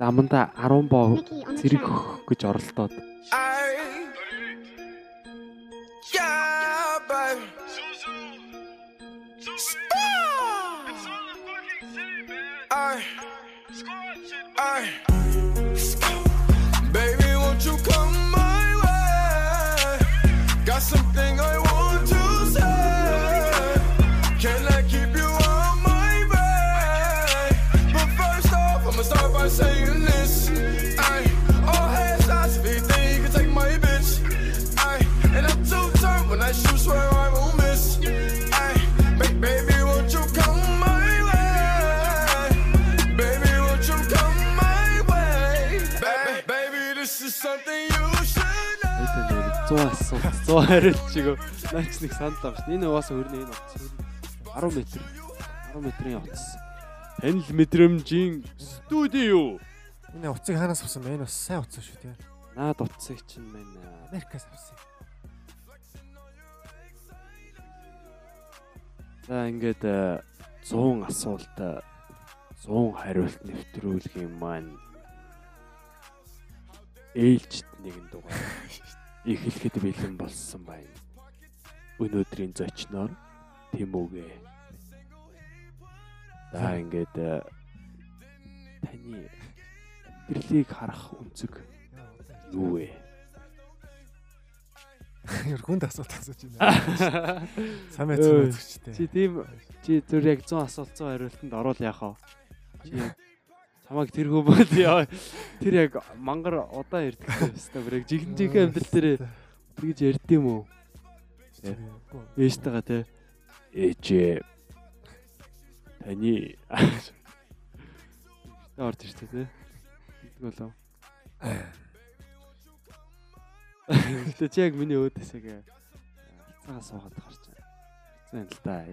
Заманда 10 боо зэрэг гэж оролдоод. 100 асуулт 100 хариулт чиг. Наач нэг санал авч. Энэ угаасаа хөрнө энэ утас. 10 м. 10 м-ийн утас. Танил мэдрэмжийн студио. Энэ уцыг хаанаас авсан бэ? Энэ бас сайн уцсан шүү тий. Наад утсыг чинь аа, Америкаас авсан. За ингээд э, 100 асуулт э, 100 хариулт нэвтрүүлгийн маань ээлжид нэгэн дугаар эхлэхэд бэлэн болсон байна. Өнөөдрийн зочноор Тэмүүгээ. За ингээд э, таны амьдралыг харах үнцэг юу вэ? Ер хүнд асуулт асууж байна. Сайн байцсан үзэгчтэй. Чи тийм чи зүр яг 100 асуулт 100 хариултанд орвол яах вэ? Чи чамайг тэрхүү бод яа. Тэр яг мангар удаан ярьдаг хэвээр бүр яг жигэн жигэн амьдрал дээр тэгж ярьд юм уу? Ээжтэйгээ те. Ээжээ. Таны Тэ орж иртээ те. Тэгдэг болов. Гэтэ чи яг миний өөдөөс яг алцаагаа суугаад гарч байна. Зэн л да.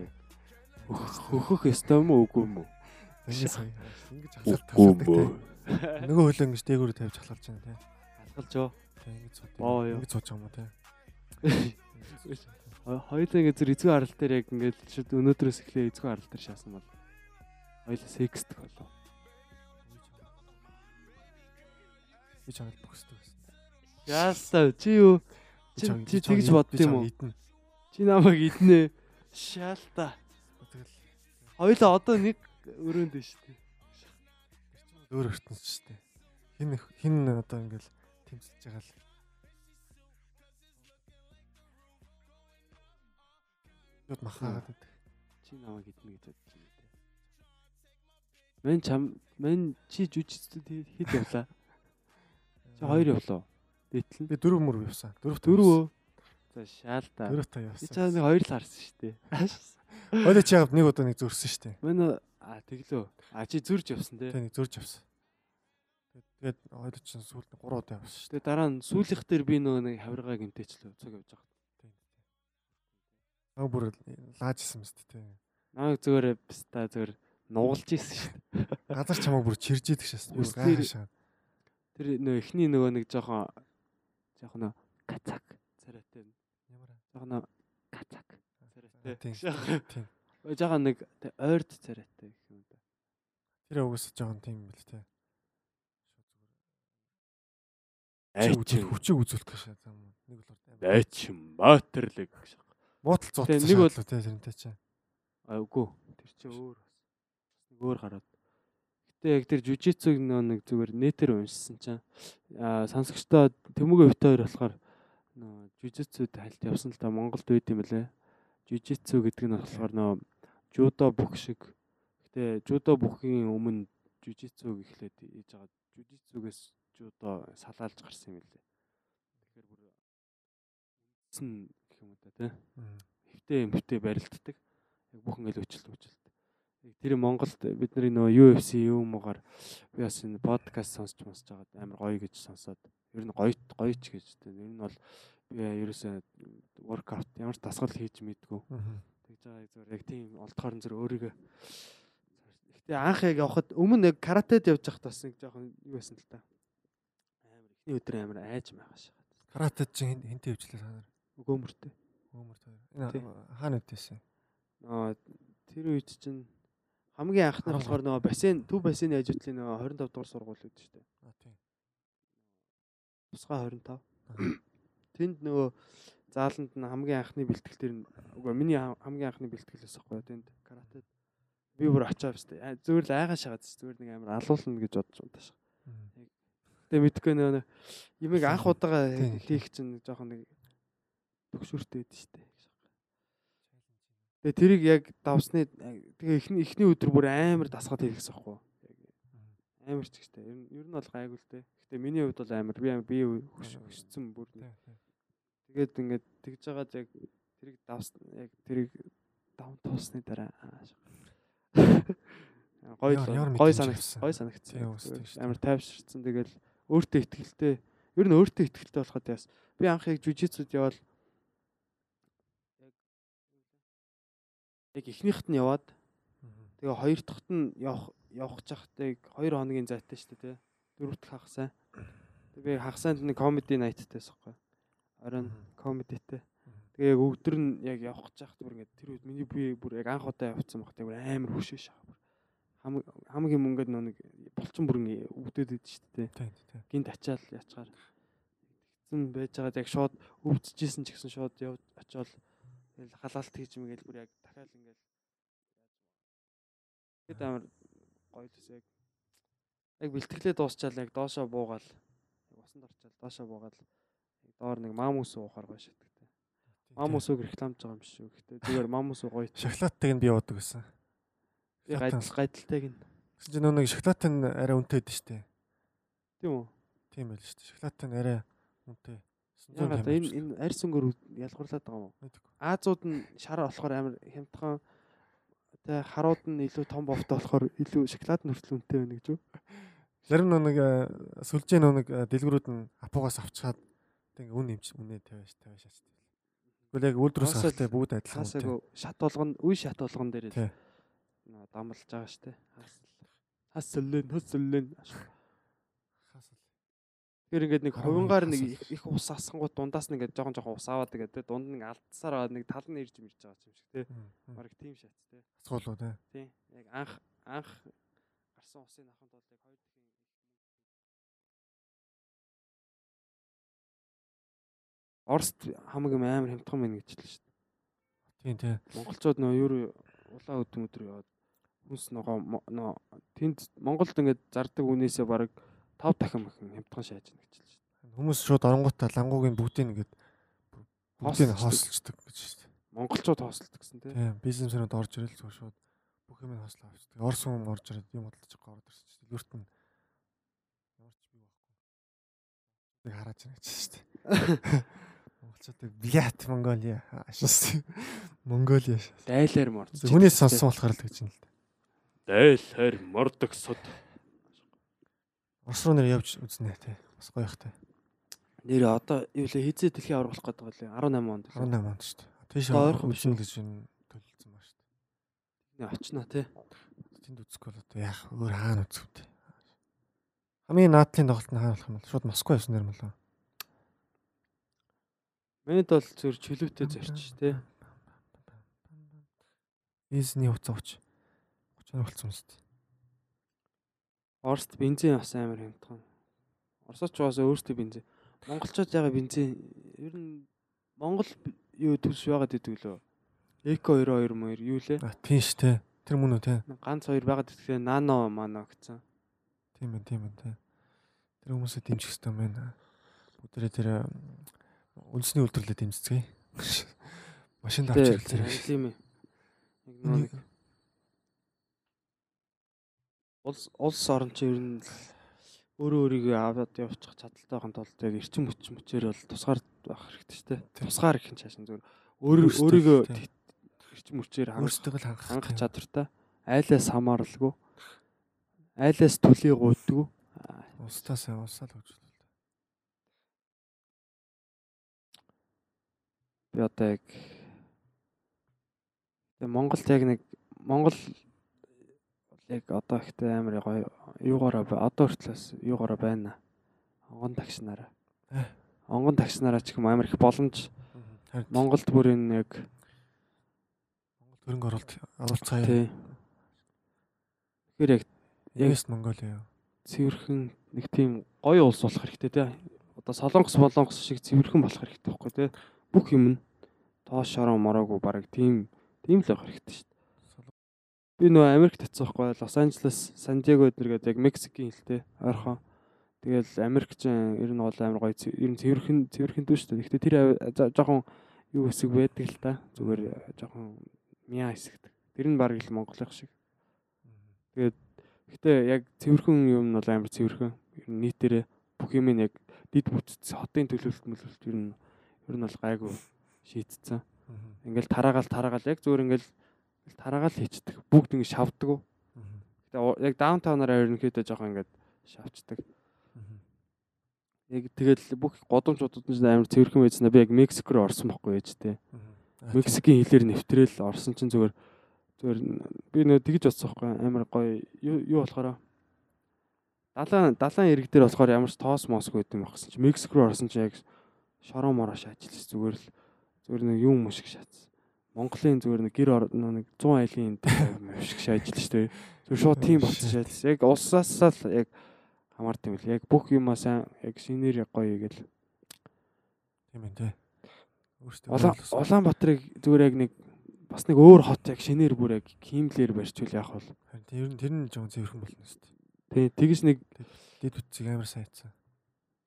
Хөхөх ёстой юм уу үгүй юм уу? Ингэж мүү. тий. Нөгөө хөлөө ингэж дээгүүр тавьж халахж байна тий. Алгалж оо. Тий ингэж юу. Ингэж байгаа юм уу тий. Хоёулаа ингэ зүр эзгүй арал дээр яг ингээд шууд өнөөдрөөс эхлээ эзгүй арал дээр шаасан бол хоёулаа секстик болов. Гэж хавал бөхсдөг гэсэн. Яастаа чи юу? Чи Би тэгж би бодд юм уу? Чи намайг иднэ. Шаалта. Тэгэл Хоёулаа одоо нэг өрөөнд дээ шүү дээ. өөр ертөнц шүү дээ. Хин хин одоо ингээл тэмцэлж байгаа л. Юуд махаад байдаг. Чи намайг иднэ гэж бодож байна те. Мэн чам мэн чи жүжигчдэд хэд явлаа? Чи хоёр явлаа. Дээтлэн Би дөрөв мөр явсан. Дөрөв дөрвөө. За шаалта. Дөрөв та Би явсан. чаа нэг хоёр л харсан шүү дээ. Ойлоо чи яг нэг удаа нэг зөрсөн шүү дээ. Мэн а тэглөө. А чи зурж явсан. Тэ нэг зөрж явсан. Тэгээд ойлоо чи сүүлд 3 удаа явсан шүү Тэгээ дараа нь сүүлийнх дээр би нөгөө нэг хавиргаа гимтэйчлээ цог явж байгаа. дээ. Наа бүр лаажсэн мэт тэ. Намайг зүгээр пста зүгээр нугалж ийсэн шүү. Газар чамаа бүр чирж идэг шээс. Бүр гайхашаа. Тэр нөгөө эхний нөгөө нэг жоохон жоохон нөгөө кацак царайтай. Ямар аа. Жоохон нөгөө кацак царайтай. Тийм. Жоохон нэг ойрд царайтай гэх юм да. Тэр угсаа жоохон тийм юм бэл тэ. Айчин Хүчийг үзүүлэх гэж шаа. Нэг бол айчин матерлэг гэж. Муутал цуцсан нэг бол- шаадлуу тэ тэрнтэй чи. А үгүй. Тэр чи өөр бас. Нэг өөр гараад. Гэтэ яг тэр жужицуг нөө нэг зүгээр нэтер уншсан чинь а сонсогчдоо тэмүүгийн хувьтай хоёр болохоор нөө жужицуд хальт явсан л да Монголд үйд юм лээ. Жужицу гэдэг нь болохоор нөө жудо бүх шиг. Гэтэ жудо бүхийн өмнө жужицуг эхлээд хийж байгаа. Жужицугээс жудо салаалж гарсан юм лээ. Тэгэхээр бүр үндсэн гэх юм да тий хөвтэй юм хөвтэй барилддаг. Яг бүх ингээл өчлөлт өчлөлт. Тэр Монголд бидний нөгөө UFC юм уугаар би бас энэ подкаст сонсч сонсч байгаад амар гоё гэж сонсоод ер нь гоё гоёч гэж тэ. Ер нь бол би ерөөсөө воркаут ямар ч дасгал хийж мэдгүй. Тэгж байгаа зүгээр яг тийм олдохоор зүр өөрийгөө Гэтэ анх яг явхад өмнө яг каратед явж байхад бас нэг жоохон юу байсан л та. Амар ихний өдөр амар айж байгааш. Каратед чи хинтээ хөвчлээ та нар. Өгөөмөртэй. Өмөр тоо. Хаана үтээсэн? Аа тэр үед чинь хамгийн анхнаар 13. болохоор нөгөө бассейн төв бассейны ажиутлын нөгөө 25 дугаар сургууль үүд дээ. А тийм. Тусгай 25. Тэнд нөгөө зааланд нь хамгийн анхны бэлтгэл төр нь үгүй миний хам- хамгийн анхны бэлтгэлээс ахгүй тэнд каратед би бүр очоод штэ зүгээр л айгаа шагаад зүгээр нэг амар алуулна гэж бодож унтааш. Тэгээ мэдгүй нэг ямиг анх удаага хийх чинь жоохон нэг төгшөөртэй байдаг штэ. Тэгээ тэрийг яг давсны тэгээ эхний эхний өдөр бүр амар дасгаад хийлгэсэн байхгүй. Амар ч гэжтэй. Ер нь ер нь бол гайгүй л дээ. Гэтэ миний хувьд бол амар би амар би хөш- хөшсөн бүр. Тэгээд ингээд тэгж байгаад яг тэрийг давс яг тэрийг давн туусны дараа авсан. гоё санагцсан. Шүү дээ. Амар тайвширсан. Тэгэл өөртөө ихтгэлтэй. Ер нь өөртөө ихтгэлтэй болоход яас. Би анх яг жүжицуд явал яг эхнийхт нь яваад тэгээ хоёр дахьт нь явах явах чахтыг 2 хоногийн зайтай шүү дээ. Дөрөвт хагасаа. Тэгээ хагасаанд нэг комеди найттай байхгүй. Оройн комедитэй. Тэгээ яг өдөр нь яг явах гэж хахт бүр ингээд тэр үед миний бие бүр яг анх удаа явцсан баг. Тэгээ бүр амар хөшөөш байгаа бүр. Хам хамгийн мөнгөд нөө нэг булчин бүрэн өвдөд идэв шүү дээ. Тийм, тийм. Гинт ачаал ячгаар. Тэгсэн байж байгаад яг шууд өвдөжсэн ч гэсэн шууд яв очиод тэгэл халаалт хийж мэгэл бүр яг дахиад ингээд Тэгэд амар гоё л яг яг бэлтгэлээ дуусчаал яг доошоо буугаал яг усанд орчаал доошоо буугаал доор нэг мамус уухаар гоё шатгтай. Мамус үг рекламж байгаа юм биш үү. Гэхдээ зүгээр мамус уу гоё. шоколадтайг нь би явуудаг гэсэн. Би гайдал гайдалтай гин. Гэсэн чинь нөгөө шоколад нь арай үнэтэй байдаг шүү дээ. Тийм үү? Тийм байл шүү дээ. Шоколад нь арай үнэтэй. Ягаад энэ энэ арьс өнгөөр ялгуурлаад байгаа юм уу? Аазууд нь шар болохоор амар хямдхан тэ харууд нь илүү том бовтой болохоор илүү шоколад нь хүртэл үнэтэй байна гэж үү? Зарим нэг э, сүлжээ нэг э, дэлгэрүүд нь апугаас авчгаад тэг үн нэмч үнэ тавиаш тавиаш шаачдаг. Тэгвэл яг Хаасаа гарахтай бүгд адилхан. Хаасаагүй шат болгоно үе шат болгон дээр Тий. нөө дамлж байгаа штэ. Хасэлэн хасэлэн. Хаас л. Тэгэхээр ингээд нэг Аа, хувингаар нэг их- ус асангууд дундаас ингээд жоохон жоохон ус аваад тэгээд тэ дунд нь алдсаар аваад нэг тал нь ирж мэрж байгаа юм шиг мм. Бараг тийм шат те. Асгуулуу тий. Тий. Яг анх анх гарсан усын ахын тул яг хоёр дахин Орст хамгийн амар хямдхан байна гэж хэлсэн шүү дээ. Тийм тий. Монголчууд нөө юу улаан өдөн өдөр яваад хүнс ногоо нөө тэнд Монголд ингээд зардаг үнээсээ бараг 5 дахин махин хямдхан шааж байна гэж хэлсэн шүү дээ. Хүмүүс шууд оронгуудаа лангуугийн бүгдийг ингээд бүгдийг нь хоосолцдог гэж шүү дээ. Монголчууд хоосолдог гэсэн тий. Тийм бизнесмэнүүд орж ирэл зүгээр шууд бүх юм нь хослоо авчдаг. Орос хүн орж ирээд юм бодлож орж ирсэн чинь дэлгүүрт нь ямар ч бий байхгүй. Тэг хараад байна гэж шүү дээ. Монголчуудыг блят Монголиа ашаас Монголиа шаас. Дайлаар морд. Хүний сонссон болохоор л гэж юм л дээ. дайлаар мордог сод. Орос руу нэр явж үзнэ тий. Бас гоё их тий. Нэр одоо юу лээ хизээ дэлхийн аврах гээд байгаа лээ 18 онд. 18 онд шүү дээ. Тийш биш үзнэ гэж энэ төлөлдсөн ба шүү Нэг очно тий. дээ. Тэнд үзэхгүй бол одоо яах өөр хаана үзэх вэ? Хамгийн наадлын тоглолт нь хаана болох юм бол шууд Москва явсан нэр мөлөө. Манайд бол зөв чөлөөтэй зорч тий. Визний хуцаа уч. 30 болсон юм шүү дээ. Орст бензин бас амар хямдхан. Оросч бас өөртөө бензин. Монголчууд яга бензин ер нь Монгол юу төс байгаад идэг лөө. Эко 92 мөр юу лээ? А тийм шүү дээ. Тэр мөн үү те. Ганц хоёр байгаад идэхээ нано мано гэсэн. Тийм байна, тийм байна те. Тэр хүмүүсээ дэмжих хэрэгтэй байна. Бүгдээрээ тэр үндэсний үйлдвэрлэлд дэмжицгээе. Машин авч ирэл зэрэг. Тийм ээ. Нөө нэг улс улс орон чи ер нь л өөрөө өөрийгөө аваад явуучих чадaltaй байхын тулд яг эрчим хүч мөчээр бол тусгаар байх хэрэгтэй шүү дээ. Тусгаар их юм чаашин зүгээр өөрөө өөрийгөө эрчим хүчээр Өөрсдөө л хангах. чадвартай. Айлаас хамааралгүй. Айлаас төлөй гуйдгүй. Устаас усаал хөгжүүл. Би одоо яг Монголд яг нэг Монгол яг одоо ихтэй амар гоё юугаараа одоо хүртлээс юугаараа байна. Онгон тагшнараа. Э. Онгон тагшнараа ч юм амар их боломж Монголд бүр энэ яг Монгол оруулалт оруулалт цаа тий Тэгэхээр яг Mongolia юу? цэвэрхэн нэг тийм гоё улс болох хэрэгтэй тий. Одоо Солонгос болонгос шиг цэвэрхэн болох хэрэгтэй байхгүй тий. Бүх юм нь тоош шороо мороогүй бараг тийм тийм л байх хэрэгтэй шүү дээ. Би нөө Америкт очсон байхгүй Лос Анжелес, Сан Диего эднэргээд яг Мексикийн хэлтэй ойрхон. Тэгэл Америкчин ер нь бол амар гоё ер нь цэвэрхэн цэвэрхэн дүү шүү дээ. Гэхдээ тэр жоохон юу хэсэг байдаг л та. Зүгээр жоохон мяа хэсэг. Тэр нь бараг л Монголын шиг. Гэхдээ яг цэвэрхэн юм нь бол амар цэвэрхэн. Ер нь нийтээрээ бүх юм нь яг дид бүтц хотын төлөвлөлт мөлөлт ер нь ер нь бол гайгүй шийдсэн. Ингээл тараагаал тараагаал. Яг зүгээр ингээл тараагаал хийцдэг. Бүгд ингэ шавдаг. Гэтэ яг даунтаунаар ерөнхийдөө жоохон ингээд шавчдаг. Яг тэгэл бүх годомчуудад нь амар цэвэрхэн байжснаа би яг Мексик руу орсон байхгүй байж тээ. Мексикийн хэлээр нэвтрээл орсон чинь зүгээр зүгээр би нөө тэгж бодсон байхгүй амар гоё. Юу болохоор далайн далайн ирэг дээр болохоор ямар ч тоос моосгүй гэдэг юм багсан чи. Мексик руу орсон чи яг шороо мороо шаажилсан зүгээр л зүгээр нэг юм юм шиг шаацсан. Монголын зүгээр нэг гэр ор- нөө нэг 100 айлын юм шиг шаажилсан шүү дээ. Зүгээр шууд тийм болсон шаажсан. Яг улсаасаа л яг хамаард юм л яг бүх юмаа сайн яг шинээр гоё гэл Тийм ээ тий. Өөртөө Улаан Улаанбаатарыг зүгээр яг нэг бас нэг өөр хот яг шинээр бүр яг кимлэр барьчвал яах вэ? Тэр нь тэр нь жоон цэвэрхэн болно шүү дээ. Тий, тэгэж нэг Дид үтцэг амар сайцсан.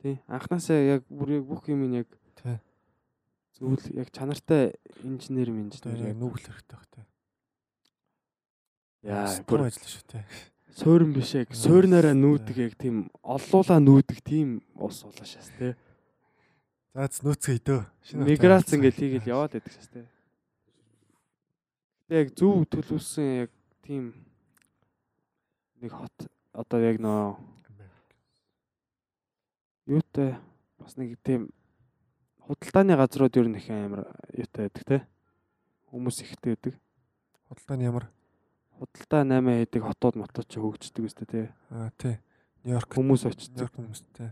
тий анханасаа яг бүр яг бүх юм нь яг Тий. Зөвл яг чанартай инженер инженер яг нүгэл хэрэгтэй байх тий. яа бүр ажиллаж шүү тий. суурин биш яг Аа, суурнаараа нүүдэг яг тийм оллуулаа нүүдэг тийм ус улаашаас тий. За з нөөцгөө идөө. Миграц ингээл хийгээл яваад байдаг шээс тий. Гэтэ яг зөв төлөвлөсөн яг тийм нэг хот одоо яг нөө юутай бас нэг тийм худалдааны газрууд ер нь их амар юутай байдаг те хүмүүс ихтэй байдаг Худалдааны ямар худалдаа 8 хийдэг хотууд мотод ч хөгждөг өстэй те аа тий. Нью-Йорк хүмүүс очдог Нью-Йорк хүмүүстэй.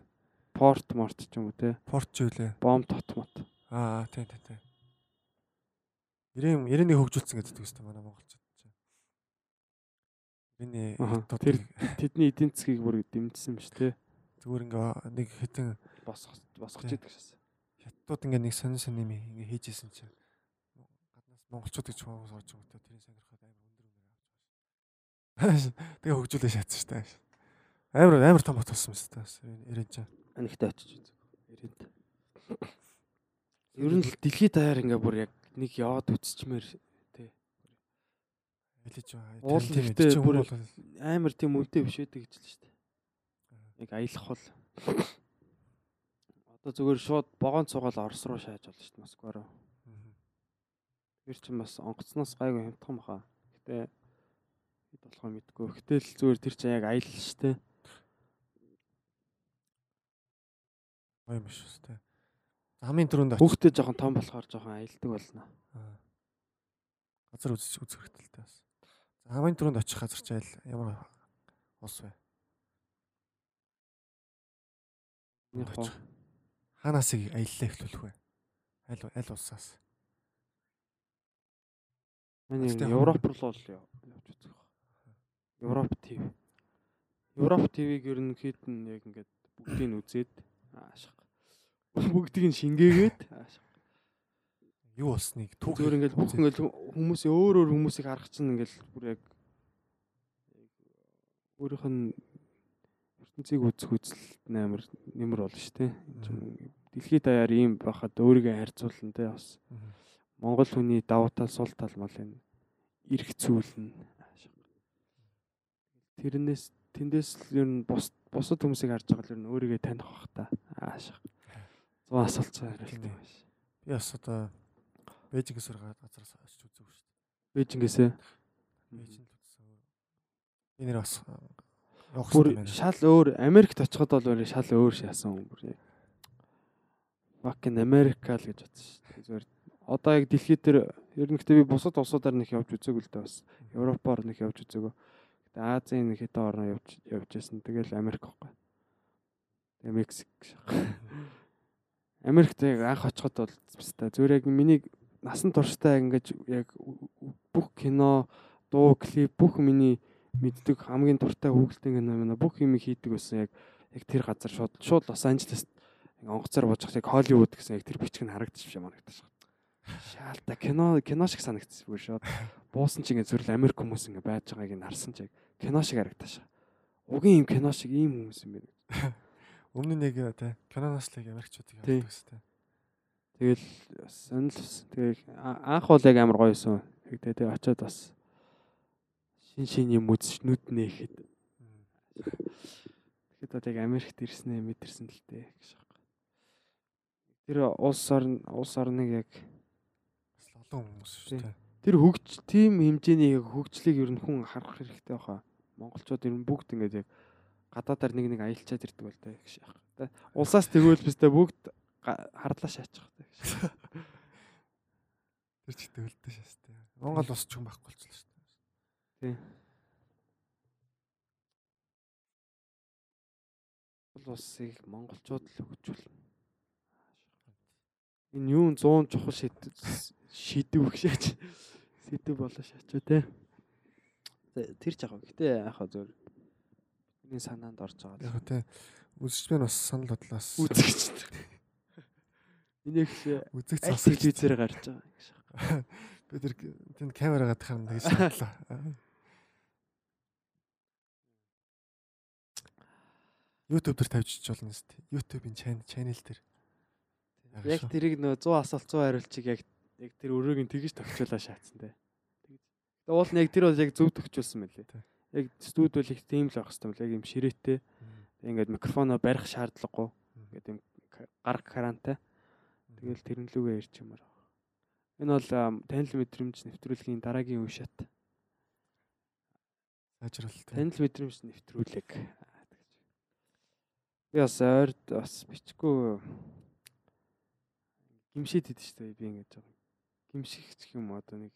порт морт ч юм уу те Порт ч үлээ. бом тот мот Аа тий тий тий. 90 91 хөгжүүлсэн гэдэг үстэй манай монголчууд чинь. 91 Аха, хотод тэр- тэдний эдийн засгийг бүр дэмжсэн биш те зүгээр ингээ нэг хитэн босгож Тий. идэг шээс хятадууд ингээ нэг сонин сонин юм ингээ хийжсэн чинь гаднаас монголчууд гэж хүмүүс орж байгаа тэрийн сонирхоод амар өндөр өндөр авч байгаа. Тэгээ хөгжүүлээ шатсан шүү дээ. Амар амар том бот болсон юм шүү дээ. Ирэн чинь. анигтай очиж үзэг ирэнд ер нь л дэлхийд даяар ингээ бүр яг нэг яваад үзчихмээр Ялиж байгаа. Уул Тийм тийм бүр- амар тийм үнэтэй биш байдаг гэж л шүү дээ яг аялах бол одоо зүгээр шууд богоон цугаал Орос руу шааж болно шүү дээ Москва руу Тэр чинь бас онгоцноос гайгүй хямдхан баха. Гэтэ хэд болохоо мэдгүй. Гэтэл зүгээр тэр чинь яг аялал шүү дээ. гоё юм шүү дээ. Түрүүнд очиж Хүүхдээ жоохон том болохоор жоохон аялдаг болно. Газар үзэж үзэх хэрэгтэй бас. За хамгийн түрүүнд очих газар ч айл ямар ус вэ? Яг гоо. Хаанаас аяллаа эхлүүлэх вэ? Аль аль улсаас? Гэтэ Европ руу л яв- явж үзэх байх. Европ ТV. Европ ТV-г ерөнхийд нь яг ингээд бүгдийг нь үзээд аашиг. Бүгдийг нь шингээгээд аашиг. Юу болсныг түүх Зүгээр ингээд бүх ингээд хүмүүсийн өөр өөр хүмүүсийг харах чинь ингээд бүр яг өөрийнх нь ертөнцийг үзэх үзэлт амар нэмэр болно шүү дээ. Энэ Дэлхийд даяар ийм байхад өөрийгөө харьцуулна те бас. Монгол хүний давуу тал сул тал мал энэ эрх зүйлнэ. Тэрнээс тэндээс л ер нь бус бусад хүмүүсийг харж байгаа л ер нь өөрийгөө таних бах та. Аашаа. Зуун асуулт цаар Тийм хэрэгтэй ээ. байна. Би бас одоо Бээжингээс сургаад газараас очиж үзээгүй шүү дээ. Бээжингээсээ Бээжинд л үзсэн. Нэр бас бүр шал өөр Америкт очиход бол өөр шал өөр шаасан бүр яг. Fucking America л гэж бодсон шүү дээ. Зүгээр одоо яг дэлхийд дээр ер нь гэхдээ би бусад улсуудаар нэг явж үзээгүй л дээ бас. Европоор нэг явж үзээгүй. Гэтэ Азийн нэг хэдэн орноо явж явж байсан. Тэгэл Америк байхгүй. Тэгээ Мексик. Америкт яг анх очиход бол баста зүгээр яг миний насан туршдаа ингэж яг бүх кино, дуу, клип бүх миний мэддэг хамгийн дуртай хүүхэлдэйн кино мэнэ бүх юм хийдэг байсан яг яг тэр газар шууд шууд Лос Анжелест онгоцоор бууж яг Холливуд гэсэн яг тэр бичиг нь харагдчих юм харагдаж байна. Шаалта кино кино шиг санагдчихсан бүр шууд. Буусан чинь ингээ зүрл Америк хүмүүс ингээ байж байгааг нь харсан чинь кино шиг харагдаж байна. Угийн юм кино шиг ийм хүмүүс юм байна. Өмнө нь яг тий киноноос л Америкчуудыг Тий. явуулдаг гэсэн тий. Тэгэл бас сонир л байсан. Тэгээ а- анх бол яг амар гоёсэн. Яг тэгээ тэгээ очиод бас шин шин юм үзэж нүд нээхэд. Тэгэхэд бол яг Америкт ирснээ мэдэрсэн л дээ гэж байна. Тэр улс орн улс орныг яг олон хүмүүс шүү тий. тэр хөгж тийм хэмжээний яг хөгжлийг ер нь хүн харах хэрэгтэй баха. Монголчууд ер нь бүгд ингээд яг гадаадаар нэг нэг аялчаад ирдэг бол таа гэж яах. Тэ улсаас тэгвэл бистэ бүгд хардлаа шаачих таа гэж. Тэр ч төвлөдөө шээс тий. Монгол ус ч юм байхгүй болчихлоо шүү дээ. Тий. Бол усыг монголчууд л хөгжүүлнэ. Энэ юу 100 чухал шийдв гэж сэдв болоо шаачаа те. Тэр ч яг. Гэтэ яг зөв бидний санаанд орж байгаа. Яг тий. Үзэж байна бас санал бодлоос. Үзэгч. Энийг Үзэг аль цасгаж телевизээр гарч байгаа гэж. бид тэр тэнд камерагаа тахаар тэгж бодлоо. YouTube дээр тавьчих болно шүү дээ. YouTube-ийн channel channel дээр. Яг тэрийг нөө 100 асуулт 100 хариултыг яг яг тэр өрөөг нь тэгж төгчүүлээ шаацсан те. Тэгж. Тэгээ уул нь яг тэр бол яг зөв төгчүүлсэн мэлээ. Тий. Яг студ бол их тийм л байх хэвээр мэл яг юм ширээтэй. Ингээд микрофоноо барих шаардлагагүй. Ингээд юм гар карантай. Тэгэл тэрэн лүгээ ирч юмар. Энэ бол танил мэдрэмж нэвтрүүлгийн дараагийн үе шат. Сайжруулалт. Танил мэдрэмж нэвтрүүлэг. Би бас ойрд бас бичихгүй гимшээд идэв шүү дээ би ингэж байгаа. Гимших гэх юм одоо нэг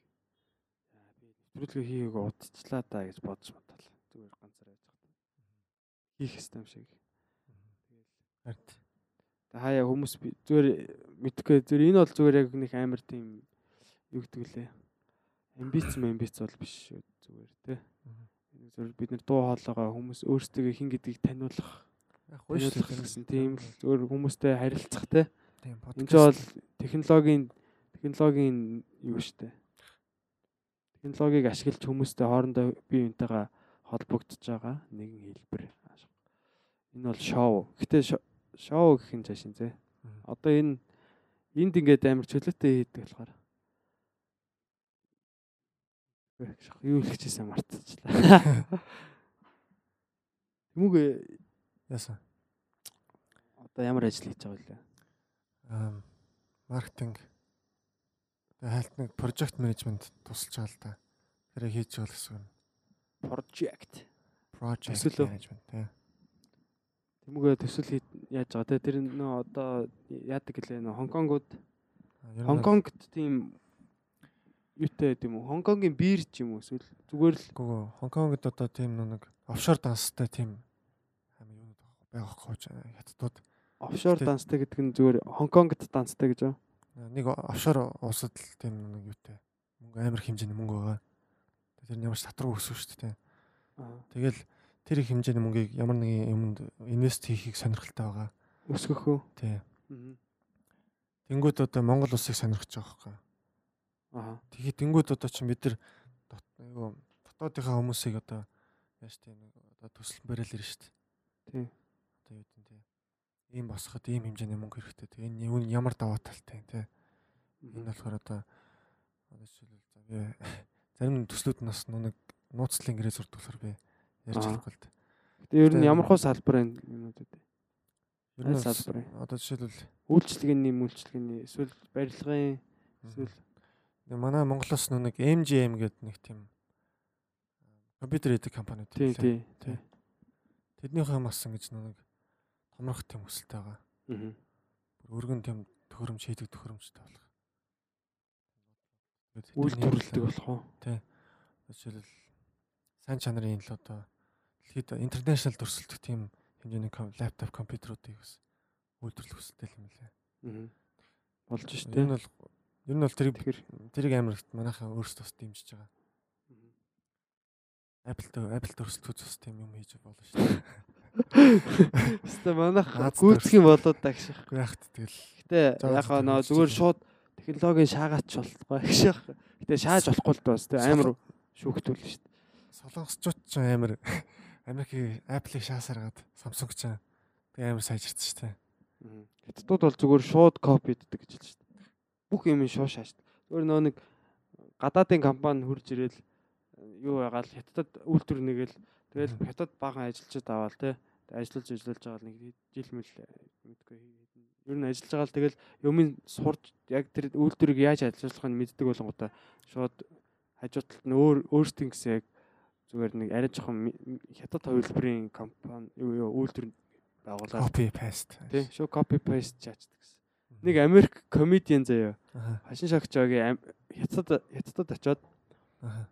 би нэвтрүүлгээ хийгээг удчихлаа да гэж бодож бодвол зүгээр ганцаар байж байгаа. Хийх хэстэм шиг. Харт. Тэг хаяа хүмүүс зүгээр мэдхгүй зүгээр энэ бол зүгээр яг нэг амар тийм юу гэдэг лээ. Амбиц амбиц бол биш зүгээр. Энэ Зүгээр бид нэр дуу хоолойгоо хүмүүс өөрсдөө хин гэдгийг таниулах Гоё шүү таниулах гэсэн тийм л зүгээр хүмүүстэй харилцах те. Тийм Энд чинь бол технологийн технологийн юу штэ. Технологиг ашиглаж хүмүүстэй хоорондоо бие биентэйгээ холбогдож байгаа нэгэн хэлбэр. Энэ бол шоу. Гэтэ шо- шоу гэх юм цаашин зэ. Одоо энэ энд ингээд амар чөлөөтэй хийдэг болохоор юу хэлчихсэн мартчихлаа. Тэмүүг Яасан. одоо ямар ажил хийж байгаа вэ? Аа маркетинг тэгээ хальт нэг project management тусалж байгаа л да. Тэрийг хийж байгаа л гэсэн юм. Project. Project management тий. Тэмүүгээ төсөл яаж байгаа те тэр нөө одоо яадаг гэлээ нөө Хонконгууд Хонконгт тийм юутай тийм үү? Хонконгийн биер ч юм уу эсвэл зүгээр л Гүгөө Хонконгд одоо тийм нэг офшор данстай тийм байгаа байхгүй хятадууд офшор данстай гэдэг нь зүгээр Хонконгт данстай гэж байна. нэг офшор улсад л тийм нэг юутай мөнгө амар хэмжээний мөнгө байгаа. Тэр нь ямар ч татвар өсөв шүү дээ. Тэгэл тэр их хэмжээний мөнгийг ямар нэгэн юмд инвест хийхийг сонирхолтой байгаа. Өсгөх үү? Тий. Тэнгүүд одоо Монгол улсыг сонирхож байгаа байхгүй. Аа. Тэгэхээр тэнгүүд одоо чинь бид нар айгу дотоодынхаа хүмүүсийг одоо яаж тийм одоо төсөл барайл ирнэ шүү дээ. Тий. Одоо юу гэдэг нь ийм босоход ийм хэмжээний мөнгө хэрэгтэй. Тэгээ энэ юу ямар даваа талтай тий. Энэ болохоор одоо одоо жишээлбэл за би зарим төслүүд нас нэг нууцлын гэрээ зурд болохоор би ярьж Аа. болохгүй л дээ. Тэгээ ер нь ямар хуу салбар энэ юмнууд вэ? Ер нь салбар одоо жишээлбэл Үйлчлэгээний мүлчлэгээний эсвэл барилгын эсвэл манай Монголоос нэг MGM гэдэг нэг тийм компьютер эдэг компани үү? тий тий тий. Тэднийхээ ингэж нөө нэг томрох тийм өсөлттэй байгаа. Аа. Өргөн тийм төхөөрөмж хийдэг төхөөрөмжтэй болох. Үйл тэдний төрөлдөг болох уу? жишээлбэл сайн чанарын л одоо дэлхийд интернэшнл төрсөлдөх тийм хэмжээний лаптоп компьютеруудыг бас үйлдвэрлэх хүсэлтэй юм лээ. Аа. Болж штэ. нь бол ер нь бол тэрийг тэрийг амар их манайхаа өөрсдөө бас дэмжиж байгаа. Apple-тэй Apple-тэй өрсөлдөх ус тийм юм хийж болно шүү дээ. Хэвээ манайх гүйцэх юм болоод тагших. Үгүй яах тэгэл Гэтэ яг нөө зүгээр шууд технологийн шаагаач болохгүй гэх шиг. Гэтэ шааж болохгүй л дээс тэ амар шүүхтүүл шүү дээ. солонгосчууд ч амар Америкийн Apple-ийг шаасаргаад Samsung ч тэг амар сайжирсан шүү дээ. Хятадууд бол зүгээр шууд копи иддэг гэж хэлж шүү дээ. Бүх юм шууд шааш. Зүгээр нөө нэг гадаадын компани хурж ирэл юу ягаал хятадд үйлдвэр нэгэл тэгэл хятад баахан ажилчид аваал те ажиллаж ажиллаж байгаа нэг жил мэл мэдгүй ер нь ажиллаж байгаа л тэгэл юмын сурж яг тэр үйлдвэрийг яаж ажиллуулахыг мэддэг болгонгуудаа шууд хажуу талд нь өөр өөрсдийн гэсэн яг зүгээр нэг арай жоохон хятад хувилбарын компани юу юу үйлдвэр байгуулаад Copy paste. тий шууд copy paste чаачдаг гэсэн. Нэг Америк комедиан заяа хашин шагчаагийн хятад хятадд очиод Аа.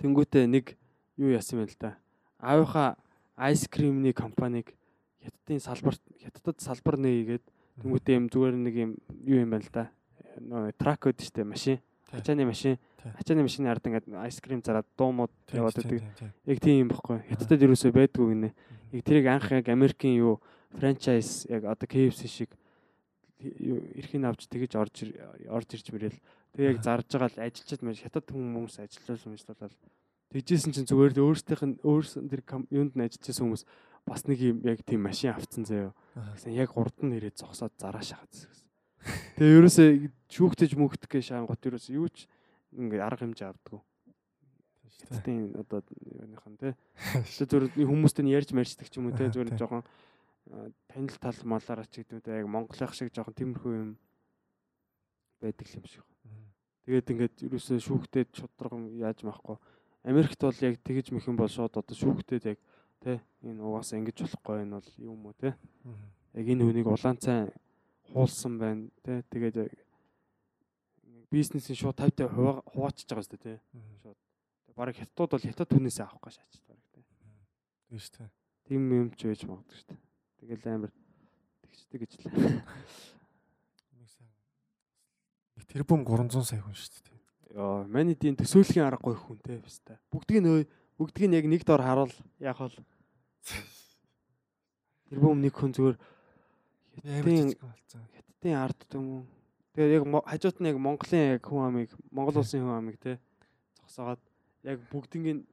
тэнгуүтээ нэг юу яасан юм л да. Аавынхаа айскримны компаниг хятадын салбарт хятадд салбар нээгээд тэнгуүтээ юм зүгээр нэг юм юу юм байна л да. Нөө трак гэдэг штэ машин. Ачааны машин. Ачааны машины ард ингээд айскрим зараад дуумууд Тийм, яваад байдаг. Яг тийм юм баггүй. Хятадд ерөөсөө байдгүй гинэ. Яг тэрийг анх яг Америкийн юу франчайз яг одоо KFC шиг юу эрхийн авч тэгэж орж орж ирж мөрөөл. Тэг яг зарж байгаа л ажилчид мэж хятад хүмүүс ажилласан юм шиг болол. Тэгжсэн чинь зүгээр л өөрсдийнх нь өөрсөн тэр юунд нь ажиллажсэн хүмүүс бас нэг юм яг тийм машин авцсан заяа. Аа. Гэсэн яг урд нь ирээд зогсоод зараа шахаад гэсэн. Тэгээ ерөөсөө шүүхтэж мөхтөх гэж шаангот ерөөсөө юу ч ингээ арга хэмжээ авдаггүй. Тий. Хятадын одоо юуныхан те Тэгээ зүгээр хүмүүстэй нь ярьж марьцдаг ч юм уу те зүгээр жоохон танил тал малаараа ч гэдэг үү те яг монголынх шиг жоохон тиймэрхүү юм байдаг юм шиг. Тэгээд ингээд ерөөсөө шүүхтээд шудраган яаж маахгүй. Америкт бол яг тэгэж мэх юм бол шууд одоо шүүхтээд яг те энэ угаасаа ингэж болохгүй энэ бол юм уу Мгм. яг энэ хүнийг улаан цай хуулсан байна те тэгээд бизнесийн шууд 50 50 хуваачиж байгаа зү те Мгм. шууд бараг хятадууд бол хятад хүнээсээ авах гэж шаачдаг бараг те Тийм шүү дээ. тийм юм ч байж магадгүй шүү дээ. Тэгэл амар тэгчдэг гэж л. Нэг нэг тэрбум 300 сая хүн шүү дээ. Йоо, маний дийн төсөөлхийн аргагүй хүнтэй баста. Бүгдгийг нөө бүгдгийг яг нэг дор харуул яах вэ? Тэр бөм нэг хүн зүгээр хятадын хятадын ард юм уу? Тэгээд яг хажууд нь яг Монголын яг хүн амыг Монгол улсын хүн амыг те зогсоогоод яг бүгднийг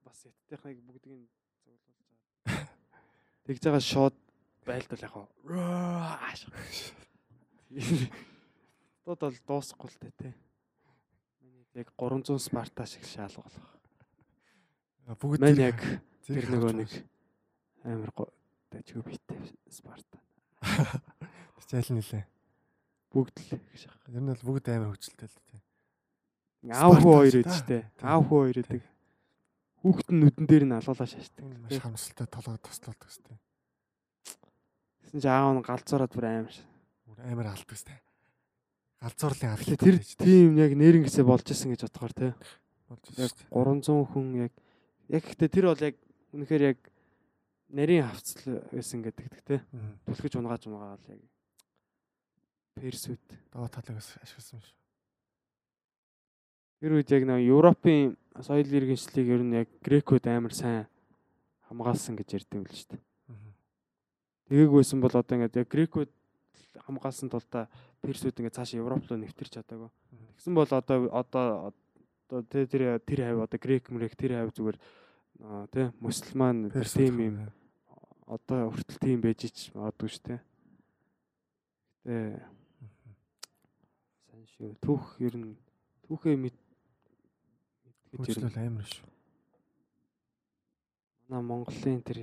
бас хятадынхыг бүгднийг зөвлүүлж байгаа. Тэгж байгаа шууд байлдал яг хаа. Тод бол дуусахгүй л те. Яг 300 спарта шиг шаал болох. Бүгд Мань яг тэр нөгөө нэг амар битэй спарта. байгаа. Тэр нь нэлээ. Бүгд л гэж байгаа. Ер нь бол бүгд амар хөвчлөлтэй л тий. Аав хүү хоёр Спартач ээж та. те. Тийм. Аав хүү хоёр эдэг. Хүүхэд нь нүдэн дээр нь алуулаа шаашдаг. Энэ маш хамсалтай толгой тослолдог өстэй. Гэсэн чи аав нь галзуураад бүр амар. Бүр амар алдаг өстэй. Галзуурлын алдаг. Тэгэхээр тэр тийм яг нэрнгэсээ болж исэн гэж бодохоор те. болж Яг шүү дээ. 300 хүн яг яг гэхдээ тэр бол яг үнэхээр яг нарийн хавцал байсан гэдэг. Мгм. Түлхэж унгааж унгаал яг персүүд. Даваа талыг бас ашигласан шүү. Тэр үед яг нэг Европын соёл иргэншлийг ер нь яг грекүүд амар сайн хамгаалсан гэж ярьдаг юм л шүү дээ. Мгм. Тэгээгүйсэн бол одоо ингээд яг грекүүд хамгаалсан тул та персүүд ингээд цаашаа Европ руу нэвтэрч чадаагүй. Тэгсэн бол одоо одоо одоо тэ- тэр тэр хавь одоо грек мрек тэр хавь зүгээр тэ мусульман тийм юм одоо хүртэл тийм байж ич магадгүй шүү дээ. Гэтэ сайн шүү. Түүх ер нь түүхээ мэд гэж Хөвчлөл амар шүү. манай Монголын тэр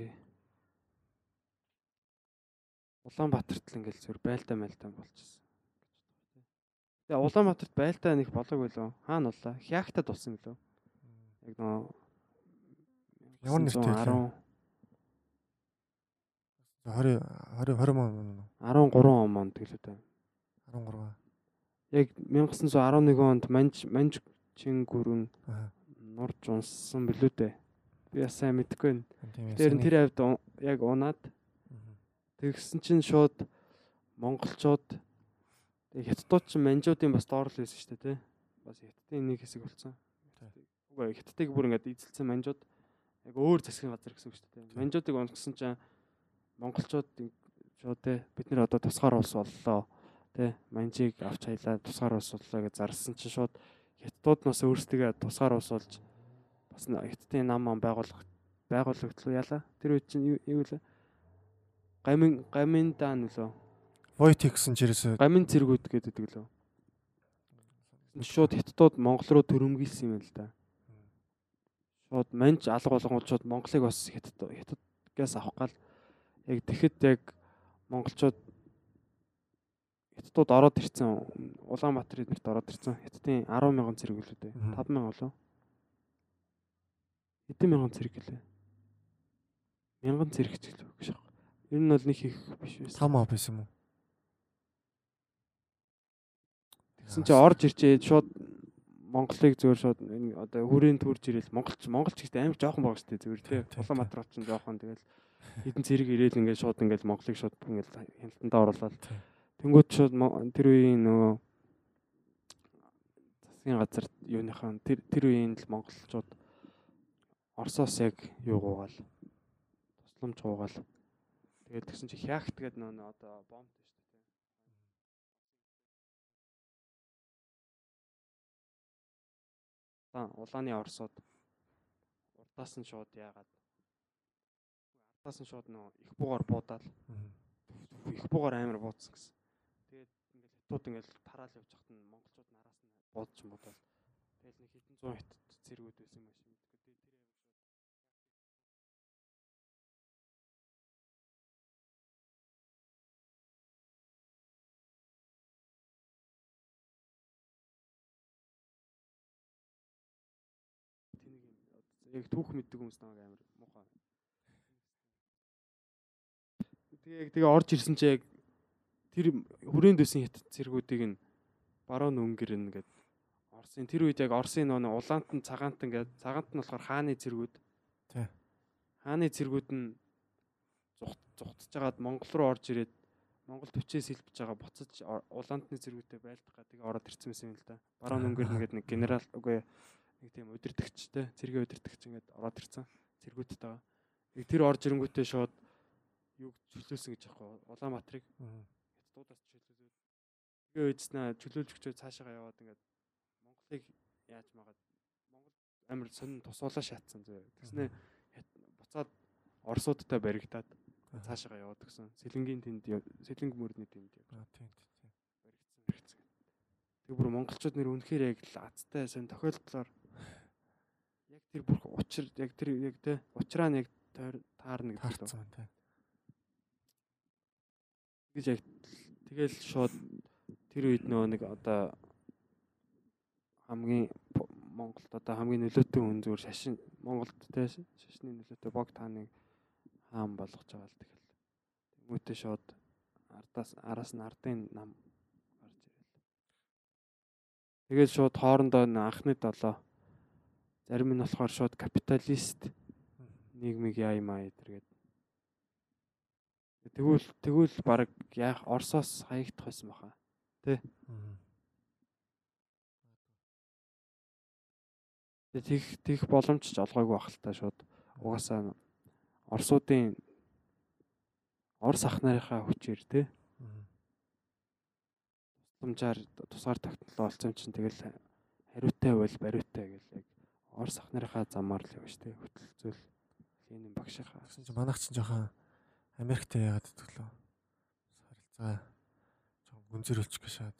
Улаанбаатарт л ингээл зүр байлдаа мэлдаа болчихсон. Тэгээ Улаанбаатарт байлдаа нэг болоогүй лөө. Хаана боллоо? Хяагтад болсон гэлөө. Яг нөө Ямар нэртэй байлаа? 20 20 20 мөн 13 он монд гэлээ дээ. 13. Яг 1911 онд манж манж чин гүрэн Аа. нурж унссан билүү дээ. Би бас сайн мэдэхгүй байна. Тэр нь тэр хавьд яг унаад Тэгсэн чинь шууд монголчууд тэг хятадууд ч манжуудын бас доор л байсан шүү дээ тий. Бас хятадын нэг хэсэг болсон. Тий. Үгүй хятадыг бүр ингээд эзэлсэн манжууд яг өөр засгийн газар гэсэн үг шүү дээ. Манжуудыг унтгсан чинь монголчууд шууд те бид нэр одоо тусгаар улс боллоо те манжийг авч хаялаа тусгаар улс боллоо гэж зарлсан чинь шууд хятадууднаас өөрсдөө тусгаар улс болж бас хятадын нам ам байгуулах байгуулагдлуу яла тэр үед чинь юу юу вэ гамин гаминдан үлээ Войт гэсэн чирээс гамин цэргүүд гэдэг лөө шууд хятадууд монгол руу төрөмгийлсэн юм л да. Шууд манж алга болгонгууд шууд монголыг бас хятад хятадгаас авах гал яг тэгэхэд яг монголчууд хятадууд ороод ирсэн Улаанбаатар эднэрт ороод ирсэн. Хятадын 10 мянган цэрэг үлээ дээ. Мгм. 5 мянга болов хэдэн мянган цэрэг гэлээ? Мянган цэрэг ч гэлээ ер нь бол нэг их биш байсан. Там аа байсан юм уу? Тэгсэн чинь орж ирчээ шууд Монголыг зөвөр шууд энэ одоо хүрээнд төрж ирэл монголч монголч гэхдээ амар жоохон шүү дээ зөвөр тий. Улаанбаатар очин жоохон тэгэл хэдэн цэрэг ирээл ингээд шууд ингээд Монголыг шууд ингээд хяналтандаа оруулаад тэнгууд шууд тэр үеийн нөгөө засгийн газар юуныхан тэр тэр үеийн л монголчууд Оросоос яг юу гуугаал тусламж гуугаал тэгээд тэгсэн чи хяхт гэдэг нөгөө одоо бомб улааны орсууд урдаас нь шууд яагаад ардаас нь шууд нөө их буугаар буудаад Мгм. их буугаар амар буудсан гэсэн. Тэгээд ингээл хятууд ингээл тараал явж хахад нь монголчууд нараас нь буудаж буудаад тэгэл нэг хэдэн зуун хятад зэргүүд байсан юм шиг. Яг түүх мэддэг хүмүүс намайг амар муухай. Тэгээ яг тэгээ орж ирсэн чи яг тэр хүрээнд байсан хятад цэргүүдийг нь баруун өнгөрнө гэд Орсын тэр үед яг Орсын нөө улаант нь цагаант ингээд цагаант нь болохоор хааны цэргүүд. Тий. Хааны цэргүүд нь зүгтж жагаад Монгол руу орж ирээд Монгол төвчээс сэлбэж байгаа буцаж улаантны цэргүүтэй байлдах гэдэг ороод ирсэн юм л да. Баруун өнгөрнө гэдэг нэг генерал үгүй нэг тийм удирдахчтэй цэргийн удирдахч ингээд ороод ирсэн цэргүүдтэйгээ. Яг тэр орж ирэнгүүтээ шууд юг чөлөөсөн гэж аахгүй Улаанбаатарыг Мгм. хятадуудаас чөлөөлөөд тэгээ үйдснээ чөлөөлж өчөө цаашаа яваад ингээд Монголыг яаж магаад Монгол амар сонин тусуулаа шаатсан зөө. Тэгснэ буцаад Оросуудтай баригдаад цаашаа яваад гисэн. Сэлэнгийн тэнд сэлэнг мөрний тэнд яв- Аа, тийм тийм. баригдсан баригдсан. Тэг бүр монголчууд нэр үнэхээр яг л азтай сонь тохиолдлоор тэр бүр учир яг тэр яг тэ учраа нь яг тойр- таарна гэдэг Таарцсан байна тий. гэж яг тэгэл шууд тэр үед нөгөө нэг одоо хамгийн Монголд одоо хамгийн нөлөөтэй хүн зүгээр шашин Монголд те шашны нөлөөтэй бог тааныг хаан болгож байгаа л тэгэл. Тэмүүтээ шууд ардаас араас нь ардын нам гарч ирэл. Тэгээд шууд хоорондоо анхны долоо зарим нь болохоор шууд капиталист нийгмийг яаймаа тэргээд тэгвэл тэгвэл баг яах Оросоос хаягдах байсан баха. Тэгээ тех тех боломж ч олгоогүй бах л та шууд. Угаасаа Оросуудын Орос ах нарынхаа хүчээр Мгм. тусламжаар тусгаар тогтнолоо олцсон чинь тэгэл хариутай бол бариутай гэл яг Орос ах нарынхаа замаар л явна штэ хөтөлцөл Ленин багшийнхаа Тэгсэн чинь манайх чинь жоохон Америктэй яагаад төглөө. Харилцаа жоохон гүнзэрүүлчих гэж шаад.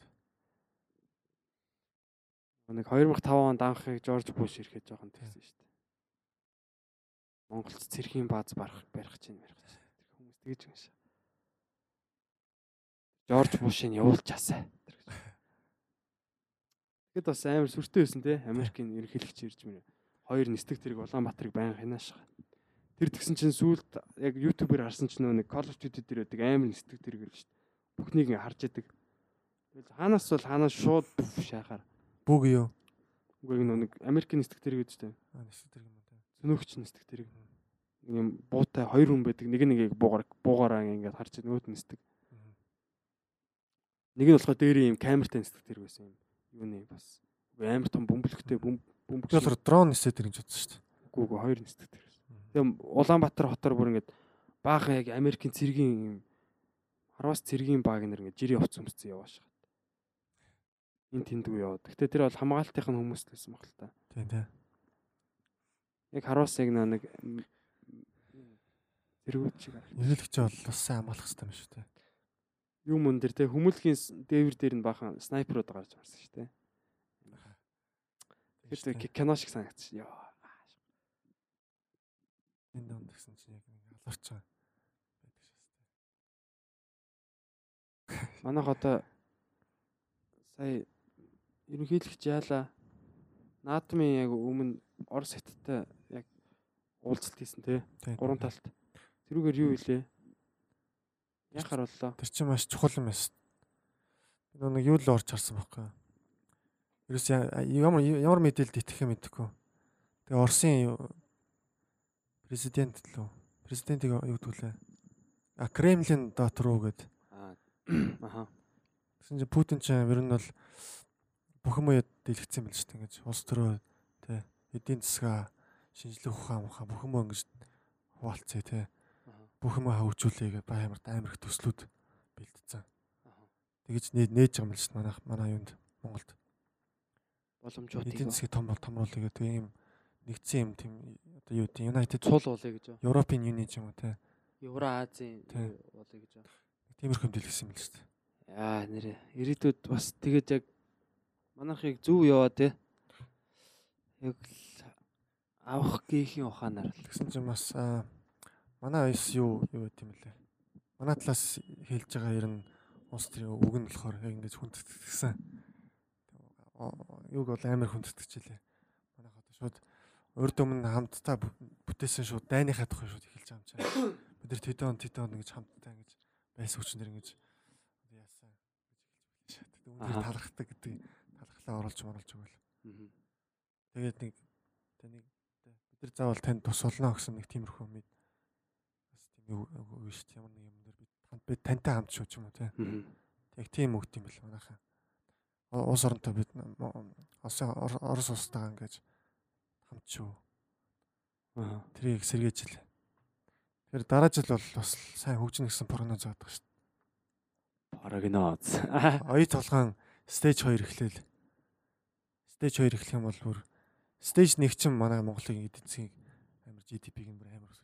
нэг 2005 онд анхыг Жорж Буш ирэхэд жоохон тэгсэн штэ Монголд цэрхийн бааз барах барих чинь барих чинь тэр хүмүүс тэгэж юм шиг Жорж Бушийг гэж. Тэгэд бас амар сүртэй байсан те Америкийн ерөнхийлөгч ирж мэрэ. Хоёр нисдэг тэрэг Улаанбаатарыг баян ханааш. Тэр тэгсэн чинь сүүлд яг YouTube-ээр харсан чинь нөө нэг Call of Duty дээр байдаг амар нисдэг тэрэг ирж шít. Бүхнийг ингээ харж яадаг. Тэгэл хаанаас бол хаанаас шууд шахаар. Бүг юу? Үгүй нэг Америкийн нисдэг тэрэг гэдэг чинь. Аа нэсэг тэр юм да. Зөнөөгч нисдэг тэрэг. Юм буутай хоёр хүн байдаг. Нэг нэгийг буугаар буугаараа ингээд харж нөгөөд. Мгм. Нэг нь болохоор дээр юм камертай нисдэг тэрэг байсан юм. Юуны бас амар том бөмбөлөгтэй бөм бөмбөг. Болохоор дрон нэсээд тэр гэж бодсон шүү дээ. Үгүй үгүй хоёр нисдэг. Мгм. Тэгээ Улаанбаатар хотоор бүр ингээд баахан яг Америкийн цэргийн юм 10-аас цэргийн баг нэр ингээд жирийн хувц өмсцэн явааш. Энд тэндгүй яваад. Гэтэ тэр бол хамгаалтынх нь хүмүүс л байсан баг л та. Тийм тийм. Яг 10-аас яг нэг зэргүүт шиг. Нөлөөлөгч бол бас сайн хамгаалах хэрэгтэй юм шүү дээ. Юм мөн дээр те хүмүүлгийн дээвэр дээр нь баахан снайперууд гарч марсан шүү дээ. Тэр тэг кино шиг санагдчих. Йоо. энэ донд гэсэн чинь яг нэг алуурч байгаа байдаг шээ. Манайх одоо сая ерөнхийлөгч яалаа наадмын яг өмнө Орос хятадтай яг уулзалт хийсэн те. Гурван талд. Тэрүүгээр юу илээ? Яхаар боллоо. Тэр чинь маш чухал юм байна. Нөгөө нэг юу л орж харсан байхгүй. Ерөөс ямар ямар мэдээлэлд итгэх юм мэдэхгүй. Тэгээ Оросын президент лөө президентийг юу гэдэг лээ. А Кремлин дот руу гээд Аа. Тэгсэн чинь Путин ч ер нь бол бүх юм дэлгэцсэн байл шүү дээ. Ингэж улс төрөө тэ эдийн засгаа шинжлэх ухаан ухаан бүх юм ингэж хуваалцъя тэ. Бүх юм амар амар их төслүүд бэлдсэн. Тэгэж нээ- нээж байгаа юм л шүү дээ. Манай манай юунд Монголд. Боломжууд Эдийн тийм. засгийг том бол томруулъя гэдэг ийм нэгдсэн юм тийм одоо юу гэдэг United Цул уулаа гэж байна. European Union ч юм уу тэ. Евразийн Тийм. уулаа гэж байна. Тиймэрхүү юм дэлгэсэн юм л шүү. Яа нэрээ. Ирээдүйд бас тэгээд яг манайхыг зөв яваа те. Яг л авах гээхийн ухаанаар л. Тэгсэн чинь бас аа, манай айс юу юу гэт юм лээ. Манай талаас хэлж байгаа ер нь улс төрийн үг нь болохоор яг ингэж хүндэтгсэн. Юуг бол амар хүндэтгчээ. Манайх одоо шууд урд өмнө хамтдаа бүтээсэн шууд дайныхаа тухай шууд эхэлж байгаа юм чинь. Бид нар тэдэн тэдэн ингэж хамтдаа ингэж байсан хүчнэр ингэж яасан гэж эхэлж. Тэгээд Аха. үнээр талархдаг гэдэг талархлаа оруулж оруулж өгвөл. Тэгээд нэг таныг бид нар заавал танд тус болно гэсэн нэг тиймэрхүү мэд юу юу шүү дээ ямар нэг юм дээр бид хамт бид тантай хамт шүү ч юм уу тий. Яг тийм өгд юм бэл манайхаа. Улс оронтой бид Орос улстайгаа ингэж хамт шүү. Тэрийг сэргээж ил. Тэр дараа жил бол бас сайн хөгжинэ гэсэн прогноз заадаг шүү Прогноз. дээ. Оюу толгоон стейж 2 эхлээл. Стейж 2 эхлэх юм бол бүр стейж 1 чинь манай Монголын эдийн засгийг амар GDP-г амар.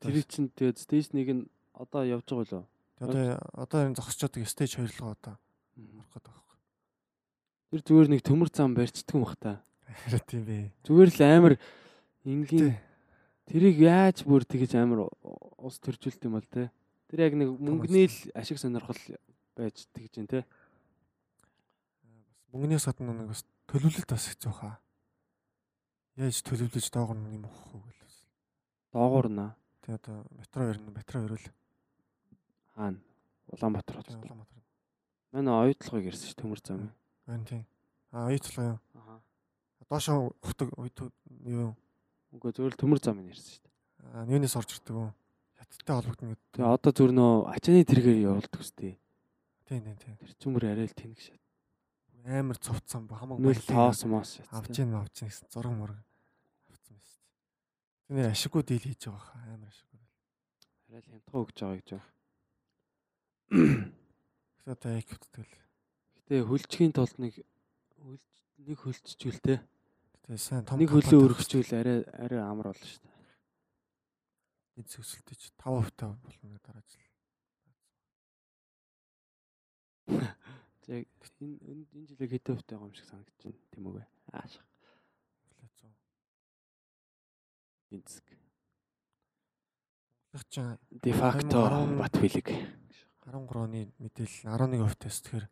Тэр чинь тэгээд стейж 1 нь одоо явж байгаа лөө. Одоо одоо энэ зогсчод байгаа стейж 2 руу одоо орох гэдэг байхгүй. Тэр зүгээр нэг төмөр зам барьцдаг юм бах та. Харин тийм бэ. Зүгээр л амар энгийн Тэ. тэрийг яаж бүр тэгэж амар ус төржүүлт юм бол те. Тэр яг нэг мөнгөний л ашиг сонирхол байж тэгж юм те. Бас мөнгөнөөс гадна нэг бас төлөвлөлт бас хэцүү хаа. Яаж төлөвлөж доогор юм вэ гэл бас. Доогуур наа. Тэгээ одоо метро ирнэ, метро ирвэл Хаана? Улаанбаатар хот. Улаанбаатар. Манай оюутлогыг ирсэн ш төмөр зам. Гэн тийм. Аа, оюутлаа юу? Аха. Доошоо ухдаг юу? Үгүй зөвхөн төмөр зам ирсэн ш. Аа, юунаас орж ирдэг вэ? Хятадтай холбогдно гэдэг. Тэгээ одоо зүр нөө ачааны тэргээр явуулдаг үстэй. Тийм тийм тийм. Тэр чүмэр арай л тэнэг шат. Амар цовцсон ба хамаг Нөл тоос моос шат. авч ийн авч ийн гэсэн зураг мураг. Тэр ашиггүй дийл хийж байгаа хаа амар ашиггүй. Арай л хямдхан өгч байгаа гэж байна. Тэгэхээр одоо яг хөтөл. Гэтэ хөлчгийн тулд нэг хөлч нэг хөлччүүл те. Тэгээ сайн том Нэг хөлөө өргөчүүл арай арай амар болно шүү дээ. эд зөвсөлтөж 5% таа болно дараа жил. Яг энэ энэ жилиг хэдэн хувьтай байгаа юм шиг санагдаж байна. Тийм үгүй. Ааш. Инфляци. Бинцэг. Монголчин Дефакто 2010 бат билег. 13 оны мэдээлэл 11%-аас тэгэхээр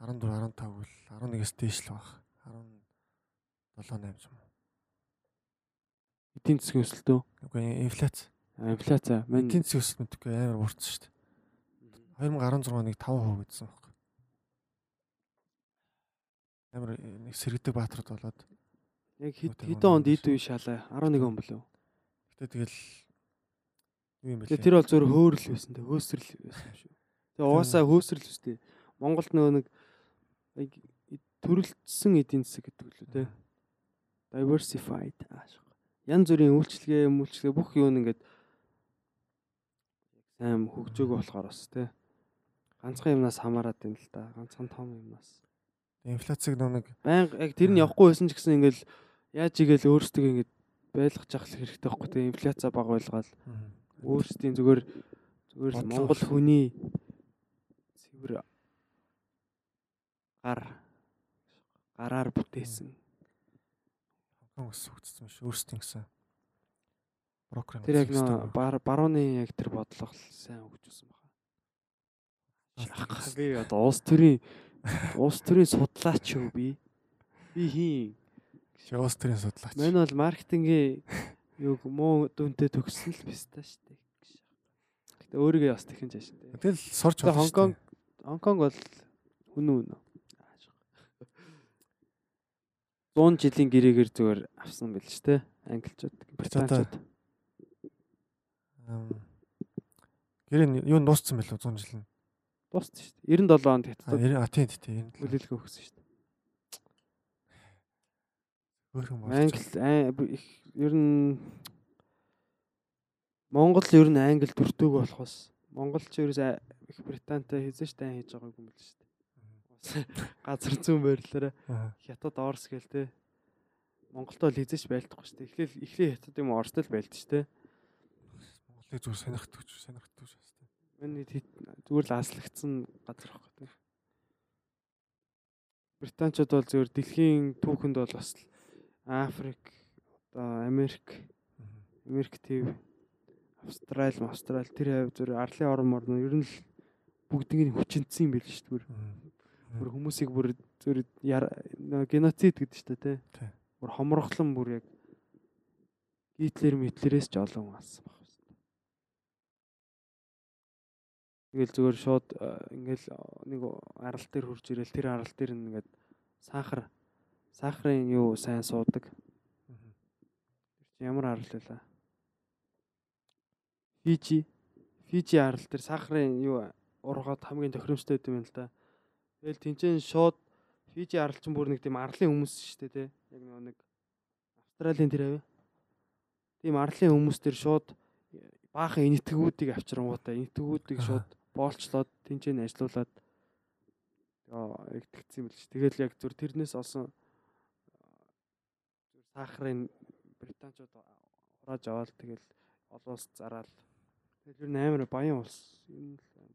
14 15 бол 11-ээс дээш л баг. 17 8 юм. Эдийн засгийн өсөлтөө Үгүй инфляц. инфляци мань Эдийн засгийн өсөлт мэдгүй амар уурсан шүү дээ. 2016 оныг 5% гэдсэн баг. Амар нэг сэргэдэг баатрууд болоод яг хэд хэдэн онд ид үе шалаа 11 он болов. Гэтээ тэгэл юу юм бэ? Тэгээ тэр бол зөвөр хөөрөл байсан те хөөсрөл байсан юм шүү. Тэгээ угаасаа хөөсрөл үстэй. Монголд нөгөө нэг яг төрөлцсөн эдийн засаг гэдэг лүү те. Diversified ааш. янз бүрийн үйлчлэгээ, мүлчлэгээ бүх нь ингээд сайн хөгжөөгөө болохоор бас тий. Ганцхан юмнаас хамаарат юм л да. Ганцхан том юмнаас. Инфляцийг нэг Баян яг тэр нь явахгүй байсан ч гэсэн ингээл яаж игээл өөрсдөө ингээд байлгаж авах хэрэгтэй байхгүй тий. Инфляци баг байлгаад өөрсдийн зүгээр зүгээр. Монгол хүний цэвэр гар гараар бүтээсэн ханган ус хөгжсөн биш өөрсдийн гэсэн брокер тэр яг барууны яг тэр бодлого сайн байна. Шахах би одоо улс төрийн улс төрийн судлаач юу би? Би хийн. Шоус төрийн судлаач. Мань бол маркетингийн юу муу дүнтэй төгссөн л бистаа штэ. Гэтэ өөрийгөө бас тэхэн жааш штэ. Тэгэл сурч Тэгээ болно. Хонконг Хонконг бол үнэн үнэ. 100 жилийн гэрээгээр зүгээр авсан байл ч те англичууд британчууд Гэр нь юу дууссан байлоо 100 жил нь. дууссан дээ 97 онд 90 а тийм тийм 97. хүлээлгээ өгсөн шүү дээ Хөөрхөн болж. англи их ер нь Монгол ер нь англи дүртөөг болохоос монголч ерөөс их британтай хийзэн штэ айн хийж байгаагүй юм л шүү дээ газар зүүн байрлалаараа Аа. хятад орс гээл те Монголтой л хийзэж байлдахгүй шүү дээ эхлээл эхлээ хятад юм орстой л байлд шүү дээ Монголыг зүгээр сонирхдаг ч сонирхдаг ч басна. Миний зүгээр л аслагдсан газар байхгүй тийм. Британчууд бол зүгээр дэлхийн түүхэнд бол бас Африк, одоо Америк, Америк төв, Австрали, Австрали тэр хавь зүгээр арлын орн морн ер нь л бүгднийг нь хүчинтсэн юм байл шүү дээ. Бүр- хүмүүсийг бүр нөө геноцид гэдэг шүү дээ. Тий. Бүр хомрохлон бүр яг Гитлер Митлерээс ч олон алсан баг. Тэгэл зүгээр шууд э, ингээл нэг арал дээр хурж ирэл тэр арал дээр ингээд сахар сахарын юу сайн суудаг. Тэр чинь ямар арал вэ? Фижи. Фижи арал дээр сахарын юу ургаад хамгийн тохиромжтой гэдэг юм л да. Тэгэл тэнцэн шууд Фижи арал чинь бүр нэг тийм арлын хүмүүс шүү дээ тий. Яг нэг Австралийн тэр аваа. Тийм арлын хүмүүс тэр шууд баахан энэтгүүдийг авчрангуудаа энэтгүүдийг шууд боолчлоод тэнцэн ажиллаулаад яа игтгэцсэн юм л ш. Тэгэл яг зүр тэрнээс олсон сахарын британчууд хурааж аваад тэгэл олон улс зараад тэгэл нь амар баян улс. Юм л баян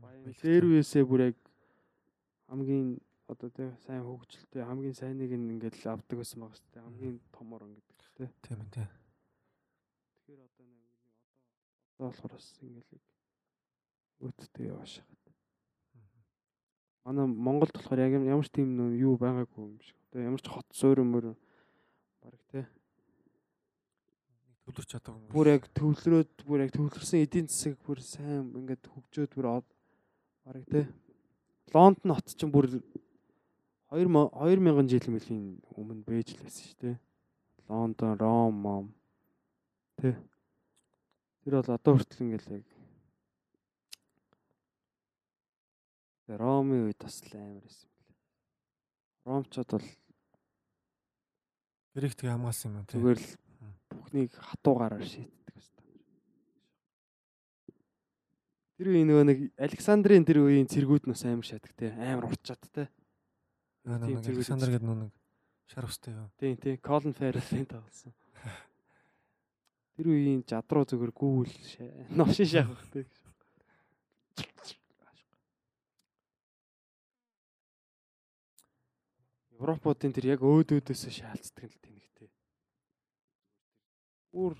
баян дээр үесээ бүр яг хамгийн одоо тий сайн хөгжилтэй хамгийн сайныг нь ингээд л авдаг байсан байгаа шүү дээ. Хамгийн томор ингээд тий. Тийм ээ. тийм. Тэгэхээр одоо нэг одоо одоо болохоор бас ингээд л өөдтэй явааш хаад. Манай Монголд болохоор яг ямар ч тийм нөө юу байгаагүй юм шиг. Одоо ямар ч хот суурин мөр баг тий. Нэг төвлөрч чадаагүй. Бүр яг төвлөрөөд бүр яг төвлөрсөн эдийн засаг бүр сайн ингээд хөгжөөд бүр баг тий. Лондон хот чинь бүр 2000 2000 жилийн мэлийн өмнө бэж л байсан шүү дээ. Лондон, Ром, Мом. Тэ. Тэр бол одоо хүртэл ингээл яг Ромын үед бас л амар байсан лээ. Ромчууд бол тэг хамгаалсан юм тийм. зүгээр л бүхнийг хатуу гараар шийддэг байсан. Тэр үеийн нөгөө нэг Александрийн тэр үеийн цэргүүд нас амар шатдаг те амар. Нөгөө тийм зэрэг Александр гэдэг нэг шар устай юу? Тийм тийм Колин Ферреллийн тавсан. Тэр үеийн жадруу зүгээр гүүл новшин шахах те. Европуудын тэр яг өөдөөдөөс шаалцдаг л тэнэгтэй. Бүр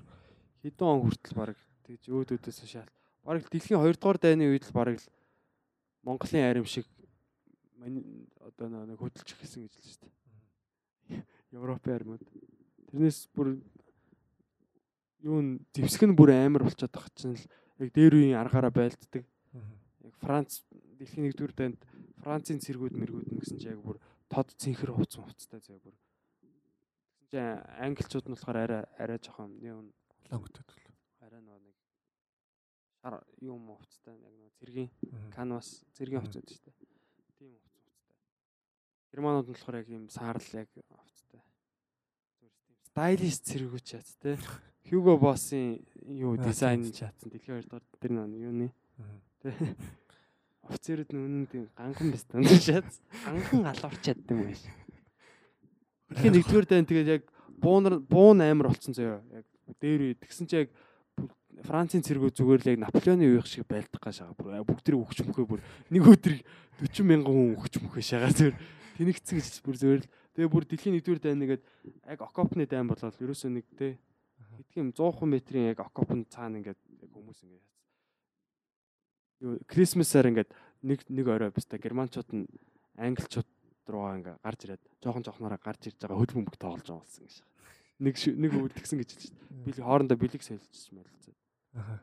хэдэн он хүртэл баг тэгж өөдөөдөөс шаал. Бараг дэлхийн 2 дугаар дайны үед л бараг л Монголын арим шиг одоо нэг хөдөлж эхэлсэн гэж л шүү дээ. Европын армууд. Тэрнээс бүр юу н зевсэг нь бүр амар болчиход байгаа чинь л яг дээр үеийн аргаараа байлддаг. Яг Франц дэлхийн 1-р дайнд Францын цэргүүд мэргүүд нь гэсэн чинь яг бүр тод цэнхэр хувцсан хувцтай зөө бүр. Тэгсэн чинь англичууд нь болохоор арай арай жоохон юм Лонготой төл. арай нөгөө нэг шар юм хувцтай яг нөгөө цэргийн канвас цэргийн гэдэг шүү дээ. Тийм хувцас хувцастай. Германууд нь болохоор яг юм саарл яг хувцастай. стайлист цэргүүч чат те. Hugo Boss-ын юу дизайн тийм, тийм. чатсан дэлхийн 2 дугаар тэр нэг юуны Мгм. Те. Офицерүүд нь үнэн тийм ганхан биз тань шат. Ганхан алуурч чаддаг юм биш. Дэлхийн нэгдүгээр дайн тэгээд яг буунар буун амар болцсон заяа. Яг дээр тэгсэн чи яг Францын цэргүүд зүгээр л яг Наполеоны үеих шиг байлдах гаш байгаа. Бүгд тэр өгч мөхөө бүр нэг өдөр 40 мянган хүн өгч мөхөө шагаа зүгээр тэнэгцсэн гэж бүр зүгээр л тэгээ бүр дэлхийн нэгдүгээр дайн нэгээд яг окопны дайн болоод ерөөсөө нэг те хэдхэн 100 метрийн яг окопын цаана ингээд хүмүүс ингээд юу Крисмасаар ингээд нэг нэг орой баста германчууд нь англичууд руугаа ингээд гарч ирээд жоохон жоохнороо гарч ирж байгаа хөл бөмбөг тоглож байгаа болсон гэж. Нэг нэг өвөр тэгсэн гэж хэлж шээ. Би хоорондоо бэлэг солилцож мэлцээ. Аха.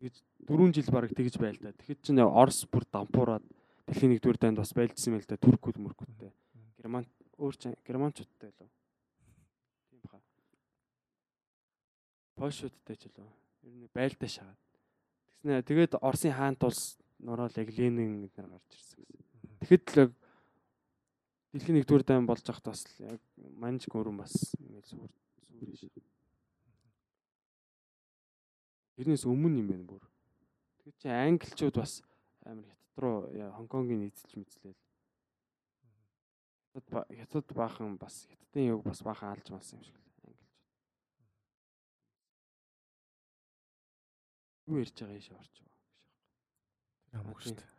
Гэж 4 жил бараг тэгж байл та. Тэгэхэд чинь Орос бүр дампуураад дэлхийн нэгдүгээр дайнд бас байлжсан байл та. Туркүүд мөркүүдтэй. Герман өөр чинь германчуудтай лөө. Тийм баха. Польшуудтай ч лөө. Ер нь байлдаа шагаад. Тэгснэ тэгээд Оросын хаант улс нороо л яг Ленин эднэр гарч ирсэн гэсэн. Тэгэхэд л дэлхийн нэгдүгээр дайн болж байхад бас яг манж гөрөн бас ингээд сүр сүр шээ. Тэрнээс өмнө юм байна бүр. Тэгээд чи англичууд бас амар хятад руу Хонконгийн эзэлж мэтлээл. Хятад хятад баахан бас хятадын юг бас баахан алж малсан юм шиг Юу ярьж байгаа юм шиг орч байгаа. Тэр хамаагүй шүү дээ.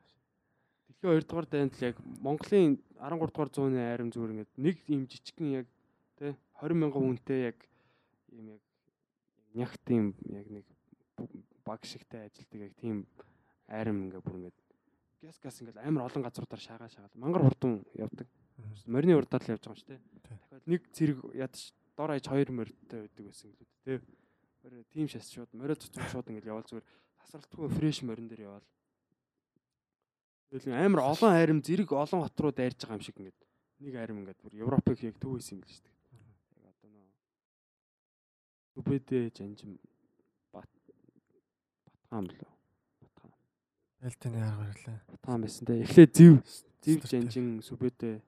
Дэлхийн 2 дугаар дайнд л яг Монголын 13 дугаар зууны айрам зүгээр ингээд нэг юм жижигхэн яг тий 20 мянган хүнтэй яг юм яг нягт юм яг нэг баг шигтэй ажилтдаг яг тийм айрам ингээд бүр ингээд газ газ ингээд амар олон газруудаар шаагаа шаагаад мангар хурдан явдаг. Морины урдаар л явж байгаа юм шүү тий. Дахиад нэг зэрэг ядаж дор хаяж 2 морьтой байдаг байсан гэлүүд тий. Морь тийм шас шууд морио цуцсан шууд ингээд явал зүгээр тасралтгүй фреш морин дээр явал Тэгэл амар олон айрам зэрэг олон хот руу дайрж байгаа юм шиг ингээд нэг айрам ингээд бүр Европыг яг төв хийсэн юм л шүү дээ. Яг одоо нөө Сүбэдэ жанжим бат батхан болоо. Батхан. Байлтаны арга барилаа. Батхан байсан те. Зэв зэв Стартер. жанжин Сүбэдэ.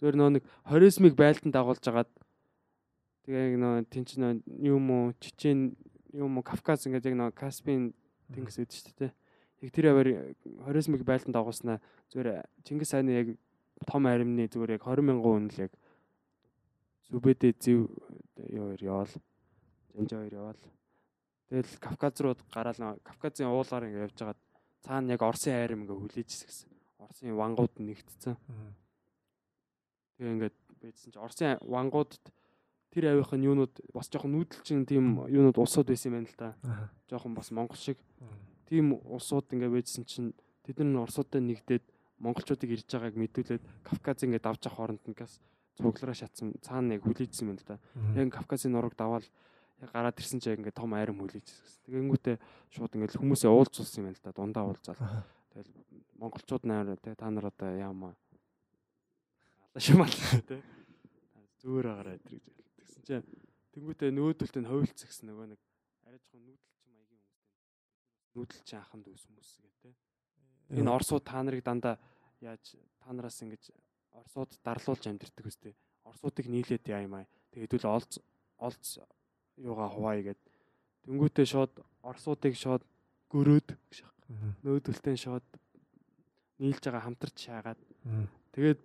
Зөвөр нөө нэг хоризмыг байлдан дагуулж агаад тэгээ яг нөө тэнч нөө юм уу Чечен юм уу Кавказ ингээд яг нөө Каспийн тэнгис үүд шүү дээ. Яг тэр аваар хоризмыг байлдан дагуулснаа зүгээр Чингис хааны яг том аримны зүгээр яг 20 мянган хүн л яг Сүбэдэ зэв юу яваал Жанжаа хоёр яваал. Тэгэл Кавказ руу гараал Кавказын уулаар ингээд явж хагаад цаана яг Оросын айрам ингээд хүлээж гисэн. Оросын вангууд нэгтцэн. Мгм. Тэгээ ингээд байжсан чи Оросын вангуудад тэр авийнхын юунууд бас жоохон нүүдэлчин тийм юунууд улсууд байсан юм байна л да. Жоохон бас Монгол шиг тийм улсууд ингээд байжсан чинь тэд нар нь Оросуудтай нэгдээд монголчуудыг ирж байгааг мэдүүлээд Кавказ ингээд давж авах хооронд нь газ цуглараа шатсан цаана яг хүлээжсэн юм л да. Яг Кавказын нураг даваал гараад ирсэн чинь яг ингээд том айрам хүлээжсэн. Тэгэнгүүтээ шууд ингээд хүмүүсээ уулзуулсан юм байна л да. Дундаа уулзаал. Тэгэл монголчууд нээр тэ та нар одоо яамаа алашмал тэ зүгээр агараа өдрийг зээл. Чинь тэнгүүтээ нөөдөлтөнд ховилцсан гэсэн нөгөө нэг арай жоохон нүүдэлчин маягийн хүмүүстэй нүүдэлчин ахын дүүс хүмүүс гэ тэ. Энэ орсууд та нарыг дандаа яаж та нараас ингэж орсууд дарлуулж амьдэрдэг үстэй. Орсуудыг нийлээд яа юм аа. Тэгээд үл олз олз юугаа хуваая гэд. Тэнгүүтээ шууд орсуудыг шууд гөрөөд нөөдөлтөнд шууд нийлж байгаа хамтарч шаагаад тэгээд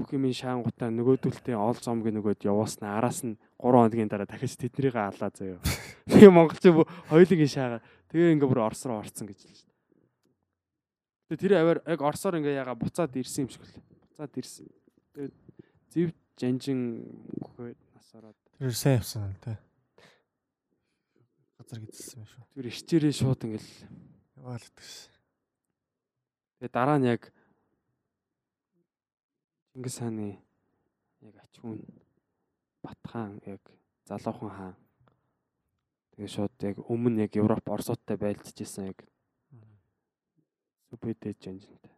бүх юмын шаангуудаа нөгөөдөлтөө ол зомгийн нөгөөд явуулснаа араас нь 3 хоногийн дараа дахиж тэднийгээ алаа заяа. Тэгээ монголчин хоёулынгийн шаагаа тэгээ ингээ бүр орс руу орцсон гэж хэлсэн шүү дээ. Тэгээ тэр аваар яг орсоор ингээ яга буцаад ирсэн юм шиг л. Буцаад ирсэн. Тэгээд зэв жанжин гөхөд нас ороод Тэр сайн явсан тий. Газар гизэлсэн юм шүү. тэр ирчээрээ шууд ингээл Яваал итгэс. Тэгээ дараа нь яг Чингис хааны яг ачуун Батхан яг залуухан хаан. Тэгээ шууд яг өмнө яг Европ Оросуудтай байлдчихсан яг Сүбэдэ жанжинтай.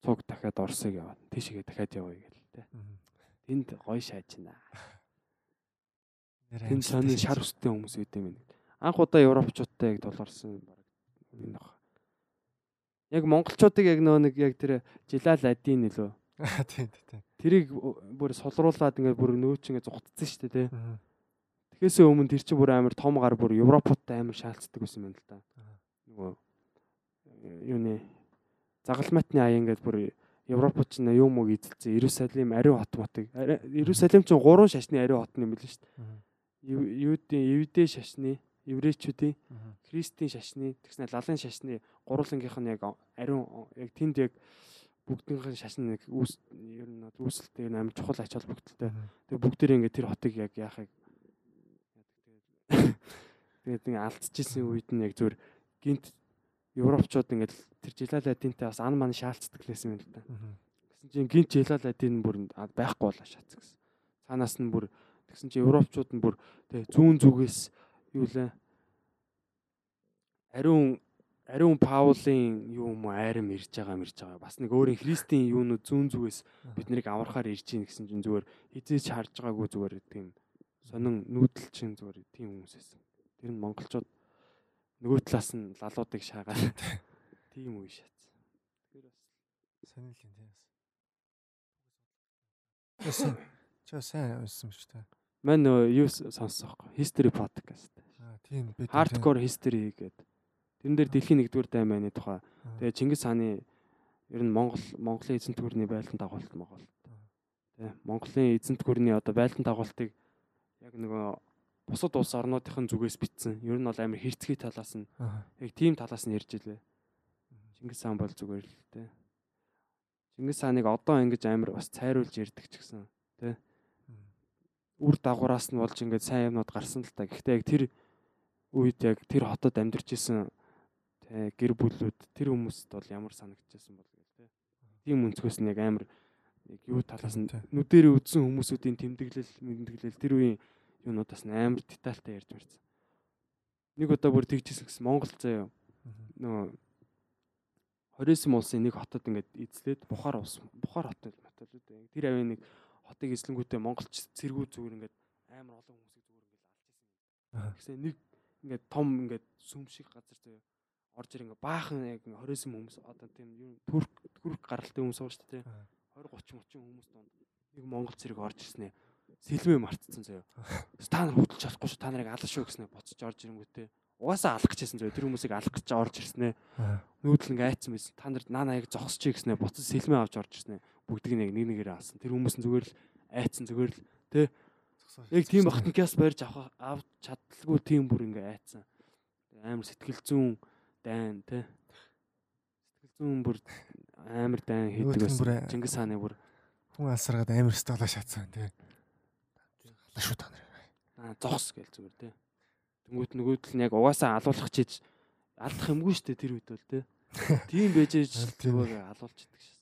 Цуг дахиад Оросыг яваад тийшээ дахиад явъя гээл тэ. Мгм. Тэнд гой шаажина. Тэнд амжилттай сони шар өстэй хүмүүс үүд юм. Анх удаа Европчуудтай яг толгорсон баг энэ баг. Яг монголчуудыг яг нөө нэг яг тэр Жилал Адин нөлөө Тийм тийм. Тэрийг бүр сулруулад ингээд бүр нөөч ингээд зугтцсан шүү дээ тий. Аа. Тэгэхээсээ өмнө тэр чинь бүр амар том гар бүр Европуудтай амар шаалцдаг байсан юм л да. Нөгөө юуны загалмайтны аян ингээд бүр Европууд ч нэ юм уу эзэлсэн Иерусалим ариун хот мотыг Иерусалим чинь гурван шашны ариун хот юм байл шүү дээ. Юудын Евдээ шашны, еврейчүүдийн, христийн шашны, тэгснэ лалын шашны гурвангийнх нь яг ариун яг тэнд яг бүгднийхэн шашны нэг үүс ер нь үүсэлтэй нь амар чухал ач холбогдолтой. Тэгээ бүгдээрээ ингээд тэр хотыг яг яахыг тэгээд ингээд алдчихсэн үед нь яг зүгээр гинт европчууд ингээд тэр жилаладинтай бас ан ман шаалцдаг лээсэн юм л да. Аа. Гэсэн чинь гинт жилаладин бүр байхгүй болоо шац гэсэн. Цаанаас нь бүр тэгсэн чинь европчууд нь бүр тэг зүүн зүгээс юу лээ ариун ариун Паулын юу юм айрам ирж байгаа мэрж байгаа. Бас нэг өөрийн христийн юунууд зүүн зүгээс бид нарыг аврахаар ирж гин гэсэн чинь зүгээр хизээч харж байгаагүй зүгээр тийм сонин нүүдэл чин зүгээр тийм хүмүүс байсан. Тэр нь монголчууд нөгөө талаас нь лалуудыг шаагаад тийм үе шатсан. Тэр бас Сайн л юм тийм. Яасан. Чаа сайн байсан шүү дээ. нөгөө юу сонсох вэ? History podcast. Аа тийм бид Hardcore history гэдэг. Тэрэн дээр дэлхийн 1-р дайманы тухай. Тэгээ Чингис хааны ер нь Монгол Монголын эзэнт гүрний байлдан дагуулт Монгол. Тэ Монголын эзэнт гүрний одоо байлдан дагуултыг яг нөгөө бусад улс орнуудын зүгээс битсэн. Ер нь бол амар хэрцгий талаас нь яг тийм талаас нь ярьж илээ. Чингис хаан бол зүгээр л тэ. Чингис хааныг одоо ингэж амар бас цайруулж ярьдаг ч гэсэн үр дагавраас нь болж ингээд сайн юмнууд гарсан л та. Гэхдээ яг тэр үед яг тэр хотод амьдарч исэн тэ гэр бүлүүд тэр хүмүүст бол ямар санагдчихсан бол гээл тэ. Тийм өнцгөөс нь яг амар яг юу талаас нь нүдэрээ үдсэн хүмүүсүүдийн тэмдэглэл мэддэглэл тэр үеийн юунуудаас нь амар детальтай ярьж марцсан. Нэг удаа бүр тэгжсэн гэсэн Монгол заяа нөгөө 29 улсын нэг хотод ингээд эзлээд Бухар улс Бухар хот л мат л үү. Тэр авийн нэг хотыг эзлэнгүүтээ монголч цэргүүд зүгээр ингээд амар олон хүмүүсийг зүгээр ингээд алж исэн. Аа. Тэгсэн нэг ингээд том ингээд сүм шиг газар заяа орж ир ингээд баахан яг 29 хүмүүс одоо тийм юу түрк түрк гаралтай хүмүүс байгаа шүү дээ. Аа. 20 30 30 хүмүүс донд нэг монгол цэрэг орж ирснэ. Сэлмээ мартцсан заяа. Та нар хөдөлж чадахгүй шүү. Та нарыг алах шүү гэснэ боцож орж ирэнгүүтээ. Угаасаа алах гэжсэн заяа. Тэр хүмүүсийг алах гэж орж ирснэ Аа. нүүдэл ингээ айцсан байсан. Та нар наа наяг зогсчих гэснээр буцаж сэлмээ авч орж ирсэн. Бүгдийг нэг нэг нэгээр алсан. Тэр хүмүүс нь зүгээр л айцсан зүгээр л яг тийм бахтанкиас барьж авах авч чадлаггүй тийм бүр ингээ айцсан. Амар сэтгэл зүүн дайн тэ. Сэтгэл зүүн бүр амар дайн хийдэг байсан. Чингис хааны бүр хүн алсараад амар столоо шатсан тий. Халаа шүү та нар. аа, зогс гээл зүгээр тэ. Тэнгүүт нөгөөдөл нь яг угаасаа алуулах чиж алдах юмгүй шүү дээ тэр үед бол тэ. Тийм байж зүгээр алуулж идэг шээ.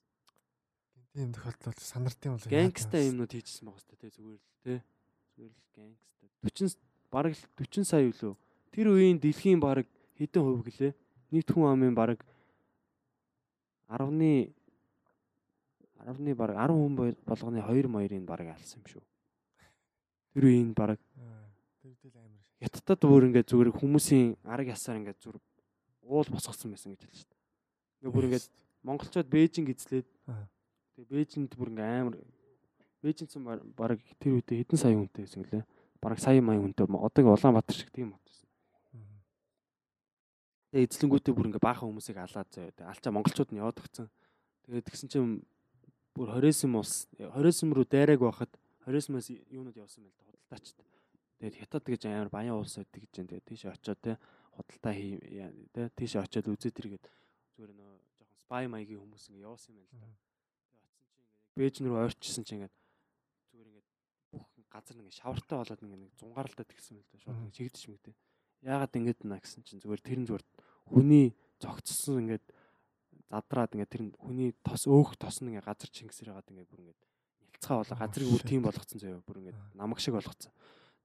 Тийм тохиолдолд санартын бол гангста юмнууд хийжсэн байгаа хэвээр тий зүгээр л тий зүгээр л гангста 40 бараг л 40 сая юу лөө тэр үеийн дэлхийн бараг хэдэн хувь гэлээ нийт хүн амын бараг 10-ны 10-ны бараг 10 хүн бо- болгоны 2 маярын бараг алсан юм шүү тэр үеийн бараг Тэгдэл шиг. хятадд бүр ингээд зүгээр хүмүүсийн арга ясаар ингээд зүр уул босгосон байсан гэж хэлж дээ ингээд бүр ингээд монголчууд Бээжинг эзлээд тэгээ Бээжинд бүр ингээ амар Бээжинд ч баг тэр үедээ хэдэн сая хүнтэй байсан гэлээ. Бараг сая мая хүнтэй одоогийн Улаанбаатар шиг тийм бат. Тэгээ эзлэнгүүтээ бүр ингээ баахан хүмүүсийг алаад заяа. Тэгээ алчаа монголчууд нь яваад өгсөн. Тэгээд тэгсэн чинь бүр 29 улс 29 руу дайраг байхад 29-аас юунууд явсан байл та худалдаачд. Тэгээд хятад гэж амар баян улс байдаг гэж. Тэгээд тийш очиод те худалдаа хий те тийш очиод үзээд тэргээд зүгээр нөө жоохон спай маягийн хүмүүс ингээ явуулсан юм байна л да. Тэгээд очисон чинь ингээ Бээжин рүү ойрчсон чинь ингээ зүгээр ингээ бүх газар ингээ шавартай болоод ингээ нэг зунгаарлаад тэгсэн байл да. Шууд ингээ чигдэж мэгтэй. Яагаад ингэдэг наа гэсэн чинь зүгээр тэр нь зүгээр хүний зогцсон ингээд задраад ингээд тэр хүний тос өөх тос нь ингээд газар чингсэр хагаад ингээд бүр ингээд нялцгаа болоо газрыг бүр тийм болгоцсон заяа бүр ингээд намаг шиг болгоцсон.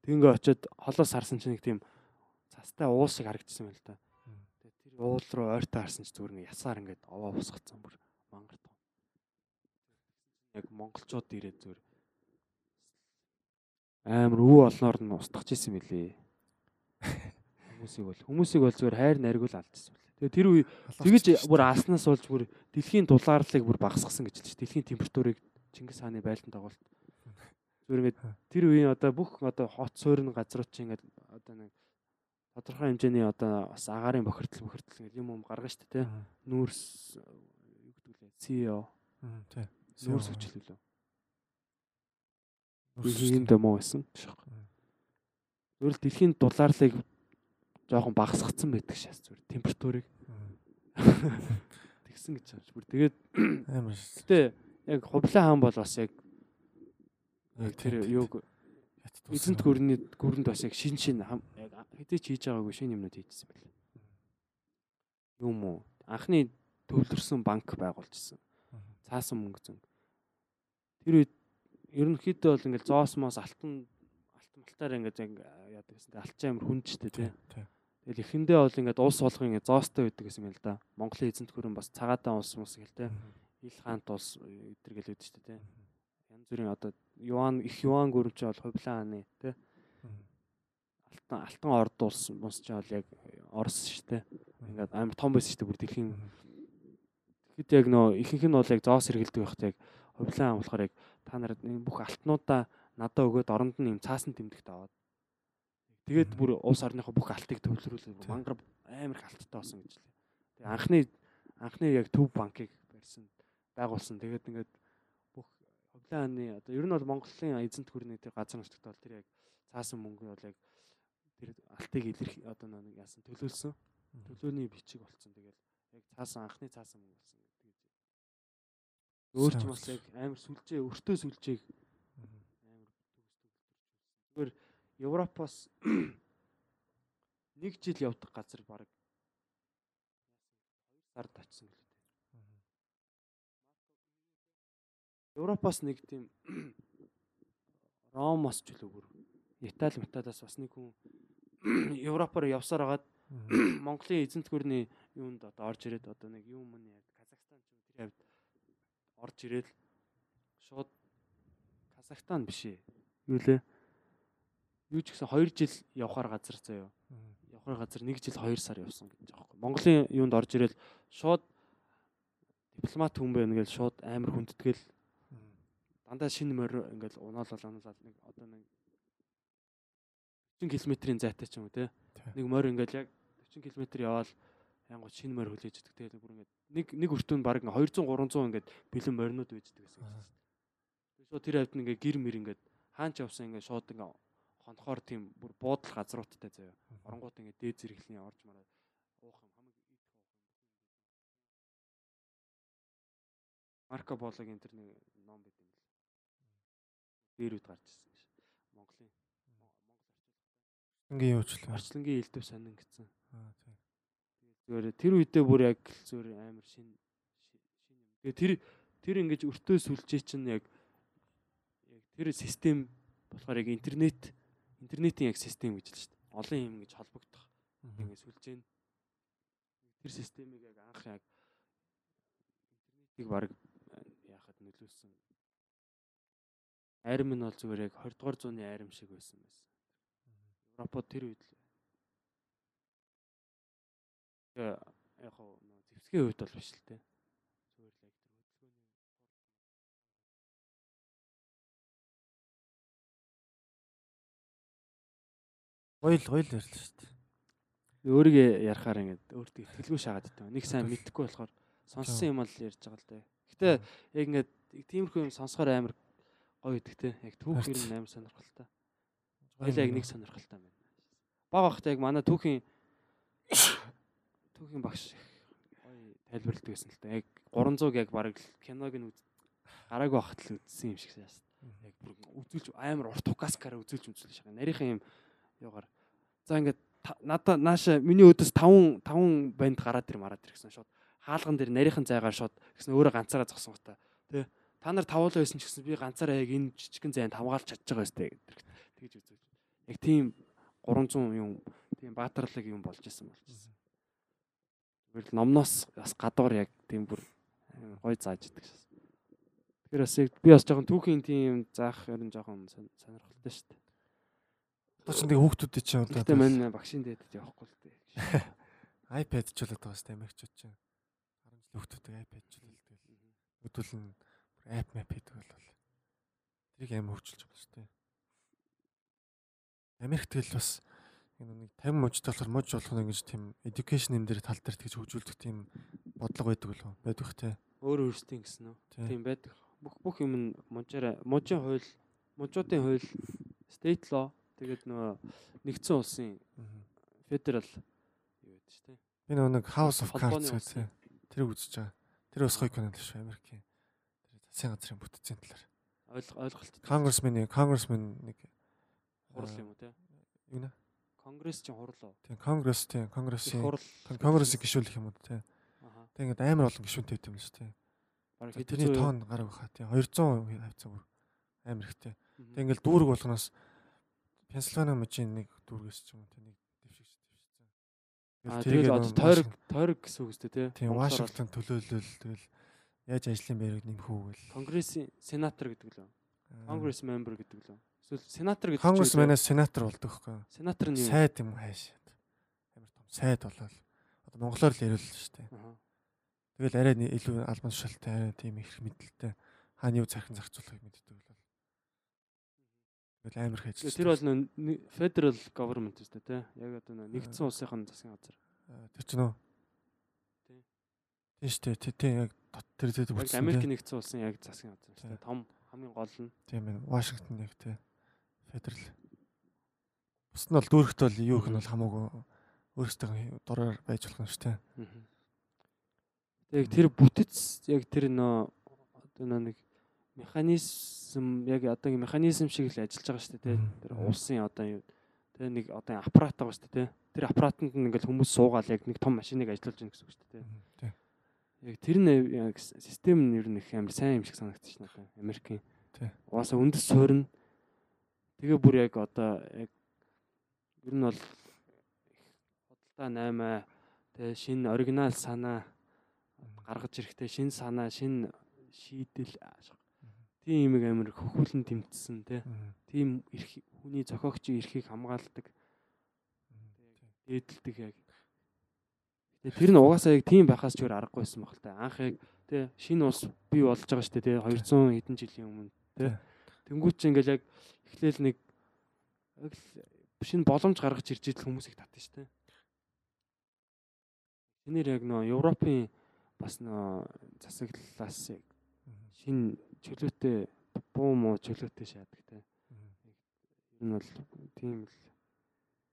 Тэг ингээд очиод холоос харсан чинь нэг тийм цастай уул шиг харагдсан байл та. Мм. Тэгээ тэр уул руу ойртой харсан чинь зүгээр ингээд ясаар ингээд овоо босгоцсон бүр мангар тоо. Яг монголчууд ирээд зүгээр амар өвөө олноор нь устгах гэсэн мөлий. хүмүүсийг бол хүмүүсийг бол зүгээр хайр наригуул алдчихсан байна. Тэгээ тэр үе тэгэж бүр ааснаас болж бүр дэлхийн дулаарлыг бүр багасгасан гэж хэлж дэлхийн температурыг Чингис хааны байлдан дагуулт зүгээр ингээд тэр үеийн одоо бүх одоо хот суурин газрууд чинь ингээд одоо нэг тодорхой хэмжээний одоо бас агаарын бохирдол бохирдол ингээд юм юм гаргана шүү дээ тий. Нүүрс юу гэдэг лээ CEO тий. нүүрс хүчлээ лөө. Ийм дэмо байсан шах. Зүгээр л дэлхийн дулаарлыг жоохон багасгацсан байдаг шээс зүгээр температурыг тэгсэн гэж байна. Бүр тэгээд амар гэтээ яг хувлаа хаан бол бас яг яг тэр юуг эзэнт гүрний гүрэнд бас яг шин шин яг хэдий ч хийж байгаагүй шин юмнууд хийжсэн байлаа. Юм уу? Анхны төвлөрсөн банк байгуулжсэн. Цаасан мөнгө зэн. Тэр үед ерөнхийдөө бол ингээл зоосмоос алтан алтан малтаар ингээд яадаг гэсэн. Алчаа амир хүнжтэй тий. Тэгэл эхэндээ бол ингээд улс болгон ингээд зоостой байдаг гэсэн юм л да. Монголын эзэнт гүрэн бас цагаатаа улс мус гэл тий. Ил хаант улс өдр гэл үүдэж тий. Янз бүрийн одоо юан их юан гүрэмч бол хувлаа хааны тий алтан алтан орд улс мус ч бол яг Орос шүү дээ. Ингээд амар том байсан шүү дээ бүр дэлхийн. Тэгэхэд яг нөө ихэнх нь бол яг зоос хэргэлдэг байхад яг хувлаа ам болохоор яг та нарт бүх алтнуудаа надад өгөөд оронд нь юм цаасан тэмдэгт аваад. Тэгээд бүр улс орныхоо бүх алтыг төвлөрүүлээ мангар амар их алттай болсон гэж лээ. Тэгээ анхны анхны яг төв банкыг барьсан байгуулсан. Тэгээд ингээд бүх хувлаа аны одоо ер нь бол Монголын эзэнт гүрний тэр газар нутагт бол тэр яг цаасан мөнгө бол яг тэр алтыг илэрх одоо нэг яасан төлөөлсөн. Төлөөний бичиг болцсон. Тэгэл яг цаасан анхны цаасан мөнгө болсон гэдэг. Өөр ч бас яг амар сүлжээ, өртөө сүлжээг амар төгс төгөлтөрчүүлсэн. Зүгээр Европоос нэг жил явдаг газар баг 2 сард очсон гэлээ. Европоос нэг тийм Ромоос ч үлээ бүр Итали метадаас бас нэг хүн Европоор явсаар хагаад Монголын эзэнт гүрний юунд одоо орж ирээд одоо нэг юм мөн яг Казахстан ч тэр хавьд орж ирээд шууд Казахстан биш ээ. Юу лээ? Юу ч гэсэн 2 жил явхаар газар заяа. Явхаар газар 1 жил 2 сар явсан гэж байгаа юм. Монголын юунд орж ирээд шууд дипломат хүн байна гэж шууд амар хүндтгэл дандаа шинэ морь ингээл унаалал унаалал нэг одоо нэг 40 км-ийн зайтай ч юм уу те. Нэг морь ингээл яг 40 км яваал янгууд шинэ морь хүлээж өгдөг. Тэгээд бүр ингээд нэг нэг өртөнд баг 200 300 ингээд бэлэн моринууд үйждэг гэсэн юм. Тэгээд шууд тэр хавьд ингээд гэр мэр ингээд хаач явсан ингээд шууд ингээд хонхоор тийм бүр буудал газруудтай заяа. Оронгууд ингээд дээд зэрэглэний орж мараад уух юм хамаг идэх уух юм. Марко Пологийн тэр нэг ном байт юм л. Дээр үд гарч ирсэн гэж. Монголын Ингийн юучлаа. Арчлангийн элдв сонин гэсэн. Аа тийм. Зүгээр тэр үедээ бүр яг зүгээр амар шин шин юм. Тэгээ тэр тэр ингэж өртөө сүлжээ чинь яг яг тэр систем болохоор яг интернет интернетийн яг систем гэж л шүү дээ. Олон юм ингэж холбогдох. Ингэ сүлжээ тэр системийг яг анх яг интернетийг баг яахад нөлөөсөн. Арим нь бол зүгээр яг 20 дугаар зууны арим шиг байсан байсан. Европод тэр үед л Тэгээ яг хоо зэвсгийн хувьд бол биш л те. Гоёл гоёл ярьлаа шүү дээ. өөрийгөө ярахаар ингээд өөртөө ихтгэлгүй шаагаад байдаг. Нэг сайн мэдхгүй болохоор сонссон юм л ярьж байгаа л дээ. Гэтэ яг ингээд тиймэрхүү юм сонсохоор амар гоё те. Яг түүх нь амар сонирхолтой. Хоёлаа яг нэг сонирхолтой байна. Бага бахта яг манай түүхийн түүхийн багш гоё тайлбарладаг гэсэн л та. Яг 300-г яг бараг киног нь үз гараагүй бахт л үзсэн юм шиг шээс. Яг бүр үзүүлж амар урт хукаскаараа үзүүлж үзүүлж байгаа. Нарийнхан юм юугаар. За ингээд надаа нааша миний өдөөс 5 5 банд гараад ир мараад ир гэсэн шууд хаалган дээр нарийнхан зайгаар шууд гэсэн өөрөө ганцаараа зогсон гоо та. Тэ та нар тавуулаа байсан ч гэсэн би ганцаараа яг энэ жижигэн зайд хамгаалж чадчих байгаа сте гэдэг. Тэгж үзүүлж. Яг тийм 300 юм тийм баатарлаг юм болж исэн болж исэн. Тэгвэл номноос бас гадуур яг тийм бүр гой зааж идэг шээс. Тэгэхээр бас яг би бас жоохон түүхийн тийм заах ер нь жоохон сонирхолтой шүү дээ. Одоо ч нэг хүүхдүүд чинь одоо Гэтэ мань багшийн дээдэд явахгүй л дээ. iPad ч болоод байгаа сте Америкчууд чинь 10 жилийн хүүхдүүдтэй iPad ч болоод тэгэл өдөл нь app map хийдэг бол тэрийг амар хөгжүүлж байгаа шүү дээ. Америк тэгэл бас энэ нэг 50 мужид болохоор муж болох нь ингэж тийм education юм дээр тал дээр тэгж хөгжүүлдэг тийм бодлого байдаг болов байдаг те. Өөр өөрсдийн гэсэн үү? Тийм. Байдаг. Бүх бүх юм нь мужаараа мужийн хууль, мужуудын хууль, state law тэгээд нөгөө нэгдсэн улсын федерал юу гэдэг чинь Би нөгөө нэг House of Cards гэдэг тэрийг үзэж байгаа. Тэр бас гоё кино л шүү Америкийн. Тэр засгийн газрын бүтцийн талаар. ойлго ойлголт. Congressman Congressman нэг хурал аа, юм уу те? юу нэ? Конгресс чинь хурал уу? Тийм Конгресс тийм хурал. Конгрессийг гишүүлэх юм уу тийм. Аха. Тэг ингээд амар олон гишүүнтэй байт юм шүү тийм. Бараг хэдэн тоон гараг баха тийм 200 хавцаа бүр амар ихтэй. Тэг ингээд дүүрэг болгоноос Пенсильвани мужийн нэг дүүргээс ч юм уу тийм нэг дэвшигч дэвшсэн. Аа тэгэл одоо тойрог тойрог гэсэн үг үстэй те. Тийм Вашингтон төлөөлөл тэгэл яаж ажлын байрыг нэмэх үү гэл. Конгрессийн сенатор гэдэг лөө. Конгресс member гэдэг лөө. Эсвэл сенатор гэдэг Конгрессманаас сенатор болдог юу? Сенатор нь? Сайд юм хайш. Амар том сайд болол. Одоо монголоор л ярил л шүү дээ. Тэгэл арай илүү албан тушаалтай арай тийм их мэдлэлтэй хаана юу захин зарцуулахыг мэддэг бол. Тэгэл амар хийж. Тэгээ Тэр бол нөө federal government үстэй те. Яг одоо нөө нэгдсэн улсынхаа засгийн газар. тэр чинь үү? Тийм. Тийм шүү дээ. Тийм яг дот тэр Яг бүтсэн. Америк нэгдсэн улсын яг засгийн газар Тийм. үстэй. Том хамгийн гол нь Тийм байна. Вашингтон яг тий. Федерал. Бус нь бол дүүрэгт бол юу их нь бол хамаагүй өөрөөсөө дураар байж болох юм шүү дээ. Яг тэр бүтэц яг тэр нөө одоо нөө нэг механизм яг одоо ингэ механизм шиг л ажиллаж байгаа шүү дээ. Тэр улсын одоо юу тэр нэг одоо аппарат байгаа шүү дээ. Тэр аппаратанд нь ингээл хүмүүс суугаал яг нэг том машиныг ажиллуулж байна гэсэн үг шүү дээ. Яг тэр нь яг систем нь ер нь их амар сайн юм шиг санагдчих надад. Америкийн. Угаасаа үндэс суурь нь тэгээ бүр яг одоо яг ер нь бол худалдаа 8 тэгээ шинэ оригинал санаа гаргаж ирэхтэй шинэ санаа шинэ шийдэл тийм юм амар хөхүүлэн тэмцсэн тийм эрх хүний зохиогчийн эрхийг хамгаалдаг. Дээдэлдэг яг. Тэр нь угаасаа яг тийм байхаас ч өөр аргагүй байсан баг л та. Анх яг те шинэ улс бий болж байгаа шүү дээ те 200 хэдэн жилийн өмнө те тэнгуүч чи ингээл яг эхлээл нэг шинэ боломж гаргаж ирж идэл хүмүүс их татсан шүү дээ Тэнэр яг нөө Европын бас нөө засаглалаас яг шинэ чөлөөтэй буу муу чөлөөтэй шаадаг те Мгм. ер нь бол тийм л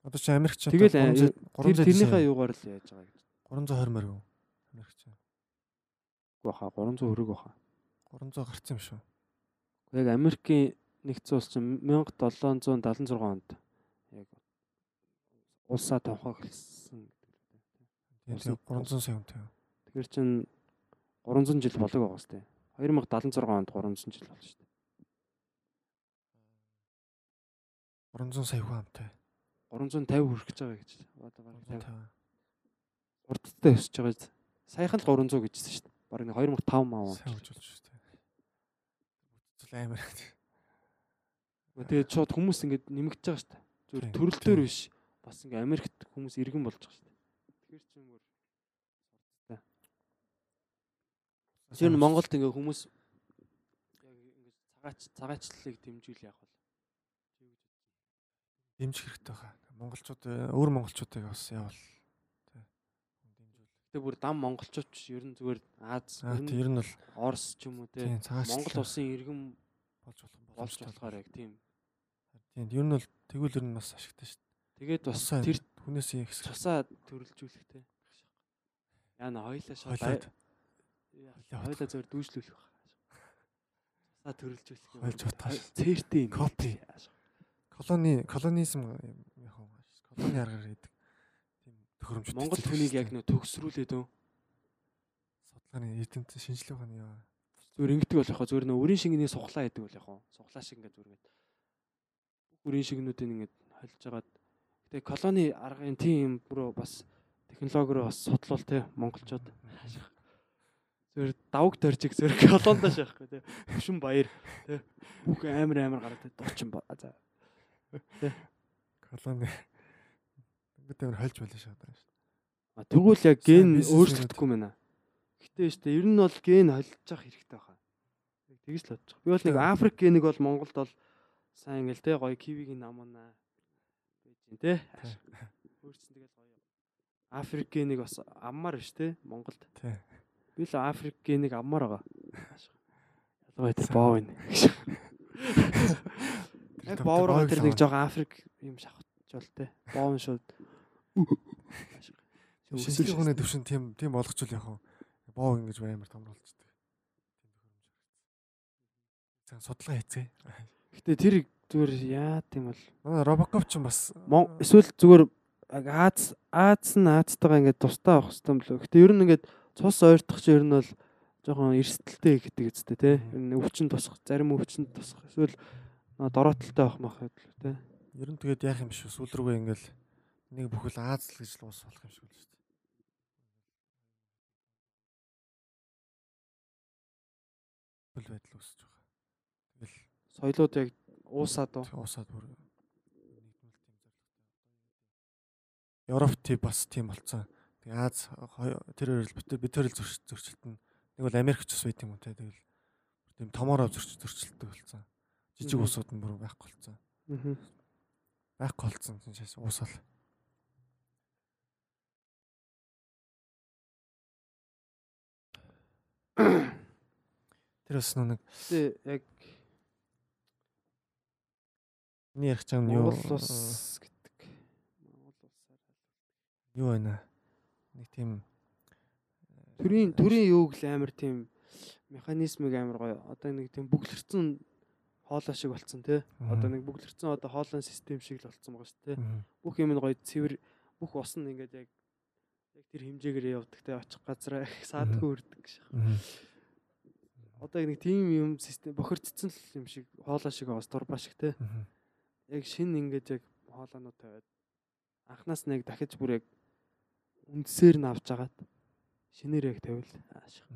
Одоо чи Америкч аа, тэр 300 тэрнийхээ юугаар л яаж байгаа гэж 320 мөр үү? Америкч. баха 300 хүрэг баха 300 гарцсан юм шүү. яг Америкийн нэгдсэн улс чинь 1776 онд яг улсаа томхоглосон Тийм Улсын- тийм 300 сая үнэтэй. Тэгэхээр чин 300 жил болог байгаа сте 2076 онд 300 жил шүү дээ 300 сая хүн амтай. 350 хүрэх гэж байгаа гэж одоо бараг 350. урдтай өсөж байгаа. Саяхан л 300 гэжсэн дээ. Бараг нэг 2005 маа. Сайн хөгжүүлж шүү дээ. Бүтцэл амар. Тэгээд шууд хүмүүс ингэж нэмэгдэж байгаа дээ. Зүгээр төрөл төр биш. Бас ингээ Америкт хүмүүс иргэн болж байгаа шүү дээ. Тэгэхээр ч юм уу Тэр нь Монголд ингээ хүмүүс яг ингээ цагаач цагаачлалыг дэмжүүл яах вэ? дэмжих хэрэгтэй байгаа. Монголчууд э, өөр монголчуудыг бас явал. Гэтэ бүр дам монголчууд биш ер нь зүгээр Аз, ер нь ер бол Орос ч юм уу те. Монгол улсын иргэн болж болох болж болохоор яг тийм. Тийм ер нь бол тэгвэл ер нь бас ашигтай шүү дээ. Тэгээд бас Тусаа тэр хүнээс ихс цусаа төрөлжүүлэх те. Яна шууд хойлоод хойлоо зөвөр дүүжлүүлэх баг. Цусаа төрөлжүүлэх юм. Хойлж утгааш. Цээртэй юм. Копи. колони колонизм яг колони аргаар гэдэг тийм төхөөрөмжтэй. Монгол хүнийг яг нөө төгсрүүлээд өө. судалгааны эрдэмт шинжилгээ ухааны яа. Зүгээр ингэдэг бол яхаа зүгээр нөө өрийн шингэний суглаа гэдэг бол яхаа. Суглаа шиг ингээд зүгээр ингээд. Бүх өрийн шингнүүдийг ингээд холж агаад тэгээ колони аргын тийм бүр бас технологиор бас судлал те монголчууд зүгээр давг дөржиг зэрэг колондоо шахахгүй те хөшин баяр те бүх амар амар гараад ба за Холооны Ингээд амар хольж байлаа шаа даа шүү. А тэгвэл яг ген өөрчлөгдөхгүй мэнэ. Гэтэ штэ ер нь бол ген холж явах хэрэгтэй байхаа. Яг тэгж л бодож. Би бол нэг. Африк генийг бол Монголд бол сайн ингээл те гоё кивигийн намана байж гин те. Өөрчлөн тэгэл гоё. Африк генийг бас аммаар биш те Монголд. Тий. Би л Африк генийг аммаар байгаа. Ялангуяа тэр Сайн. боо байна. Яг боовроо тэр нэг жоохон Африк юм те. Боон шууд. шинжлэх ухааны төвшин тийм тийм болгочул яг хаа. Боо ингэж амар томруулцдаг. Тийм төхөөрөмж. За судалгаа хийцгээ. Гэтэ тэр зүгээр яа тийм бол Манай Робокоп ч бас Мон эсвэл зүгээр Аз Аз нь Азтайгаа ингээд тустай авах хэрэгтэй юм лөө. Гэтэ ер нь ингээд цус ойртох чи ер нь бол жоохон эрсдэлтэй гэдэг үстэй тий. Ер нь өвчин тусах, зарим өвчин тусах. Эсвэл нөө дорооталтай авах мах гэдэг тий. ер нь тэгээд яах юм шүү. Сүүл рүүгээ ингээл нэг бүхэл Аз л гэж л уус болох юм шиг л шүү дээ. Хөл байдал үүсэж байгаа. Тэгэл Соёлууд яг уусаад уу. уусаад бүр нийгмэл тийм зорилготой. Европ тий бас тийм болцсон. Тэг Аз тэр хоёр л бид хоёр л зөрч- зөрчилтөн. Нэг бол Америкч ус байт юм уу те. Тэгэл тийм томороо зөрч зөрчилтөй болцсон. Жижиг усууд нь бүр байхгүй болцсон. Аа. Байхгүй болцсон тийм шээс уусаал. Тэр бас нэг яг миний ярих чам нь юу Монгол улс гэдэг. Монгол улсаар юу байна? Нэг тийм төрийн төрийн юуг л амар тийм механизмыг амар гоё. Одоо нэг тийм бүглэрсэн хоолой шиг болцсон тий. Одоо нэг бүглэрсэн одоо хоолойн систем шиг л болцсон байгаа шүү тий. Бүх юм нь гоё цэвэр бүх ус нь ингээд яг яг тэр хэмжээгээр явдаг те очих газараа их саадгүй үрдэг. Мгм. Одоо нэг тийм юм систем бохирдсон л юм шиг хоолой шиг байгаас турбаа шиг. Мгм. Яг шин ингээд яг хоолойнууд тавиад анхнаас нэг дахиж бүр яг үндсээр нь авч агаад шинээр яг тавил. Аашиг.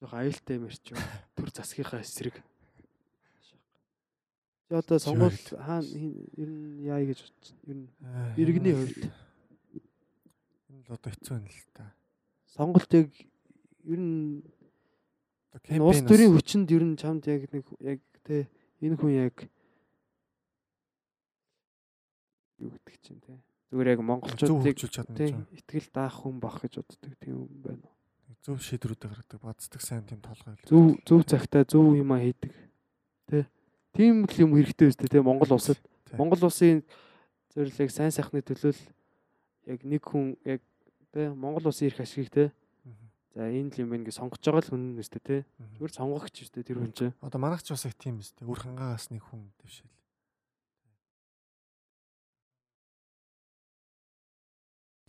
Жох аюултай юм юу. Төр засгийнхаа эсрэг. Чи одоо сонгуул хаана ер нь яа гэж бодчих. Ер нь иргэний хувьд энэ л одоо хэцүү байна л та. сонголт яг ер нь улс төрийн хүчинд ер нь чамд яг нэг яг те энэ хүн яг юу гэдэг чинь те зүгээр яг монголчуудыг итгэл даах хүн бах гэж боддог тийм юм байна уу. Зөв шийдвэрүүдээ гаргадаг, бацдаг сайн тийм толгой. Зөв зөв цагтаа зөв юм а хийдэг те тийм л юм хэрэгтэй үстэй те Монгол улсад Тий. Монгол улсын зөвлөлийг сайн сайхны төлөө л яг нэг хүн яг те Монгол улсын эрх ашигыг Мгм. за энэ л юм ингээ сонгож байгаа л хүн те Мгм. зүгээр сонгогч үстэй тэр хүн чинь Одоо манайх ч бас их тийм дээ. Үр хангаас нэг хүн дэвшил.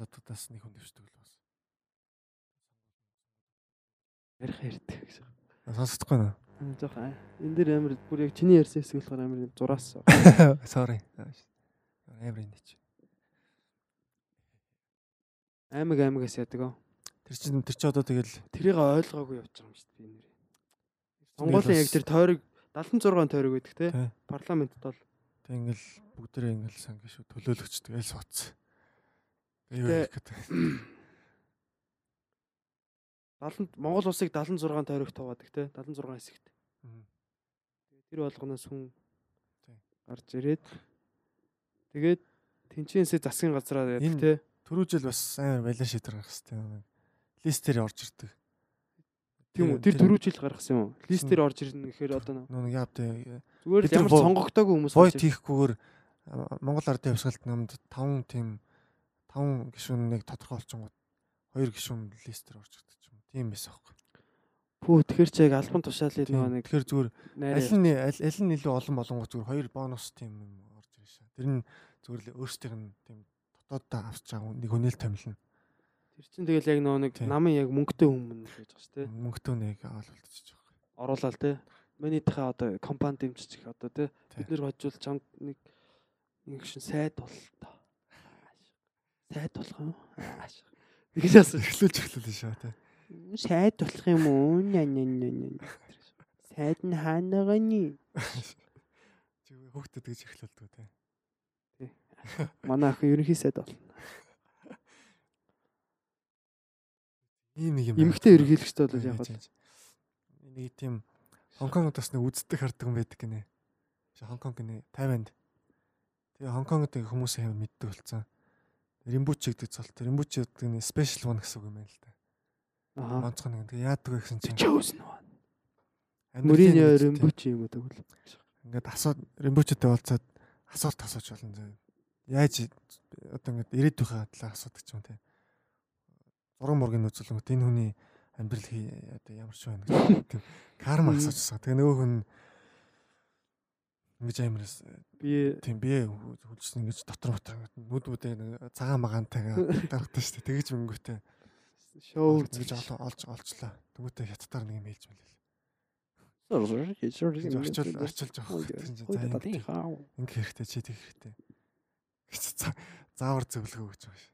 Задудаас нэг хүн дэвшдэг л бас. ярих ярьдаг гэж. Сонсохгүй наа. Жоох энэ дэр амар бүр яг чиний ярьсан хэсэг болохоор амар зураас. Sorry. Амар энэ чи. Аймаг аймагаас яадаг. Тэр чинь тэр чи одоо тэгэл Тэрийг ойлгоогүй явж байгаа юм шүү дээ би нэр. Сонголын яг тэр тойрог 76 тойрог байдаг те. Парламентд бол тэг ингээл бүгдээрээ ингээл сан гişүү төлөөлөгчдөг айл сууц. Юу Тэ- хийх гэдэг. 70 Монгол улсыг 76 тойрогт хуваадаг те. 76 хэсэгт. Мгм. Тэгээ тэр болгоноос хүн гарч ирээд тэгээд тэнцэнсээ засгийн газараа яадаг те. Түрүү жил бас амар балан шийдвэр гаргах хэрэгтэй нэг листээр орж ирдэг. Тийм үү? Тэр дөрөв жил гаргасан юм уу? Листээр орж ирнэ гэхээр одоо Нөө яав тэ зүгээр л ямар сонгогдоогүй хүмүүс ирнэ. хийхгүйгээр Монгол Ардын явсгалт намд 5 тийм 5 гишүүн нэг тодорхой болчингууд 2 гишүүн листээр орж ирдэг ч юм. Тийм байсан аахгүй. Пүү тэгэхээр ч яг албан тушаалын Тийм. нөгөө нэг Тэгэхээр зүгээр аль нь аль нь илүү олон болонгоо зүгээр хоёр бонус тийм юм орж ирж шээ. Тэр нь зүгээр л өөрсдийнх нь тийм дотооддоо авч байгаа нэг хүнэл томилно. Тэр чинь тэгэл яг нөгөө нэг намын яг мөнгөтэй хүмүүс гэж байгаа шүү дээ. Мөнгөтэй нэг болчихж байгаа. Оруулаад те. Манийхээ одоо компани дэмжиж одоо те. Тий. Бид нэр хожвол чамд нэг нэг шин сайд бол тоо. Сайд болох юм. Ааш. Тэгж яасан. Эхлүүлж эхлүүлээ шээ тий. Сайд болох юм уу? Сайд нь хаанаа гани? Чи хүүхдэд гэж эхлүүлдэг тий. Манай ах ерөнхий сайд бол. Ийм нэг юм. Эмэгтэй ерөнхийлөгчтэй бол яг бол нэг тийм Хонконгод бас нэг үздэг хардаг юм байдаг гинэ. Хонконг гинэ Тайванд. Тэгээ Хонконгод хүмүүс амар мэддэг болсон. Римбучи гэдэг цолт. Римбучи гэдэг нь special one гэсэн үг юм байна л да. аа Онцгой нэг тэгээ яадаг вэ гэсэн чинь chosen one. Мөрийн рембүч юм уу тэгвэл. Ингээд асууд рембучтэй болцоод асуулт асууж болно. Яаж одоо ингээд ирээдүйнхээ талаар асуудаг ч юм те. Зураг мургийн үзүүлэнгүүт энэ хүний амьдрал одоо ямар ч байна тийм карма асуужсан. Тэгээ нөгөө хүн ингэж амираас Би тийм бие хүлжсэн ингэж дотор мотор нүд мүдээ нэг цагаан магаантайгаа дарахтай шүү дээ. Тэгэж мөнгөтэй. шоу олоо олж олчлаа. Тэгвэл хятадаар нэг юм хэлж мэлээ. Орчил орчилж авах ингэ Ингээ хэрэгтэй чи тэг хэрэгтэй. Гэж за- заавар зөвлөгөө өгч байгаа ш.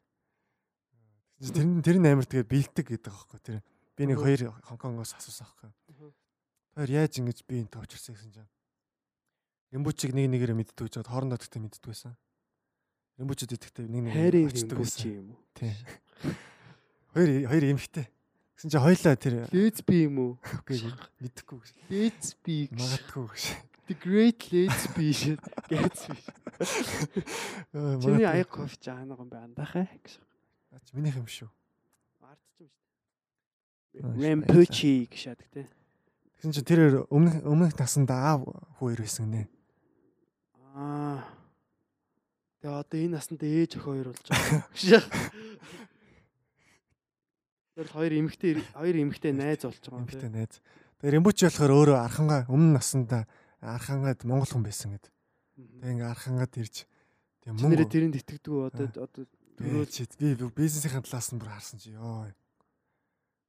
Тэгсэн чинь тэр тэр нь амар тэгээд бэлтэг гэдэг аахгүй тэр. Би нэг хоёр Хонконгоос асуусан аахгүй. Тэр яаж ингэж би энэ товчрсан гэсэн чинь. Рембучиг нэг нэгээрээ мэддэг гэж хоорондоо тэгтээ мэддэг байсан. Рембучид идэхтэй нэг нэг рембүч байсан. юм уу? Тий. Хоёр хоёр эмхтэй. Гэсэн чинь хоёлаа тэр be юм уу? мэдхгүй гэж. Be. Магадгүй гэж. The great shit. Gatsby. Өө, Чиний аяг кофе чаана гом байна дахэ гэж. Аа, чи Минийх юм шүү. Ардч юм шүү. Аа, Ремпучи гэж шатдаг те. Тэгсэн чинь тэр өмнөх өмнөх насанд аав хүү ирсэн нэ. Аа. Тэгээ одоо энэ насанд ээж охин хоёр болж байгаа. Тэр хоёр эмэгтэй хоёр эмэгтэй найз болж байгаа те. найз. Тэгээ Рембучи болохоор өөрөө архангаа өмнө насанда архангад монгол хүн байсан гэд. Тэгээ ингээ архангад ирж тэгээ мөнгө тэрэнд итгэдэг үү? Одоо одоо Төрөө чи би бизнесийн талаас нь бүр харсан чи ёо.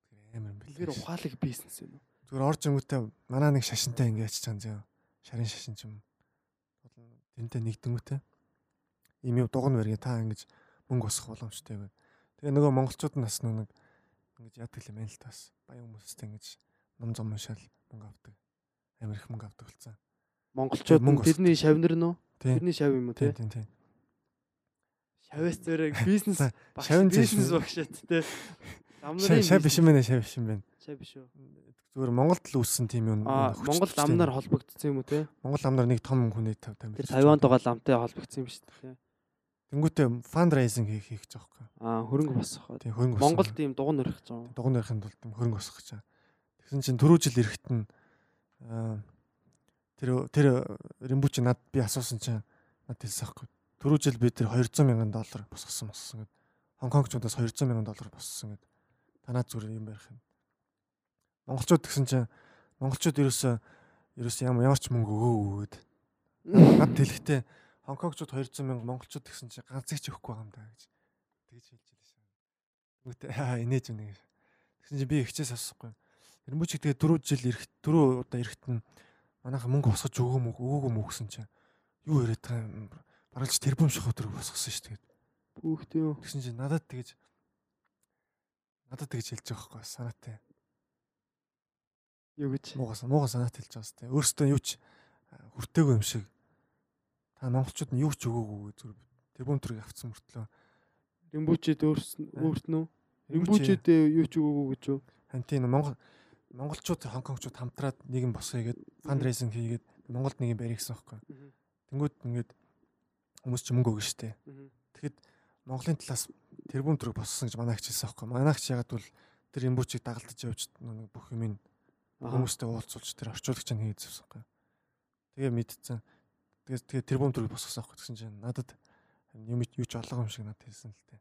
Тэр амар юм тэр ухаалаг бизнес юм уу? Зүгээр орж ирэнгүүтээ манаа нэг шашинтай ингээ ячиж байгаа зөө. Шарын шашин ч юм. Тэнтэй нэгдэнгүүтээ. Ийм юм дуган барьгээ та ингэж мөнгө босох боломжтой гэв. Тэгээ нөгөө монголчууд нас нэг ингэж яадаг юм байна л тас. Баян хүмүүстэй ингэж ном зам уншаал мөнгө авдаг. Амар их мөнгө авдаг болсон. Монголчууд тэрний шавнар нь? Тийм. Тэрний шав юм уу те? Тийм тийм. Шавьяас зөөрэ бизнес шавын бизнес багшаад те. Шав шав биш юм байна, шав биш юм байна. Шав биш үү? Зүгээр Монголд л үүссэн тийм юм. Монгол амнаар холбогдсон юм уу те? Монгол амнаар нэг том хүний тав тамир. Тэр Тайванд байгаа ламтай холбогдсон юм шүү дээ. Тэнгүүтээ фандрайзинг хийх хийж байгаа байхгүй. Аа хөрөнгө босгох. Тийм хөрөнгө Монголд ийм дугуй нөрөх гэж байгаа. дугуй бол тийм хөрөнгө босгох гэж байгаа. Тэгсэн чинь түрүү жил эрэхт нь тэр тэр рембучи над би асуусан чинь над хэлсэн байхгүй. Түрүү жил би тэр 200 мянган доллар босгосон босгосон гэд. Хонконгчуудаас 200 мянган доллар босгосон гэд. Танаа зүгээр юм барих юм. Монголчууд гэсэн чинь монголчууд ерөөсөө ерөөсөө ямар ямар ч мөнгө өгөөгүй гэд. Над хэлэхдээ Хонконгчууд 200 мянга монголчууд гэсэн чинь ганцыг ч өгөхгүй байгаа юм да гэж. Тэгж хэлж байлаа. Тэгмээ аа инээж үнэ гэж. Тэгсэн чинь би ихчээс асуухгүй. Эрмүүч тэгээ дөрөв жил ирэх дөрөв удаа ирэхт нь манайха мөнгө босгож өгөө мөг өгөөгүй мөг гэсэн чинь юу яриад байгаа юм баралж тэрбум шахуу дөрөв босгосон шүү дээ. Хүүхдээ юу? Тэгсэн чинь надад тэгж надад тэгж хэлж байгаа байхгүй санаатай. Юу гэж? Муугаас муугаас санаат хэлж байгаа сте. Өөрөөсөө юу ч хүртээгүй юм шиг. Та монголчууд нь юу ч өгөөгүй зүгээр тэрбум төрөг авцсан мөртлөө Рембүчэд өөрс өөрт нь үү? Рембүчэ. Рембүчэд юу ч өгөөгүй гэж юу? Хантин Монгол монголчууд хонконгчууд хамтраад нэг юм босгоё гээд фандрайзинг хийгээд Монголд нэг юм барих гэсэн байхгүй. Тэнгүүд ингээд хүмүүс ч мөнгө өгнө штэ. Тэгэхэд Монголын талаас тэрбум төрөг босгосон гэж манайх хэлсэн байхгүй. Манайх ч ягаад бол тэр имбүүчийг дагалдаж явж нэг бүх юм хүмүүстэй уулзуулж тэр орчуулагч нь хийсэн байхгүй. Тэгээ мэдсэн. Тэгээ тэгээ тэрбум төрөг босгосон байхгүй гэсэн чинь надад юм юу ч олго юм шиг надад хэлсэн л дээ.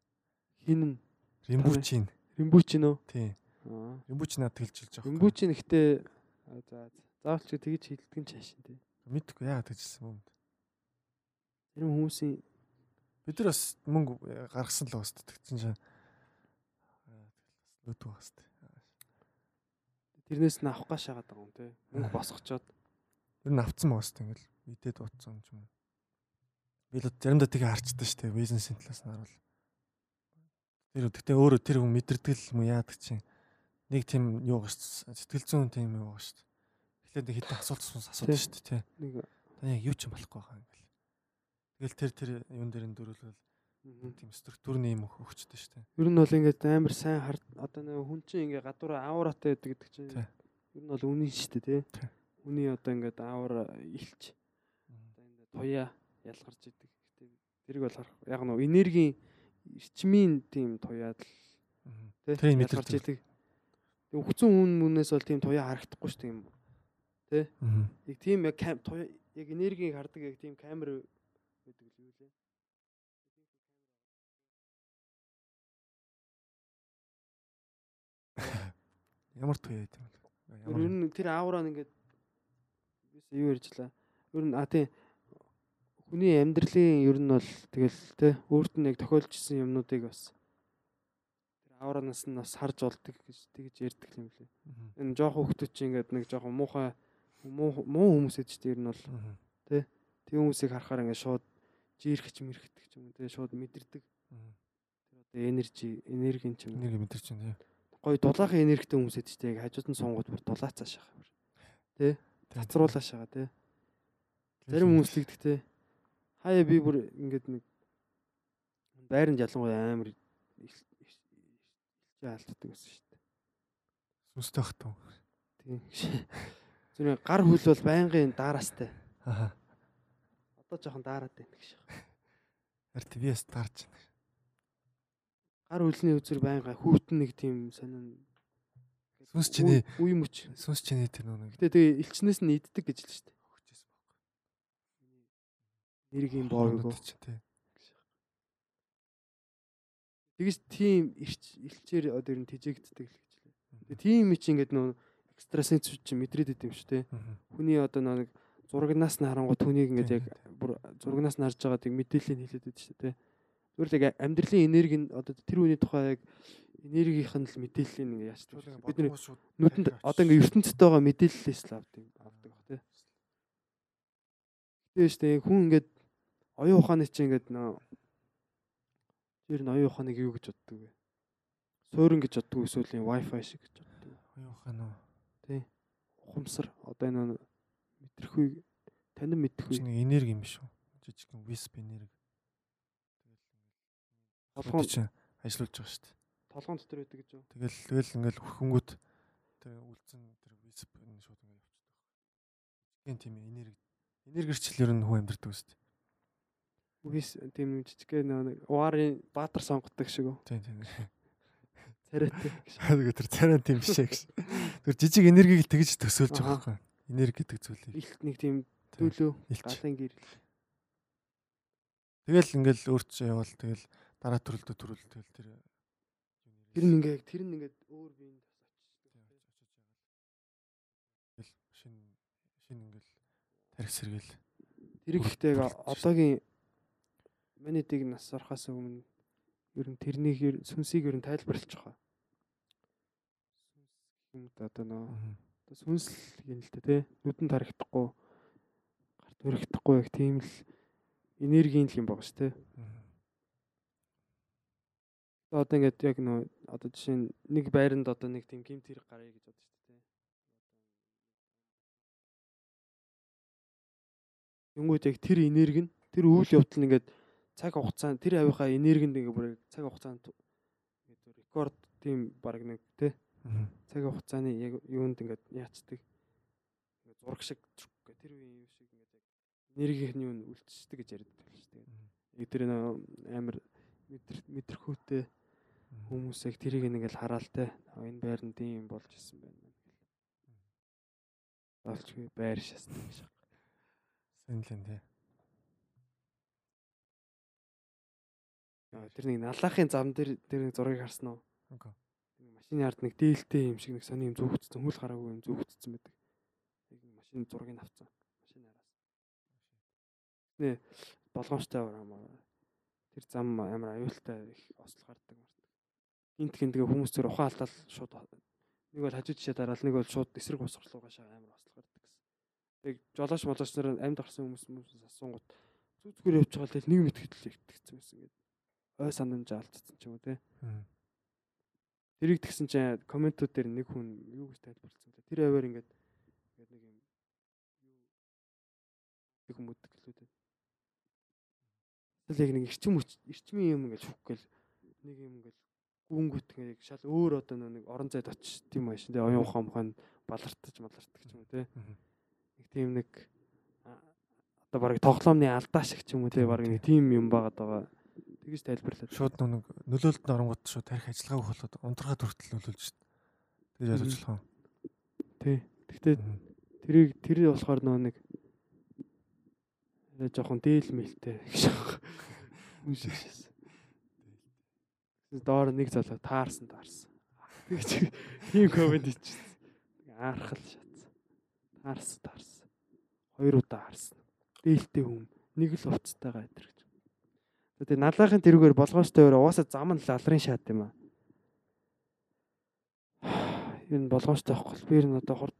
Хин нь Рембүүчийн Рембүч нөө? тий. Аа. Рембүүч надад хэлж хэлж байгаа. Рембүч нь ихтэй за заавал ч тэгж хилдэг нь чаашин тий. Мэдгүй яагаад гэжсэн юм. Тэр хүмүүсийн Бид нар бас мөнгө гаргасан л бас тэгсэн чинь лүдүү бас тээ. Тэрнээс нь авах гаш хагаад байгаа юм тий. Мөнгө босгочоод Ер нь авцсан байгаас тээ ингээл мэдээд утсан юм. Би л заримдаа тэгээ харчдаг шүү дээ бизнесийн талаас нь харуул. Тэр гэхдээ өөрөө тэр хүн мэдэрдэг л юм яадаг чинь нэг тийм юу гаш сэтгэл зүйн тийм юу гаш шүү дээ. Эхлээд хэдэн асуулт асуусан асуудаг шүү дээ тий. нэг Таны юу ч юм болохгүй байгаа ингээл. Тэгэл тэр тэр юун дээр нь Мгм. Тийм структурны юм өг- өгчтэй шүү дээ. Ер нь бол ингээд амар сайн хард одоо нэг хүн чинь ингээ гадуур аураатай байдаг гэдэг чинь Тий. ер нь бол үнэн шүү дээ тий. Тий. Үний одоо ингээд аура илч одоо ингээд туяа ялгарч идэг. Тэрийг бол харах яг нөө энергийн эрчмийн тийм туяад л тий ялгарч идэг. Өгцөн хүн мүнээс бол тийм туяа харагдахгүй шүү дээ юм. Мгм. Яг тийм яг туяа яг энергийг хардаг яг тийм камер Ямар туяа гэдэг юм бэ? Ер нь тэр аура нь ингээд бис юу ярьжлаа. Ер нь а тийм хүний амьдралын ер нь бол тэгэл те өөрт нь яг тохиолжсэн юмнуудыг бас тэр ауранаас нь бас харж болдог гэж тэгж ярьдаг юм лээ. Энэ жоох хүмүүс чинь ингээд нэг жоох муухай муу хүмүүс эд чинь ер нь бол Мгм. тийм хүмүүсийг харахаар ингээд шууд жиэрхэж мэрхдэг ч юм уу те шууд мэдэрдэг. Тэр одоо энержи энергийн ч юм. Энийг мэдэрч байна тийм. Гой дулаахан энергитэй хүмүүс эд чинь яг хажууд нь сонгоод бүр дулаацааш байгаа. Тийм. Цацруулааш байгаа. Тэгэл Зарим юм. хүмүүс л тэгдэг те. Хаяа би бүр ингээд нэг байранд ялангуяа амар илчээ алддаг гэсэн шүү дээ. сүнстэй хат уу. Тийм. Зүрх гар хөл бол байнгын daarаастай. Аха. Одоо жоохон daarаад байна гэж. RTVS таарч байна. Гар хөлний үзэр байнга хүүтэн нэг тийм сонин Сүнс чиний үе мөч. сүнс чиний тэр нэг Гэтэ тэгээ элчнээс нь иддэг гэж л шүү дээ. өгчээс баг. Нэргийн боовыг. чи тий. Тэгэж тийм ирч илчээр одоо ер нь тэжээгддэг л гэж лээ. Тийм чи ингээд нөө экстрасенс чи мэдрээд идэв юм шүү. Мгм. Хүний одоо нэг зурагнаас нь харангуут хүнийг ингээд яг бүр зурагнаас нь харж байгаа тийм мэдээллийг хэлээд байдаг шүү дээ. Зүгээр л яг амьдралын энерги нь одоо тэр хүний тухай яг энергийнх нь л мэдээллийг ингээд яаж бид нар нүдэнд одоо ингээд ертөнцид байгаа мэдээллээс л авдаг авдаг бах тий. Шүү дээ хүн ингээд оюун ухааны чинь ингээд нөө тэр нь оюун ухааныг юу гэж боддог вэ? Суурин гэж боддог эсвэл юм wifi шиг гэж боддог. Оюухан уу. Ухамсар одоо энэ мэдрэхүй танин мэдрэхүй Чи нэг энерги юм биш үү? Жижигхэн wisp энерги. Толгоон чинь ажиллаж байгаа шүү дээ. толгоон дотор байдаг гэж юу? Тэгэл тэгэл ингээл хөнгөт тэр үлдсэн тэр wisp энэ шууд ингээд явчихдаг. Жижигхэн тийм энерги. Энергичл ер нь хүн амьдэрдэг шүү дээ. Үгүйс тийм жижигхэн нэг уарын баатар сонгодог шиг үү? Тийм тийм. Царайтай. Тэгээ тэр царай тийм биш ээ гэсэн. Тэр жижиг энергийг тэгж төсөөлж байгаа байхгүй. Энерги гэдэг зүйлийг. Илт нэг тийм төлөө галын гэрэл. Тэгэл ингээл өөрч явал тэгэл дараа төрөлдөө төрөл тэгэл тэр Тэр нь ингээ тэр нь ингээ өөр биеинд бас очиж. Тэгэл шин шин ингээл тарих сэргээл Тэр ихтэй одоогийн манитыг нас орохоос өмнө ер нь тэрнийг ер- сүнсийг ер нь тайлбарлаж байгаа. Сүнс юм да одоо нөө сүнс юм л дээ тий. Нүдэнд харагдахгүй гарт өрөхдөхгүй яг тийм л энергийн л юм байгаа шүү тий. Одоо ингээд яг нөө одоо жишээ нь нэг байранд одоо нэг тийм гимт хэрэг гарыг гэж бодож шүү дээ. Тэнгүүд яг тэр энерги нь тэр үйл явдал нь ингээд цаг хугацаанд тэр авийнхаа энергинд ингээд бүр цаг хугацаанд ингээд рекорд тийм баг нэг тий цаг хугацааны яг юунд ингээд яацдаг. Ингээд зураг шиг тэр үеийн юм шиг ингээд яг энергийн юу нь үлдчихдэг гэж байдаг шүү дээ. Тэр нөө амар мэдэр мэдрэхүүтэй хүмүүс яг тэрийг ингээл хараал те А, энэ байранд ийм болж исэн байна гэл. Болчгүй байр шасна гэж. Сэнлэн тий. Тэр нэг налаахын зам дээр тэр нэг зургийг харсан уу? Нэг машины ард нэг дээлтэй юм шиг нэг сони юм зүгтцсэн хөл хараагүй юм зүгтцсэн байдаг. Нэг машины зургийг авцсан. Машины араас. Нэ болгоомжтой амаа. Тэр зам амар аюултай их осол гардаг Гинт гин тэгээ хүмүүс зөр ухаан алдаад шууд нэг бол хажуу жишээ дараал нэг бол шууд эсрэг босгох руу гашаа амар осол гардаг гэсэн. Тэг жолооч молооч нар амьд гарсан хүмүүс хүмүүс асуунгууд зүг зүгээр явж байгаа л нэг мэтгэл ихтгэцсэн байсан гэдэг. Ой санамж алдсан ч юм уу те. Тэрийг тэгсэн чинь комментууд дээр нэг хүн юу гэж тайлбарласан бэ? Тэр аваар ингээд ингээд нэг юм юу тэг хүмүүдэг гэлээ. Тэгэл яг нэг эрчим эрчмийн юм ингээд шүүх гээл нэг юм ингээд гүнгүт ингээд шал өөр одоо нэг орон зайд очиж тийм маш тий оюун ухаан ухаан балартаж малартдаг ч юм уу тий. Нэг тийм нэг одоо баг тоглоомны алдаа шиг ч юм уу тий тийм. нэг тийм юм байгаад байгаа. Тэгэж тайлбарлаад. Шууд нэг нөлөөлөлд оронгууд шууд тарих ажиллагааг болоод унтрахад хүртэл нөлөөлж шít. Тэгж болох Тий. Юм. тэрийг тэр болохоор нөө нэг жоохон дээл мэлтэй гэж юм шиг шээс. Доор нэг залуу таарсан таарсан. Тэгж тийм комент ичсэн. Аархал шатсан. Таарсан таарсан. Хоёр удаа харсан. Дээлтэй хүм нэг л уцтайгаа өдр гэж. Тэгээ налаахын тэрүүгээр болгоомжтой өрөө угаасаа зам нь лалрын шат юм аа. Юу н болгоомжтой байхгүй. Би ер нь одоо хурд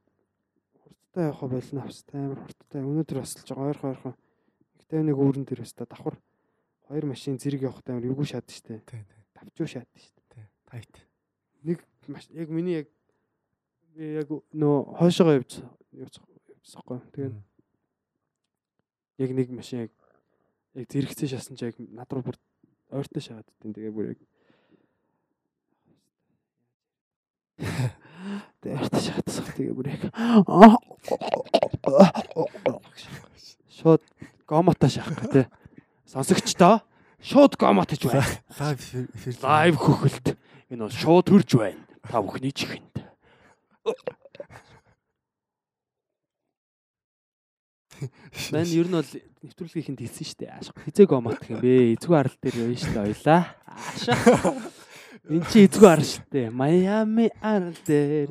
хурдтай явах болно австай амар хурдтай. Өнөөдөр бас л жоо ойрхон ойрхон. Ихтэй нэг үүрэн дээр өстой давхар хоёр машин зэрэг явахтай амар эвгүй шат штэ. Тий, тий, Давчуу шат штэ. тий. Тайт. Нэг маш яг миний яг би яг нөө хойшоогоо явж. Тэгээд Мгм. яг нэг машин яг яг зэрэгцээ шасан чи яг над руу бүр ойртой шагаад дтэн тэгээ бүр яг тэгээ ойртой шагаадсан тэгээ бүр яг шууд гомота шахах тий сонсогчдоо шууд гомот гэж байна Лайв лайв хөхөлт энэ бол шууд төрж байна та бүхний чихэнд Мэн ер нь бол нэвтрүүлгийнхэнд хэлсэн шүү дээ. Ашиг хизээ гомот гэх юм бэ. Эзгүй арал дээр явна шүү дээ ойлаа. Аша. Энд чи эзгүй арал шүү дээ. Майами арал дээр.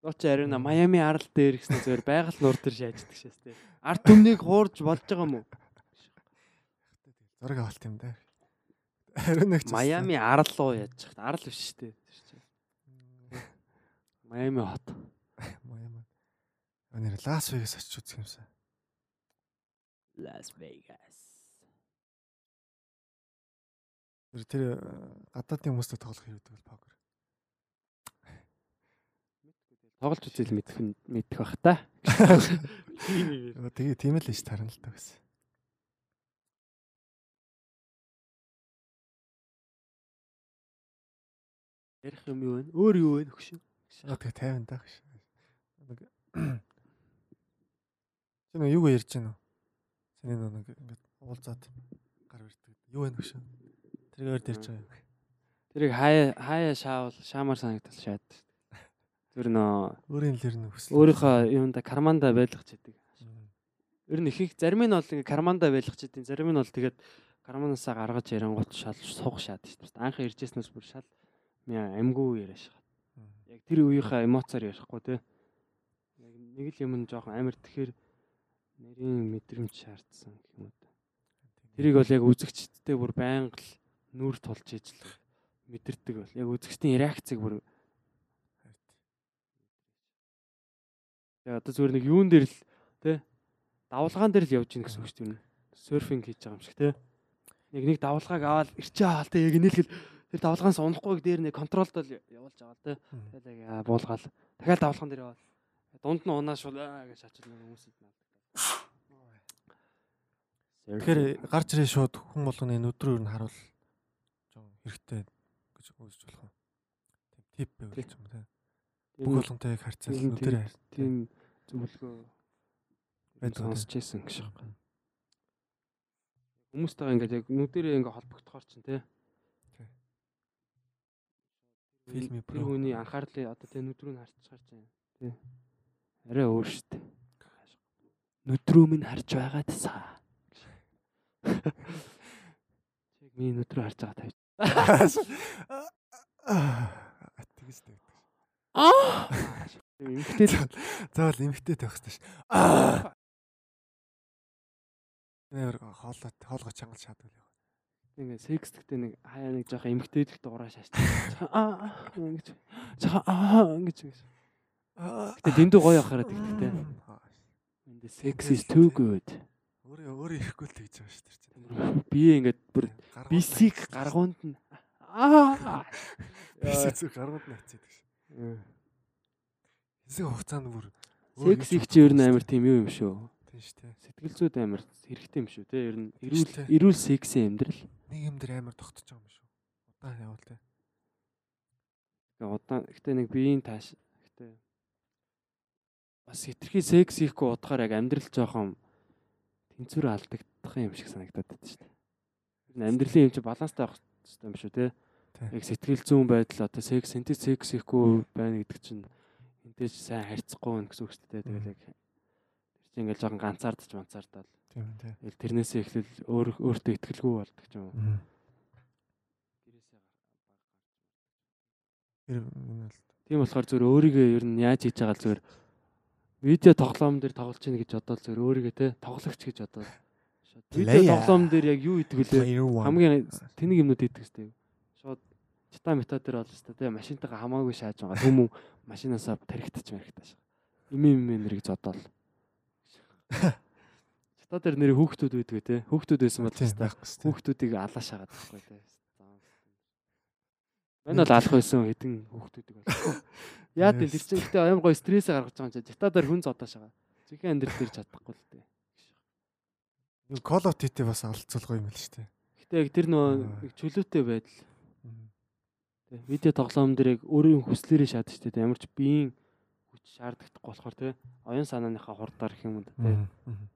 Нууч ариуна Майами арал дээр гэсэн зүгээр байгаль нуур дээр шааждаг шээс дээ. Арт түмнийг хуурж болж байгаа юм уу? Зураг авалт юм да. Ариун нэг ч Майами арал руу яаж чад. Арал биш шүү дээ. Майами хот. Майами. Өнөр Лас Вегас очиж үзэх юмсан. Лас Вегас. Тэр э, гадаадын хүмүүстэй тоглох хэрэгтэй бол покер. Тоглож үзэл мэдэх мэдэх бах та. Тэгээ тийм л иш тарна л та гэсэн. Ярих юм юу вэ? Өөр юу вэ хөшөө? Аа тэгээ 50 даа гэж. Нэг Чи нэг юу ярьж байна уу? Чиний нэг ингээд уулзаад гар өртөг. Юу вэ нөхшөө? Тэрийг өөр ярьж байгаа юм. Тэрийг хаяа хаяа шаавал шаамар санагдал шаад. Зүр нөө Өөрийн лэр нь хүсэл. өөрийнхөө юунда карманда байлгах чидэг. Мм. Ер нь их их зарим нь бол ингээ карманда байлгах чидэг. Зарим нь бол тэгээд карманаасаа гаргаж ярангуут шал суух шаад шүү дээ. Анх иржсэнээс бүр шал амгүй яриаш. Мм. Яг тэр үеийнхээ эмоцоор ярихгүй те. Яг нэг л юм нь жоохон амар тэгэхээр нэрийн мэдрэмж шаардсан гэх юм уу. Тэрийг бол яг үзэгчдтэй бүр байнга л нүүр тулж ижил мэдэрдэг бол яг үзэгчдийн реакцийг бүр Тэгээ одоо зүгээр нэг юун дээр л тий давлгаан дээр л явж гин гэсэн үг шүү дээ. Серфинг хийж байгаа юм шиг тий. Яг нэг давлгааг аваад ирчээ аваад тий яг нийлгэл тэр давлгаанаас унахгүй дээр нэг контролд л явуулж байгаа тий. Мм. Тэгэл буулгаал. Дахиад давлгаан дээр яваад дунд нь унаа шул аа гэж шачил нэг хүмүүсэд наад. Тэгэхээр гарч ирээ шууд хүн болгоны нүдрөөр нь харуул жоо хэрэгтэй гэж үзэж болох юм. Тийм тип байвал ч юм те. Бүх болгонтой яг харьцал тийм нүдэрээ харьцал тийм зөвлөгөө байдаг. сонсч байсан гэж байна. Хүмүүстэйгээ ингээд яг нүдэрээ ингээд холбогдохоор чинь тий. Тий. Фильми тэр хүний анхаарлыг одоо тий нүд рүү нь харцгаар чинь тий. Арай өөр шүү дээ. Нүд рүү минь харж байгаад саа. Чиг миний нүд рүү харж байгаа тавь. Тэгэж тэг. Аа. Эмхтэй Заавал эмхтэй тавих хэрэгтэй ш. Аа. Нэр хоолой хоолгоо чангал шаадвал яа. Ингээ секс гэхдээ нэг хаяа нэг жоохон идэх дуурай шааш. Аа ингэж. Аа ингэж ингэж. Гэтэ дэндүү гоё ахараад ихтэй. And the sex is too good. Өөрөө өөрөө ирэхгүй л тэгж байгаа ш тэр чинь. Бие ингээд бүр найцаад. гаргуунд нь аа. бисик зүг гаргууд найцаад гэж. Хэсэг хугацаанд бүр Секс их чи ер нь амар тийм юу юм шүү. Тийм шүү дээ. Сэтгэл зүйд амар хэрэгтэй юм шүү те. Ер нь эрүүл эрүүл секси амьдрал. Нэг юм дээр амар байгаа юм шүү. Удаан явал те. Тэгээ удаан гэтээ нэг биеийн тааш гэтээ бас хитрхи секс хийхгүй удахаар яг амьдрал жоохон тэнцвэр алдагдах юм шиг санагдаад байна шүү дээ. Амьдралын юм чи баланстай байх хэрэгтэй юм шүү те. Яг сэтгэл зүйн байдал одоо секс энтэй секс хийхгүй байна гэдэг чинь энтэй сайн харьцахгүй байна гэсэн үг шүү дээ. Тэгэл яг тэр чинь ингээл жоохон ганцаардч манцаардаад Тийм тэгэл тэрнээсээ эхлэл өөр өөртөө ихтгэлгүй болдог юм уу. Гэрээсээ Тэр энэ л Тийм болохоор зүгээр өөрийгөө ер нь яаж хийж байгаа зүгээр видео тоглоом дээр тоглож чинь гэж бодоод зүгээр өөрийгөө те тоглогч гэж бодоод видео тоглоом дээр яг юу идэг one. хамгийн тэнийг юмнууд идэг сте шууд чита мета дээр бол сте те. Машинтайгаа хамаагүй шааж байгаа. Түм машинаасаа марихтаж юм юм юм нэрийг зодоол чита дээр нэр хүүхдүүд үйдэг те. Хүүхдүүд байсан бол байхгүй шүү хүүхдүүдийг алаа шагаад байхгүй те. Мань бол алах байсан хэдэн хүүхдүүдийг бол. Яа тийм тэр чинь гэтээ аим гой стрессээ гаргаж байгаа юм чи. Жатадаар хүн зодоо шагаа. Чихэн амьдрал дээр чадахгүй л дээ. Юу Call of Duty бас олцолгоо юм л шүү дээ. Гэтээ яг тэр нөө чөлөөтэй байдал. Тэ видео тоглоом дээр яг өөрийн хүслээрээ шаад штэ. Тэ ямар ч биеийн хүч шаарддаггүй болохоор тэ оюун санааныхаа хурдаар гэх юм. Мгм.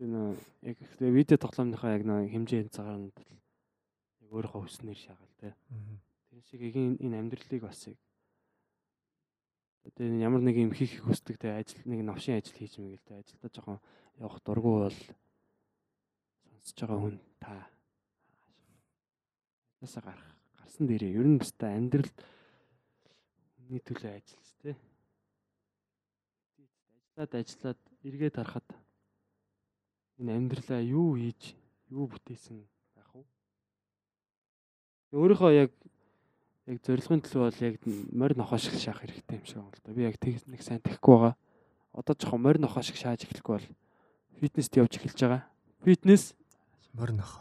Тэр нөө яг видео тоглоомныхаа яг нөө хэмжээ цагаанд л яг өөрийнхөө хүснээр шаагаал тэ. Мгм. Тэр шиг энэ энэ амьдралыг бас яг тэгээ ямар нэг юм хийх хүсдэг тэгээ ажил нэг новшин ажил хийж мэгэл тэгээ ажилдаа жоохон явах дурггүй бол сонсож байгаа хүн та ажлаасаа гарах гарсан дээрээ ер нь баста амьдралд хүний төлөө ажиллаж тээ ажиллаад ажиллаад эргээд харахад энэ амьдралаа юу хийж юу бүтээсэн байх вэ өөрийнхөө яг яг зорилгын төлөө бол яг морь нохоо шиг шаах хэрэгтэй юм шиг байна л да. Би яг тэг нэг сайн тэхгүй байгаа. Одоо жоохон морь нохоо шиг шааж эхлэхгүй бол фитнест явж эхэлж байгаа. Фитнес Морин ах.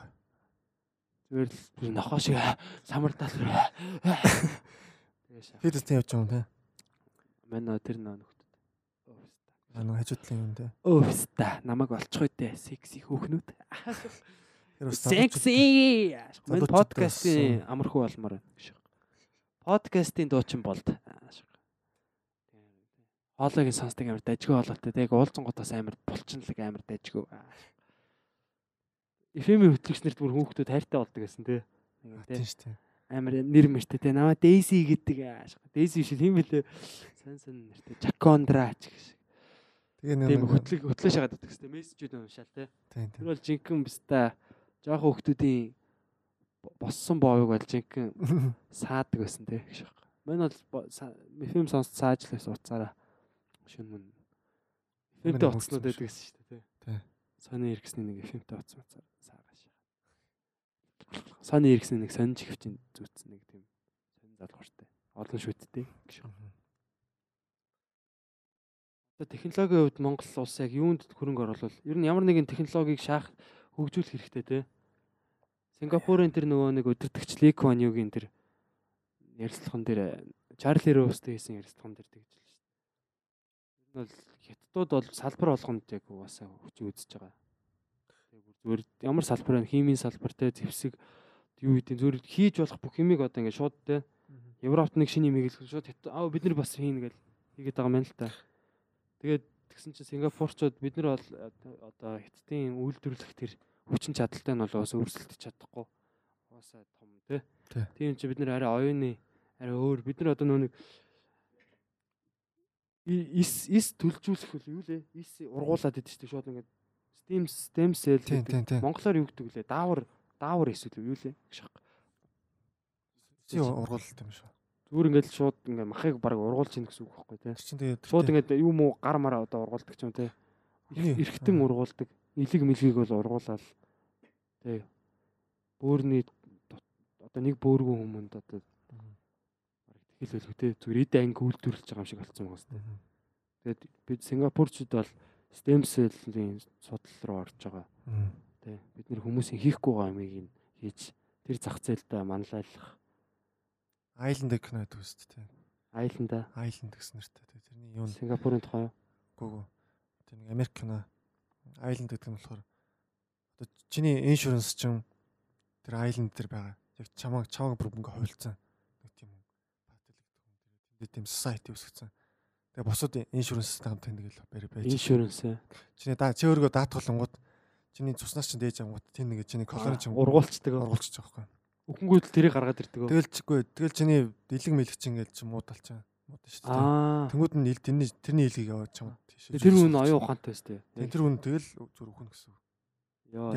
зүгээр л нохоо шиг самардал. Тэгээ шаах. Фитнес явж байгаа юм те. Манай тэр нөө нөхдөд. Аа нэг хажуудлын юм те. Өөста намайг олчих үедээ секси хөөхнүүд. Секси. Залуучууд подкастын амархуу болмоор байна. Подкастын дуучин болд. Хоолойг сонсдог амар дажгүй болоотой. Тэг уулзсан готоос амар булчинлаг амар дажгүй. FM-ийн хөтлөгчнэрт бүр хүүхдүүд хайртай болдог гэсэн тий. Тийм тий. шүү дээ. Амар нэр мэртэй тий. Намаа Daisy гэдэг аашгүй. Daisy биш юм бэлээ. Сан сан нэртэй. Chakondra ч гэж. Тэгээ нэг хөтлөг хөтлөө шагаад байдаг гэсэн мессежүүд уншаал. Тийм Тэр бол жинхэнэ бистэ жоохон хүүхдүүдийн бо- боссон боовыг бол жинхэнэ саадаг байсан те гэж байна. Мань бол бо- са- FM сонсч саажлаас уцаараа шүн мөн. Хөгжсөн уцснууд байдаг гэсэн шүү дээ те. Сони Эриксний нэг FM-тэй уцсан уцаар Сони Эриксний нэг сонж хөвчин зүүцсэн нэг тийм сонь залгууртай. Олон шүттэй гэж. Одоо технологийн хувьд Монгол улс яг юунд хөрөнгө оруулал ер нь ямар нэгэн технологиг шаах хөгжүүлэх хэрэгтэй те. Сингапурын тэр нөгөө нэг өдөртөгч Ли Куан Югийн тэр ярилцлаган дээр Чарли Роустэй хийсэн ярилцлаган дээр тэгж л шүү дээ. Ер нь бол хятадууд бол салбар болгонд яг угаасаа хүчин үзэж байгаа. Зүгээр ямар салбар байна? Химийн салбар те, зэвсэг юу гэдэг зүгээр хийж болох бүх юмыг одоо ингээд шууд те Европт нэг шинэ юм хийгээл шууд аа бид нар бас хийнэ гэл хийгээд байгаа юм л та. Тэгээд тэгсэн чинь Сингапурчууд бид нар бол э, одоо хятадын үйлдвэрлэх тэр хүчин чадалтай нь бол бас өрсөлдөж чадахгүй. Угаасаа том тий. Тий. Тийм чи бид нар арай оюуны арай өөр бид нар одоо нөө нэг ис ис төлжүүлэх үл юу лээ? Ис ургуулад идэв чинь шууд ингээд stem stem cell гэдэг. Монголоор юу гэдэг лээ? Даавар даавар эсвэл юу лээ? байна. Чи ургуулалт юм шүү. Зүгээр ингээд шууд ингээд махыг баг ургуулж ийн гэсэн үг байхгүй тий. Тэр чинь тэгээ Шууд ингээд юм уу гар мараа одоо ургуулдаг ч юм. Үгүй. Эргэтэн ургуулдаг. Илэг мэлгийг бол ургуулаад те. Бөөрний одоо нэг бөөргөн хүмүүнд одоо хэлэх те. Зүгээр эд анги үйлдвэрлэж байгаа юм шиг болцсон байгаа юм. Тэгээд бид Сингапурчууд бол stem cell-ийн судал руу орж байгаа. Тэ бид нэр хүмүүсийн хийхгүй байгаа юмыг ин хийж тэр зах зээлдээ манлайлах Island кино гэдэг үст тий. айланда Island гэсэн нэртэй. Тэрний юу Сингапурын тухай гүгүү. тийм нэг Америк кино. Island гэдэг нь болохоор одоо чиний иншуранс чинь тэр Island дээр байгаа. Яг чамаг чамаг бүр ингээ хувилцсан. Нэг тийм баталгдах хүн тэр тэндээ тийм society үүсгэсэн. Тэгээ бусад иншуранстай хамт нэг л барь байж. Иншуранс ээ. Чиний да чи өөрийгөө даатгалангууд чиний цуснаас чинь дээж ангууд тийм нэг чиний колони чинь ургуулцдаг. ургуулчих. Өхөнгүүд л тэрийг гаргаад ирдэг. Тэгэл чиггүй. Тэгэл чиний дэлэг мэлэг чинь ингээл чи муудалчаа. Муудаа шүү дээ. Тэнгүүд нь тэрний тэрний илгийг яваад чам тийш. Тэр хүн оюун ухаантай өстэй. Тэр хүн тэгэл зүр өхөн гэсэн. Яа.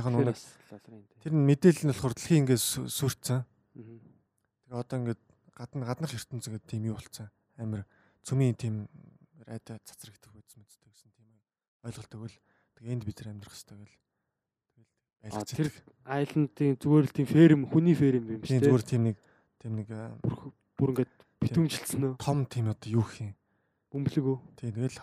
дээ. Тэр нь мэдээлэл нь болохоор дэлхийн ингээд сү- сүрцэн. Тэгээ одоо ингээд гадна гаднах ертөнц ингээд тийм юу болцсон. Амир цөмийн тийм радио цацрагддаг үзсэн мэддэг гэсэн тийм ойлголт өгөл. Тэгээ энд бид нар амьдрах хэрэгтэй гэл. Тэгэл тэр айлнтын зүгээр л тийм ферм хүний ферм юм шүү дээ. зүгээр тийм нэг тийм нэг Бүр ингээд битүүмжилсэн нөө. том тийм одоо юу гэх юм. Бөмбөлөг үү. Тийм тэгэл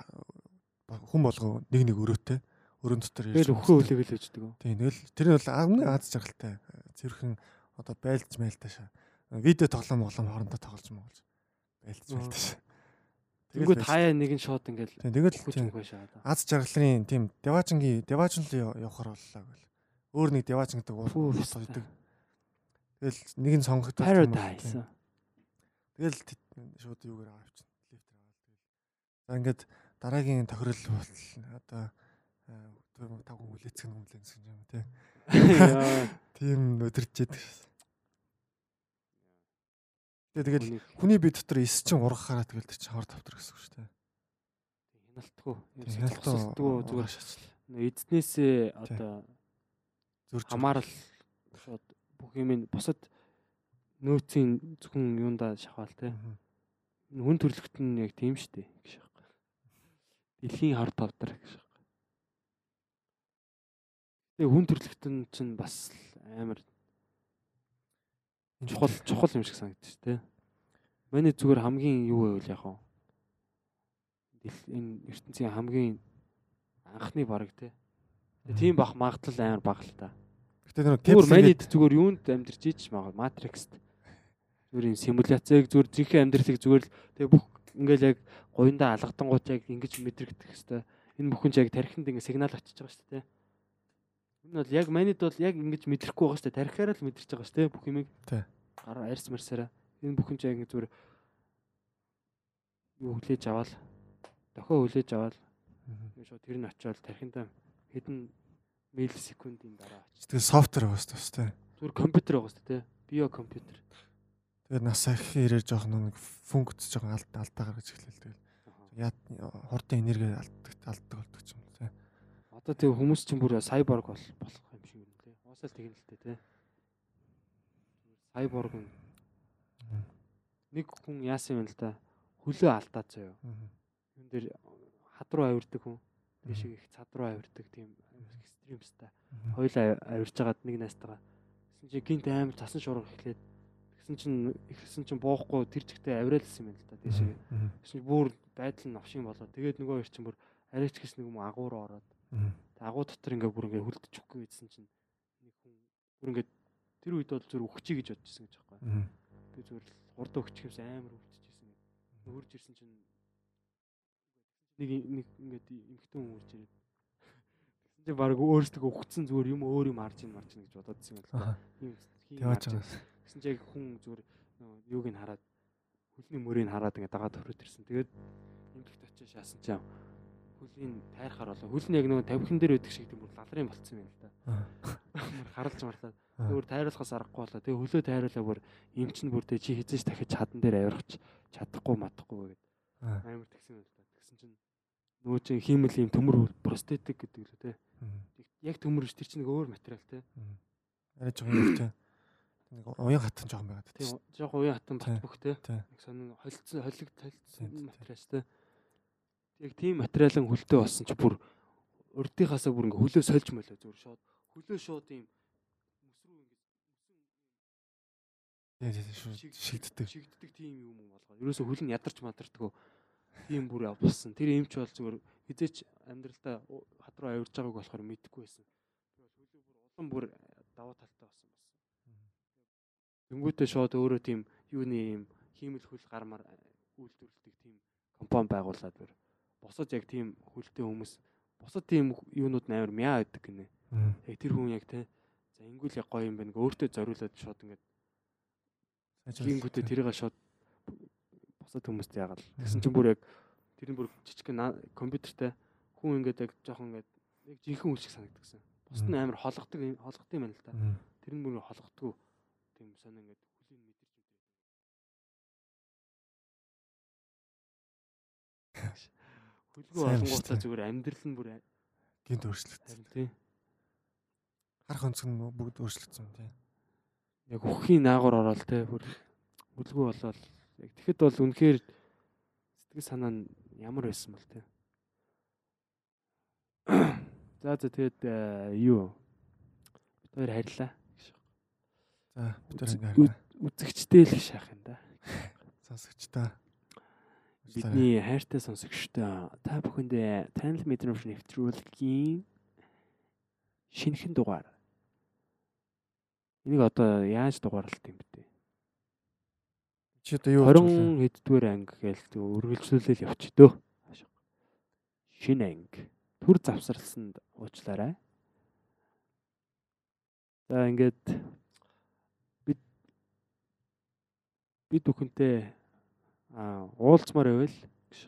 хүн болгоо нэг нэг өрөөтэй өрөөнд дотор ирж Тэгэл өхөө үлээгэл өгчдөг. Тийм тэгэл тэр нь бол амны аз жаргалтай зэрхэн одоо байлж мэлташ. Видео тоглоом моглоом хоорондоо тоглож моглож байлж Аа. мэлташ. Тэгвэл хаяа нэгэн шууд ингээл тэгэл аз жаргалын тийм деважингийн деважин л явахаар боллоо гэл. Өөр нэг деважин гэдэг уул идэг. Тэгэл нэг нь сонгогдсон. Paradise. Тэгэл шууд юугаар авчихсан. Лифтээр аваад тэгэл. За ингээд дараагийн тохирол бол одоо тэр тав хүн үлээцгэн юм тий. Тийм өдөрч яадаг. Тэгээ тэгэл хүний бие дотор эс чинь ургах хараа тэгэл тэр чинь хор давтар гэсэн үг шүү дээ. Хяналтгүй. Хяналтгүй зүгээр шаачл. Эдснээсээ одоо зөрж хамаарал шууд бүх юм нь бусад нөөцийн зөвхөн юундаа шахаал те. Хүн төрөлхт нь яг тийм шүү дээ гэж байна. Дэлхийн хор давтар гэж байна. Тэгээ хүн төрөлхт нь чинь бас амар чухал чухал юм шиг санагдчих дээ. Миний зүгээр хамгийн юу байвал яг. Энэ ертөнцийн хамгийн анхны баг те. Тэгээ тийм бах магадлал амар бага л та. Гэтэ Зүгээр капсул манид зүгээр юунд амьдарч ийж магад матрикст. Зүгээр юм симуляцийг зүгээр зинхэнэ амьдралыг зүгээр л тэгээ бүх ингээл яг гоёндоо алгадангууд яг ингэж мэдрэгдэх хэвээр. Энэ бүхэн ч яг тархинд ингээ сигнал очиж байгаа шүү дээ. Энэ бол яг манид бол яг ингэж мэдрэхгүй байгаа шүү дээ. Тархиараа л мэдэрч байгаа шүү дээ бүх юмыг. Тий. Гараа арьс марсаараа. Энэ бүхэн ч яг ингээ зүгээр юу хүлээж аваад дохио хүлээж аваад Мгм. шууд тэр нь очиод тархиндаа хэдэн миллисекундын дараа очиж. тэгэл софтвер байгаа шүү дээ. Зүгээр компьютер байгаа шүү дээ. Био компьютер. Тэгээ нас ахих ирээр жоох нэг функц жоох алд алдаа гаргаж эхлэв тэгэл. Хурдан энерги алддаг алддаг болдог юм. Одоо тэг хүмүүс чинь бүр сайборг бол болох юм шиг юм лээ. Уусаал тэгнэ л дээ тий. Сайборг нэг хүн яасан юм л да. Хөлөө алдаад заяа. Юн дээр хад руу авирдаг хүн. Тийш их цад руу авирдаг тийм экстримста. Мгм. Хоёлаа авирж хагаад нэг найстайгаа. Гэсэн чинь гинт амар цасан шуурга эхлээд тэгсэн чинь ихсэн чинь буухгүй тэр чигтээ авиралсан юм л да. Мгм. Тэгсэн чинь бүр байдал нь навшин болоо. Тэгээд нөгөө хоёр чинь бүр арайч гэс нэг юм агуур ороод агуу дотор ингээ бүр ингээ өгөхгүй гэсэн чинь нэг хүн бүр ингээ тэр үед бол зүр өгчий гэж бодчихсон гэж байхгүй. Би зүгээр л хурдан өгчих юмсан амар үлччихсэн гэдэг. Нөөрж ирсэн чинь нэг нэг ингээд эмхтэн хүн үрж ирээд тэгсэн чинь баг өөрсдөө өгцсөн зүгээр юм өөр юм харж ин марч ин гэж л Аха. та. Ийм ийн. байгаас. Гэсэн чинь яг хүн зүгээр юуг нь хараад хөлний мөрийг хараад ингээ дагаад төрөд ирсэн. Тэгээд эмхт очиж шаасан чинь хөлийн тайрахаар болоо. Хөл нь яг нөгөө тавхин дээр байдаг шиг тийм бүр лалрын болцсон юм л да. Харалж марлаа. Аа. Өөр тайруулахаас аргагүй болоо. Тэгээ хөлөө тайруулаа бүр эмч нь бүр тэ чи хизэж дахиж чадан дээр авирах чадахгүй матахгүй гэдэг амар тэгсэн юм л да. Тэгсэн чинь нөгөө чинь хиймэл юм төмөр простетик гэдэг лөө те. Яг төмөр биш тэр чинь нэг өөр материал те. Арай жоох юм тий. Нэг уян хатан жоох байгаад тий. Тийм жоох уян хатан бат бүх те. Нэг сонин Тий, холилдсон тий. материал те. Яг тийм материалын хөлтэй болсон чи бүр урдынхаасаа бүр ингээ хөлөө сольж молоо зүгээр шууд хөлөө шууд ийм мөсрүү ингээ шүү. Шигддэг. шигддэг тийм юм юм болгоо. Ерөөсө хөл нь ядарч мадардггүй тийм бүр болсон. Тэр эмч бол зүгээр хизээч амьдралдаа хад руу авирж байгааг болохоор мэдэхгүй байсан. Тэгвэл хөлөө бүр улам бүр даваа талтай болсон болсон. Тэнгүүтээ шууд өөрөө тийм юуны юм хиймэл хөл гармаар үйлдвэрлэдэг тийм компани байгуулад бүр босод яг тийм хөлтэй хүмүүс бусад тийм юунууд амар мяа байдаг гинэ. Яг тэр хүн яг те за ингүүл яг гоё юм байна. Өөртөө зориулаад шууд ингээд Гингүүтээ тэрийг шууд бусад хүмүүст яагаад. Тэгсэн чинь бүр яг тэр нь бүр жижиг компьютертэй хүн ингээд яг жоохон ингээд яг жинхэнэ үл шиг санагдсан. Бусд нь амар холгодог холгодог юм байна л та. Тэр нь бүр холгодгүй тийм сонио ингээд хүлийн мэдэрч үдээ. Биш олонгуудаа тий. зүгээр амьдрал нь бүр гинт өөрчлөгдсөн. тий. Харах өнцөг нь бүгд өөрчлөгдсөн тий. Яг үххийн наагур ороод те бүр хөлгөө болоод яг тэгэхэд бол үнэхээр сэтгэл санаа нь ямар байсан бэл те. За за тэгээд э, юу бид хоёр харьлаа гэж. За бид Үз- ингээ. Үзэгчтэй л шахах юм да. Сонсогчдоо. Бидний хайртай сонсогчдоо та бүхэндээ танил мэдрэмж нэвтрүүлгийн шинэхэн дугаар. Энийг одоо яаж дугаарлалт юм бэ? чи одоо юу болж 20 хэддүгээр анги гээл үргэлжлүүлэл явчих дөө. Шинэ анги. Түр завсарласанд уучлаарай. За ингээд бид бид бүхэнтэй аа уулзмаар байвал гэж.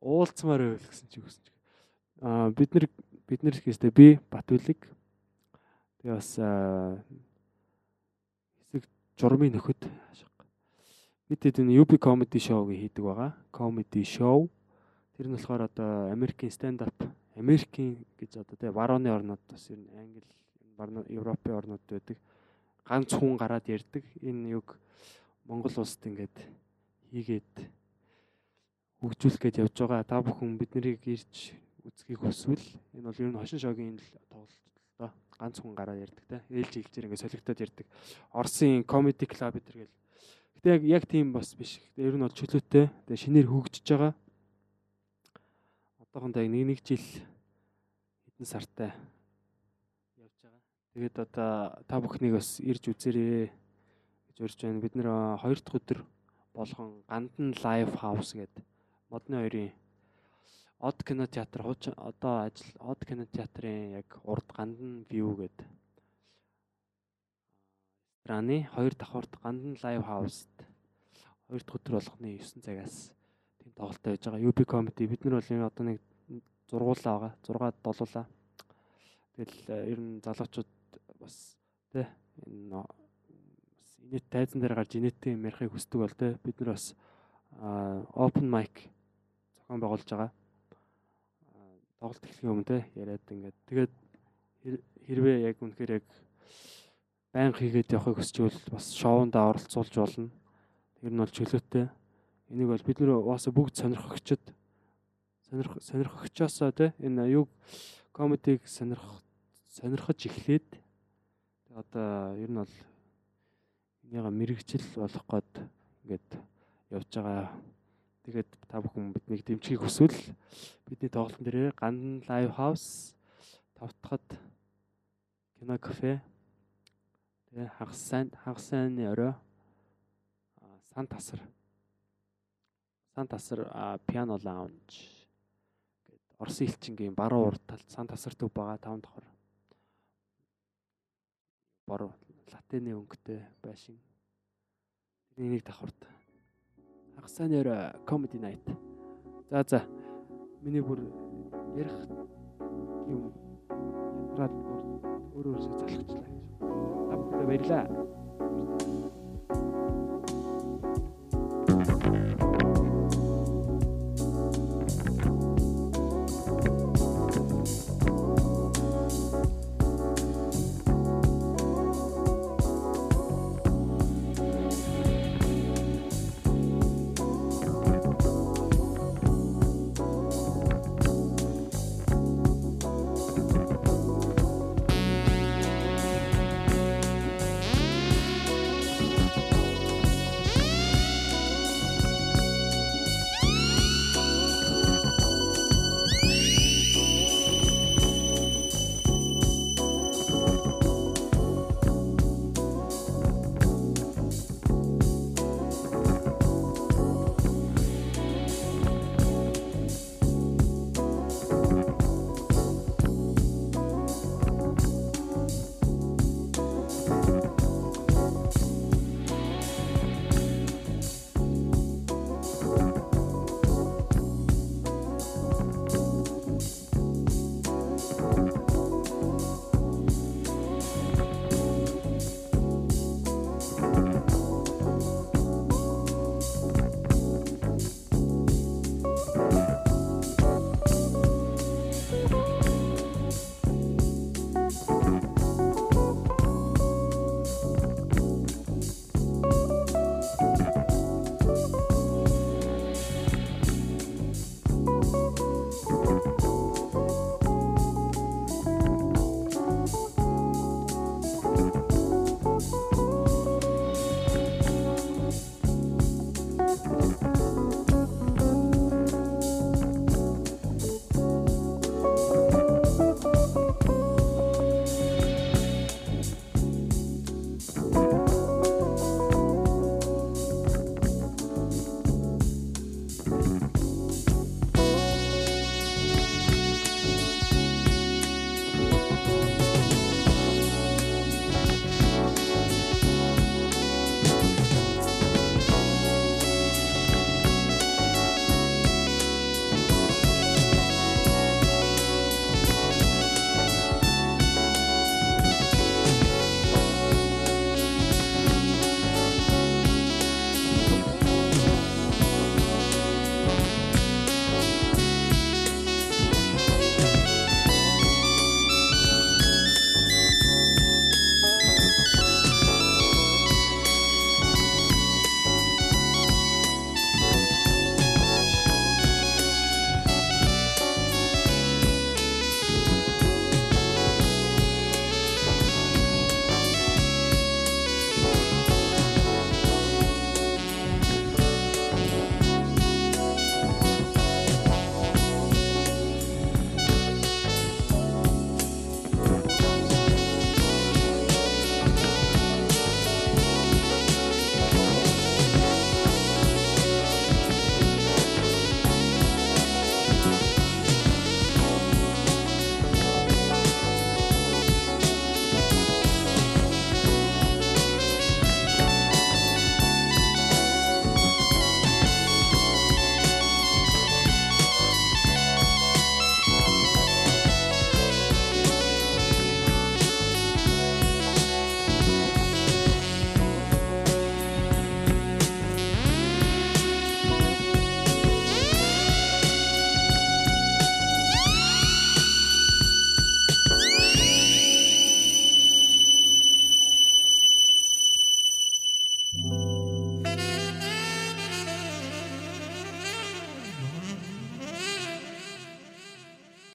Уулзмаар байвал гэсэн чи үгсэн чи. Аа бид нар бид нар гэстэй би Батүлэг. Тэгээ бас хэсэг журмын нөхөд бид хэд энэ UB comedy show-г хийдэг байгаа. Comedy show. Тэр нь болохоор одоо Америкийн stand up, Америкийн гэж одоо тий барууны орнууд бас ер нь Англи, Европын орнууд байдаг. Ганц хүн гараад ярьдаг. Энэ юг Монгол улсад ингээд хийгээд хөгжүүлэх гэж явж байгаа. Та бүхэн бид нарыг ирж үзхийг хүсвэл энэ бол ер нь хошин шогийн л тоглолт л доо. Ганц хүн гараад ярьдаг те. Ээлж хэлжээр ингээд солигдоод ярьдаг. Оросын comedy club гэдэг л Гэтэ яг яг тийм бас биш. Гэтэ ер нь бол чөлөөтэй. Тэгээ шинээр хөгжиж байгаа. Одоохондоо яг нэг нэг жил хэдэн сартай явж байгаа. Тэгээд одоо та бүхнийг бас ирж үзээрэй урьж байна. Бид нэр хоёр дахь өдөр болгон Гандан Live House гэдэг модны хоёрын Од кино театр хуучин одоо ажил Од кино театрын яг урд Гандан View гэдэг рестораны хоёр давхурт Гандан Live House-д хоёр дахь өдөр болгоны 9 цагаас тийм тоглолттой байж байгаа. UB comedy бид нар бол одоо нэг зургуулаа байгаа. 6 долуулаа. Тэгэл э, ер нь залуучууд бас тий энэ инээт тайзан дээр гарч инээдтэй юм ярихыг хүсдэг бол тий бид нар бас open mic зохион байгуулж байгаа. Тоглолт эхлэхийн өмнө тий яриад ингээд тэгээд хэр- хэрвээ яг үнэхээр яг байнга хийгээд явахыг хүсчихвэл бас шоундаа оролцуулж болно. Тэр нь бол чөлөөтэй. Энийг бол бид нэр угаасаа бүгд сонирхогчд сонирх сонирхогчоосоо тий энэ юг комедиг сонирх сонирхож эхлээд одоо ер нь бол энийга мэрэгчл болох гээд ингээд явж байгаа. Тэгээд та бүхэн биднийг дэмжихийг хүсвэл бидний тоглолтын дээр Гандан Live House тавтахад кино кафе тэгээ хагас сайн хагас сайнны орой сан тасар сан тасар пиано лаунж гэд Орсын элчингийн баруун урд талд сан тасар төв байгаа таван давхар бор латины өнгөтэй байшин тэрний нэг давхарт хагас сайнны орой comedy night за за миний бүр ярих юм ядраад бүр өөрөө өөрсөө залхачлаа гэж. Та бүхэндээ баярлаа.